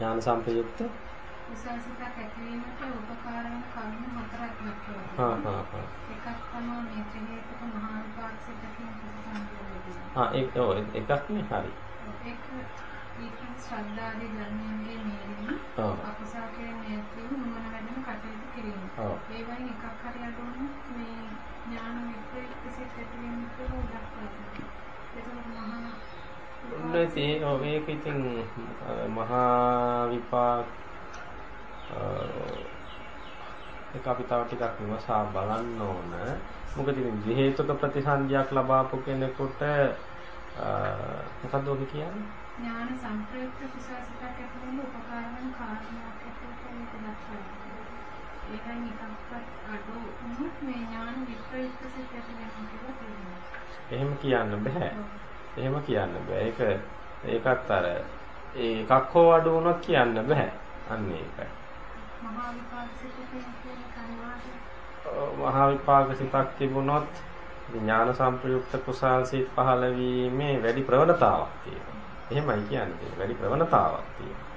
ඥාන සංප්‍රයුක්ත විශ්වාසිතක් ඇතිවීමට උපකාර වෙන කරුණු හතරක් දක්වනවා. හා හා හා. එකක් තමයි මේ ත්‍රිහේතුක මහා විපාක්ෂිතකින් ප්‍රතිසංයෝගය. ආ ඒක ඔව් එකක් නේ හරි. ඒක ඒකෙන් ශ්‍රද්ධාදී ධර්මයන්ගේ මේරීම ඔව්. අකුසලයේ මේරීම නුවණ වැඩෙන කටයුතු කිරීම. ඒ වයින් එකක් හරි අඩුවොත් මේ ඥාන විප්‍රයුක්ත සිත් ඇතිවීමට දක්වනවා. ඒක මහා උන්නතේ ඔව් ඒක ඉතින් මහා විපාක ඒක අපි තව ටිකක් විමසා බලන්න ඕන. මොකද ඉතින් හේතුක ප්‍රතිසන්දියක් ලබාපු කෙනෙකුට මොකද්ද ඔබ කියන්නේ? ඥාන සංප්‍රයුක්ත විශ්වාසිතක් ඇතිවෙන්න උපකාර වන කාරණාවක් ඇතුළත ඒක දක්වනවා. ඒකෙන් එකක්වත් අඩු වුණොත් මේ ඥාන විප්‍රයුක්ත සිත් ඇති වෙනවා කියලා කියනවා. එහෙම කියන්න බෑ. එහෙම කියන්න බෑ. ඒක ඒකත් අර ඒ එකක් හෝ අඩු වුණොත් කියන්න බෑ. අන්න ඒකයි. මහා විපාක සිත් කියන කර්මාදී මහා විපාක සිතක් තිබුණොත් ඥාන සම්ප්‍රයුක්ත කුසල් සිත් පහළ වීමේ වැඩි ප්‍රවණතාවක් තියෙනවා. එහෙමයි කියන්නේ. වැඩි ප්‍රවණතාවක් තියෙනවා.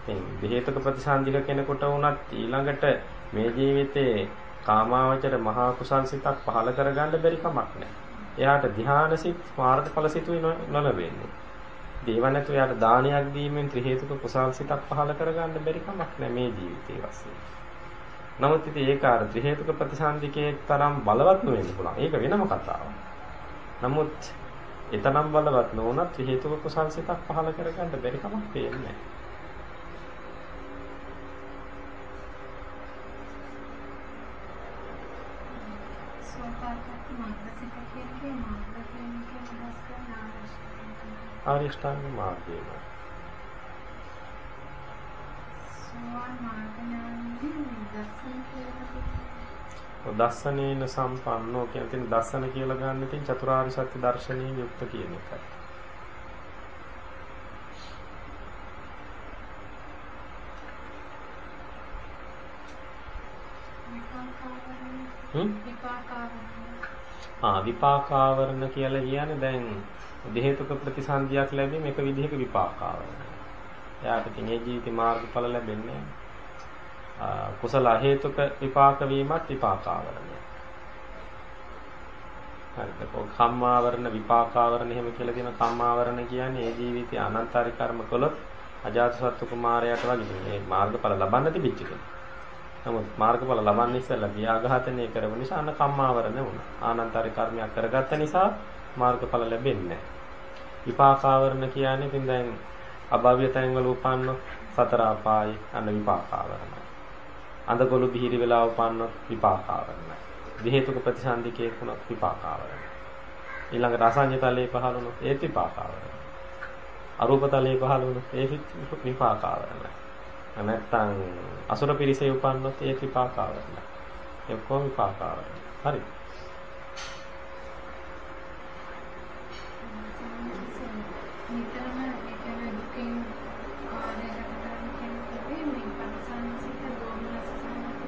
ඉතින් විහෙතක ප්‍රතිසන්දික කෙනෙකුට වුණත් ඊළඟට මේ ජීවිතේ කාමාවචර මහා කුසල් සිතක් පහළ කරගන්න බැරි කමක් නැහැ. එයාට ධ්‍යාන සිත් මාර්ගඵල සිතුයි නොලැබෙන්නේ. දේව නැතු එයාට දානයක් දීමෙන් ත්‍රි හේතුක කුසල් සිතක් පහළ කරගන්න බැරි කමක් නැහැ මේ ජීවිතේ වශයෙන්. නමුත් ඉතින් ඒක අර ත්‍රි හේතුක ප්‍රතිසන්දිකේ තරම් බලවත් නොවෙන්න පුළුවන්. ඒක වෙනම කතාවක්. නමුත් එතරම් බලවත් නොවුනත් ත්‍රි හේතුක කුසල් සිතක් පහළ කරගන්න බැරි කමක් පේන්නේ නැහැ. සෝපාපට්ටි මාර්ගසිත කියන්නේ මාර්ග කියන්නේ අදහස් කරන ආරෂ්ඨ. ආර්ය ශ්‍රාංග මාර්ගයම. දස්සනේන සම්පන්නෝ කියන තැන දස්සන කියලා ගන්න ඉතින් චතුරාර්ය සත්‍ය දර්ශනීය යුක්ත කියන එකයි. හ්ම් ආ විපාකාවරණ කියලා කියන්නේ දැන් දෙහේතුක ප්‍රතිසන්දියක් ලැබීම එක විදිහක විපාකාවරණ. එයාට ඉතින් ඒ ජීවිතේ මාර්ගඵල ලැබෙන්නේ කුසල හේතුක විපාක වීමත් විපාකාවරණය. හරිද? කො කම්මාවරණ විපාකාවරණ එහෙම කියලා කියන කම්මාවරණ කියන්නේ ඒ ජීවිතයේ අනන්තරි කර්ම කළොත් අජාතසත්තු කුමාරයාට වගේ මේ මාර්ගඵල ලබන්න තිබිච්ච කෙනෙක්. නමුත් මාර්ගඵල ලබන්න ඉස්සෙල්ලා ව්‍යාඝාතනය කරපු නිසා අන්න කම්මාවරණ වුණා. ආනන්තරි කර්මයක් කරගත්ත නිසා මාර්ගඵල ලැබෙන්නේ නැහැ. විපාකාවරණ කියන්නේ ඉතින් දැන් අභව්‍ය තැන්වල උපන්නොත් සතර අපායි අන්න විපාකාවරණයි. අඳගොළු බිහිරි වෙලා උපන්නොත් විපාකාවරණයි. විහෙතුක ප්‍රතිසන්දිකේ වුණොත් විපාකාවරණයි. ඊළඟට අසඤ්ඤතලයේ පහළ වුණොත් ඒත් විපාකාවරණයි. අරූපතලයේ පහළ වුණොත් ඒත් විපාකාවරණයි. නැත්තම් අසුර පිරිසේ උපන්නොත් ඒ විපාකාවරණයි. ඒ ඔක්කොම විපාකාවරණයි. හරි. නිතරම ඒ කියන්නේ දුකින් ආරයකට කරන කෙනෙකුගේ මේ පරිසංසිත දෝමනස සම්මත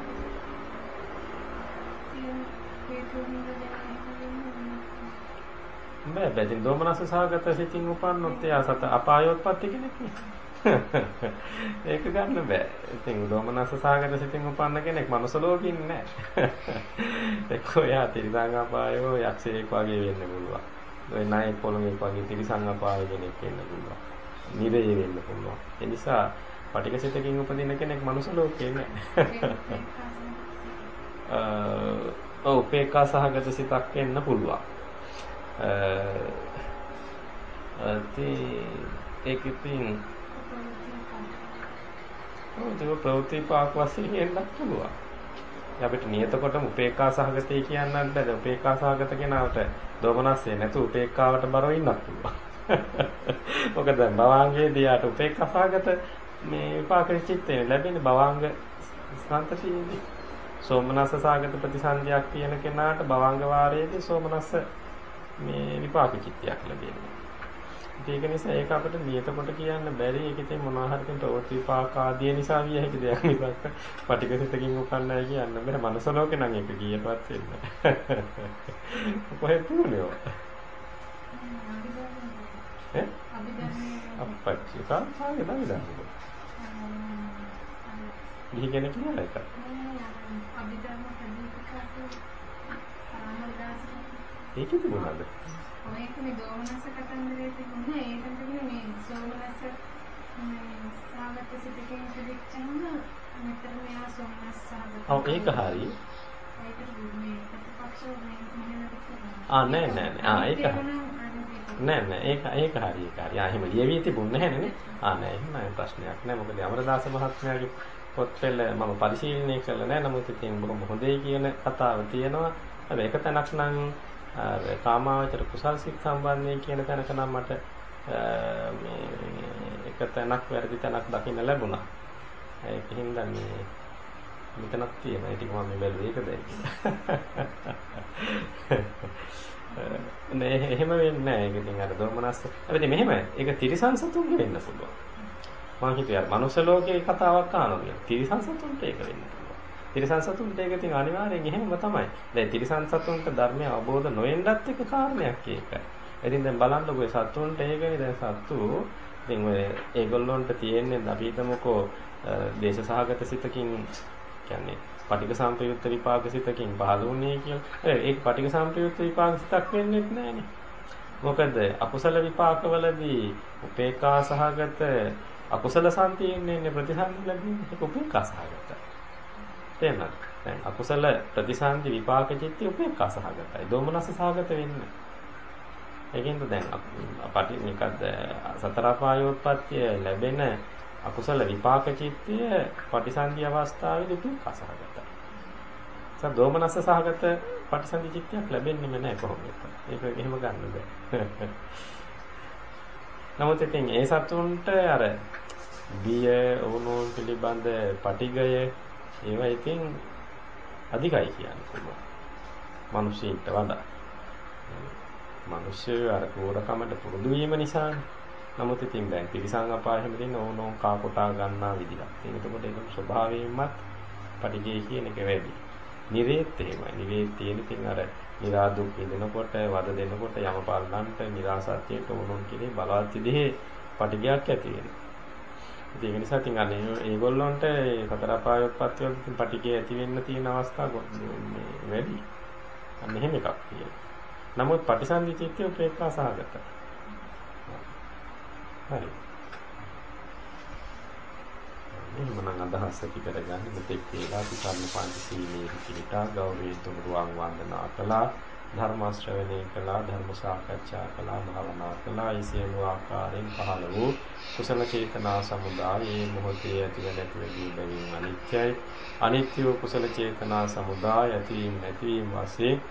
බෑ බැදින් දෝමනස සහගත සිතින් උපන්නොත් එයා සත අපායෝත්පත්ති කෙනෙක් නේ. [laughs] ඒක ගන්න බෑ. ඉතින් දෝමනස සහගත සිතින් උපන්න කෙනෙක් මනුස්ස ලෝකෙ ඉන්නේ නැහැ. [laughs] එක්කෝ එයා තිරිසං අපායෝ යක්ෂයෙක් වගේ වෙන්න පුළුවන්. ඔය ණය පොළොවේ වගේ තිරිසං අපාය කෙනෙක් වෙන්න පුළුවන්. නිරේ වෙන්න පුළුවන්. ඒ නිසා පටික සිතකින් උපදින කෙනෙක් මනුස්ස ලෝකේ නැහැ. [laughs] ඔව් උපේක්ඛා සහගත සිතක් වෙන්න පුළුවන්. ඒක ඉතින් ඔව් ඒක ප්‍රවෘත්ති පාක් වශයෙන් එන්නත් පුළුවන්. අපිට නියත කොටම උපේක්ඛා සහගතයි කියන්නත් බෑ. උපේක්ඛා සහගත කෙනාට දෝමනස්සේ නැතු උපේක්ඛාවට බරව ඉන්නත් පුළුවන්. මොකද භවංගයේදී යාට උපේක්ඛා සහගත මේ විපාක චිත්තේ ලැබෙන භවංග ස්කන්ධතියේදී සෝමනස්ස සාගත ප්‍රතිසන්දියක් තියෙන කෙනාට භවංග වාරයේදී සෝමනස්ස මේ විපාක චිත්තයක් ලැබෙනවා. ඒක නිසා ඒක අපිට නියත කොට කියන්න බැරි. ඒක ඉතින් මොනවා හරි කෙනෙක් ප්‍රවෘත්ති විපාක ආදී නිසා විය හැකි දෙයක් මිසක් පටිඝසිතකින් උපන්නයි කියන්න බෑ. මනස ලෝකේ නම් ඒක කීයටවත් වෙන්නේ. කොහෙද තුනේ? ඈ? අපච්චි කාගේ දාන්නේ? ගිහි කෙනෙක් නේද ඒක? අභිධර්ම ඒකේ තිබුණාද? මේක මේ දෝමනස කතන්දරේ තිබුණා ඒකට මේ සෝමනස සාගත සිතකින් පිළිච්චම මෙතන මෙයා සෝමනස සාගත ඔව් ඒක හරි. ඒකට මේ ප්‍රතිපක්ෂ මේ ආ නෑ නෑ නෑ. ආ ඒක. නෑ නෑ ඒක ඒක හරි ඒක හරි. ආ එහෙම ලියවි තිබුණ නැහැ නේ. ආ නෑ එහෙම ප්‍රශ්නයක් නෑ. මොකද අමරදාස මහත්මයාගේ පොත්වල මම පරිශීලනය කළා නෑ. නමුත් ඉතින් බොහොම හොඳයි කියන කතාව තියෙනවා. හැබැයි එක තැනක් නම් කාමාවචර කුසල් සිත් සම්බන්ධයෙන් කියන තැනක නම් මට මේ එක තැනක් වැරදි තැනක් දකින්න ලැබුණා. ඒකින් දැන් මේ මෙතනක් තියෙනවා. ඒ ටික මම බැලුවේ ඒක දැන්. [laughs] නේ එහෙම වෙන්නේ නැහැ. ඒක ඉතින් අර දොමනස්. හැබැයි මෙහෙම ඒක තිරිසන් සතුන්ගේ වෙන්න පුළුවන්. මම හිතුවේ අර මනුස්ස ලෝකේ කතාවක් අහනවා කියලා. තිරිසන් සතුන්ට ඒක වෙන්න පුළුවන්. තිරිසන් සතුන්ට ඒක ඉතින් අනිවාර්යෙන් එහෙමම තමයි. දැන් තිරිසන් සතුන්ට ධර්මය අවබෝධ නොවෙන්නත් එක කාරණයක් ඒකයි. ඉතින් දැන් බලන්නකෝ සතුන්ට ඒකනේ දැන් සතු ඉතින් ඔය ඒගොල්ලොන්ට තියෙන්නේ අපි හිතමුකෝ දේශසහගත සිතකින් කියන්නේ පටික සම්ප්‍රයුක්ත විපාක සිතකින් පහළ වුණේ කියලා. ඒක පටික සම්ප්‍රයුක්ත විපාක සිතක් වෙන්නේ නැහනේ. මොකද අකුසල විපාකවලදී උපේක්ඛා සහගත අකුසල සම්තියෙන්නේ ප්‍රතිසන්දි ලැබෙන්නේ ඒක උපේක්ඛා සහගතයි. තේරෙනවද? දැන් අකුසල ප්‍රතිසන්දි විපාක චිත්තය උපේක්ඛා සහගතයි. දෝමනස සහගත වෙන්නේ. ඒකෙන්ද දැන් අපටි නිකද්ද සතර පායෝත්පත්තිය ලැබෙන අකුසල විපාක චිත්තය පටිසන්ධි අවස්ථාවේදී උපේක්ඛා සහගතයි. සත් දෝමනස සහගත පටිසන්ධි චිත්තයක් ලැබෙන්නේ නැහැ කොහොමද? ඒක එහෙම ගන්න බෑ. [laughs] නමුත් ඉතින් ඒ සතුන්ට අර බිය වුණෝන් පිළිබඳ පටිගය ඒවා ඉතින් අධිකයි කියන්නේ පුළුවන්. මිනිස්සුන්ට වඩා. මිනිස්සු අර කෝරකමට පුරුදු වීම නිසානේ. නමුත් ඉතින් දැන් තිරිසං අපාය හැම දෙන්න ඕනෝන් කා කොටා ගන්නා විදිහක්. ඒක එතකොට ඒක ස්වභාවයෙන්මත් පටිජේ කියන එක වැඩි. නිරේත් එහෙමයි. නිරේත් තියෙන ඉතින් අර නිරා දුක් විඳිනකොට වද දෙනකොට යමපල්ලන්ට නිරාසත්‍යයට ඕනෝන් කිනේ බලවත් විදිහේ පටිගයක් ඇති වෙනවා. ඒක නිසා ඉතින් අනේ ඒගොල්ලන්ට සතර අපායෝත්පත්ති වල ඉතින් පටිගය ඇති වෙන්න තියෙන අවස්ථා වැඩි. අන්න එහෙම එකක් තියෙනවා. නමුත් පටිසන්ධි චිත්තය උපේක්ඛා සහගතයි. හරි. එහෙමනම් අදහස් ඇති කරගන්න මෙතෙක් වේලා පිටර්ණ පංචශීලයේ පිළිටා ගෞරවයෙන් තුනුරුවන් වන්දනා කළා ධර්ම ශ්‍රවණය කළා ධර්ම සාකච්ඡා කළා භාවනා කළා. ඒ සියලු ආකාරයෙන් පහළ වූ කුසල චේතනා සමුදායේ මොහොතේ ඇතිව නැතිව ගිය බැවින් අනිත්‍යයි. අනිත්‍ය කුසල චේතනා සමුදාය ඇතිවීම නැතිවීම වශයෙන්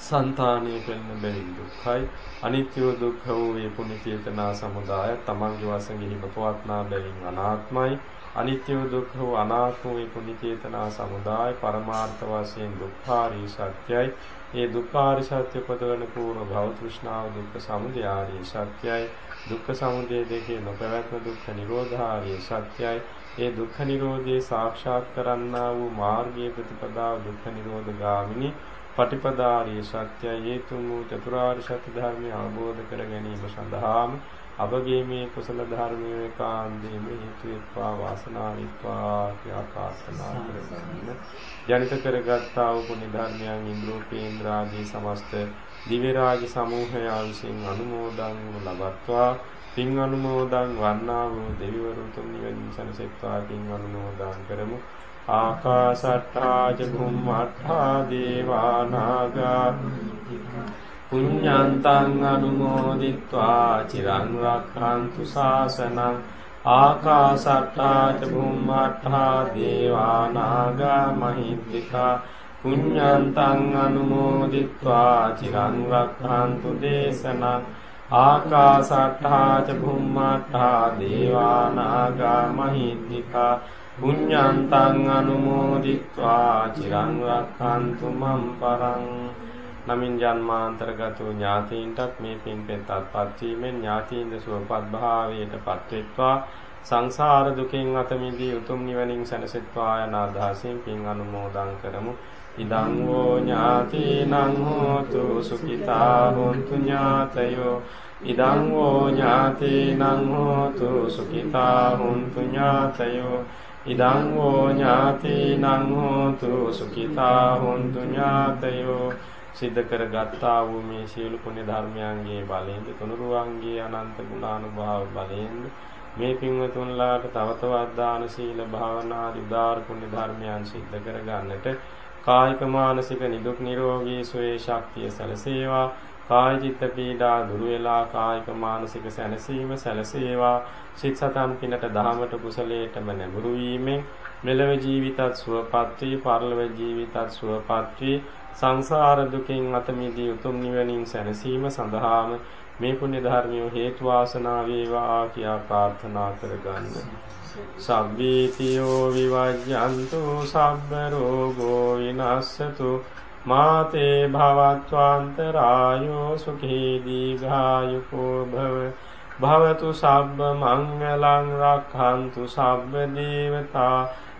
సంతානීය පෙළෙන බැවින් දුක්ඛයි. අනිත්‍ය දුක්ඛ වූ මේ පුණ්‍ය චේතනා සමුදාය තමන්ගේ වශයෙන් හිම පවත්නා බැවින් අනාත්මයි. අනිත්‍ය දුක්ඛ වූ අනාත්ම වූ පුණ්‍ය චේතනා සමුදාය පරමාර්ථ වශයෙන් දුක්ඛාරී සත්‍යයි. ඒ දුක්ඛාරී සත්‍ය පදවන පූර්ව භව තෘෂ්ණාව දුක්ඛ සමුදය ආරී සත්‍යයි. දුක්ඛ සමුදය දෙකේ නොපැවැත්ම දුක්ඛ නිරෝධාරී සත්‍යයි. ඒ දුක්ඛ නිරෝධයේ සාක්ෂාත් කරන්නා වූ මාර්ගයේ ප්‍රතිපදාව දුක්ඛ නිරෝධ ගාමිනී පටිපදාරිය සත්‍යය. හේතුන් වූ චතුරාර්ය සත්‍ය ධර්මය අවබෝධ කර ගැනීම සඳහාම අපගේ මේ කුසල ධර්මයේ කාන්දේම හේතු වෙත්වා වාසනාව වෙත්වා කියා ප්‍රාර්ථනා කරගන්න. ජනිත කරගත්තා වූ පුණ්‍ය ධර්මයන් ඉන්ද්‍රෝපේන්ද්‍ර ආදී සමස්ත දිව්‍ය රාජ සමූහය විසින් අනුමෝදන් ලබත්වා පින් අනුමෝදන් වන්නා වූ දෙවිවරු තුන් නිවන් සනසෙත්වා පින් අනුමෝදන් කරමු. ආකාසට්ටා ච බුම්මට්ටා දේවා නාග පුඤ්ඤාන්තං අනුමෝදිत्वा චිරං රක්ඛන්තු ශාසනං ආකාසට්ටා ච බුම්මට්ටා දේවා නාග මහිද්దికා පුඤ්ඤාන්තං අනුමෝදිत्वा චිරං රක්ඛන්තු දේශනං ආකාසට්ටා ච බුම්මට්ටා දේවා නාග මහිද්దికා පුඤ්ඤාන්තං අනුමෝදිत्वा චිරං රක්ඛන්තු මම් පරං නමින් ජන්මාන්තරගතෝ ඥාතීන්ටත් මේ පින්පෙත් අත්පත් වීමෙන් ඥාතීන්ද සුවපත් භාවයටපත් වෙත්වා සංසාර දුකෙන් අත මිදී උතුම් නිවනින් සැනසෙත්වා යන අදහසින් පින් අනුමෝදන් කරමු. ඉදං වූ ඥාතීනං හෝතු සුඛිතා හොන්තු ඥාතයෝ. ඉදං වූ ඥාතීනං හෝතු සුඛිතා හොන්තු ඥාතයෝ. ඉදං වූ ඥාතීනං හෝතු සුඛිතා හොන්තු ඥාතයෝ. සිද්ධ කරගත්තා වූ මේ සියලු පුණ්‍ය ධර්මයන්ගේ බලයෙන්ද තුනුරුවන්ගේ අනන්ත ගුණානුභාව බලයෙන්ද මේ පින්වතුන්ලාට තව තවත් දාන සීල භාවනා උදාාර පුණ්‍ය ධර්මයන් සිද්ධ කරගන්නට කායික මානසික නිදුක් නිරෝගී සුවේ ශක්තිය සැලසේවා. කාය චිත්ත පීඩා දුරු වෙලා කායික මානසික සැනසීම සැලසේවා. සිත සතන් පිනට දහමට කුසලයටම නැඹුරු වීමෙන් මෙලව ජීවිතත් සුවපත් වී පරලොව ජීවිතත් සුවපත් වී සංසාර දුකින් අත මිදී උතුම් නිවනින් සැනසීම සඳහාම මේ පුණ්‍ය ධර්මිය හේතු වාසනා වේවා කියා ප්‍රාර්ථනා කරගන්න. සබ්බීතියෝ විවජ්ජන්තු සබ්බ රෝගෝ විනස්සතු. මාතේ භවත්වාන්තරායෝ සුඛී දීඝායුකෝ භව. භවතු සබ්බ මංගලං රක්ඛන්තු සබ්බ දේවතා.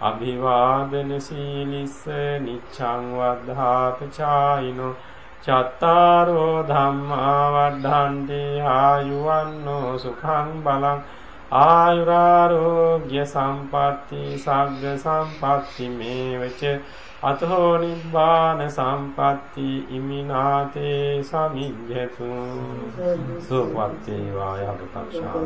අභිවාදන සීලිස්ස නිච්ඡං වද්ධාපචායිනෝ චත්තාරෝ ධම්මා වඩ්ඩන්ති ආයුවන්නෝ සුඛං බලං ආයුරාරෝග්‍ය සම්පatti සග්ග සම්පatti මේවච අතෝ නිබ්බාන සම්පatti ඉමිනාතේ සමිඤ්ඤතු සුපත්තේ වායහපතක්ෂා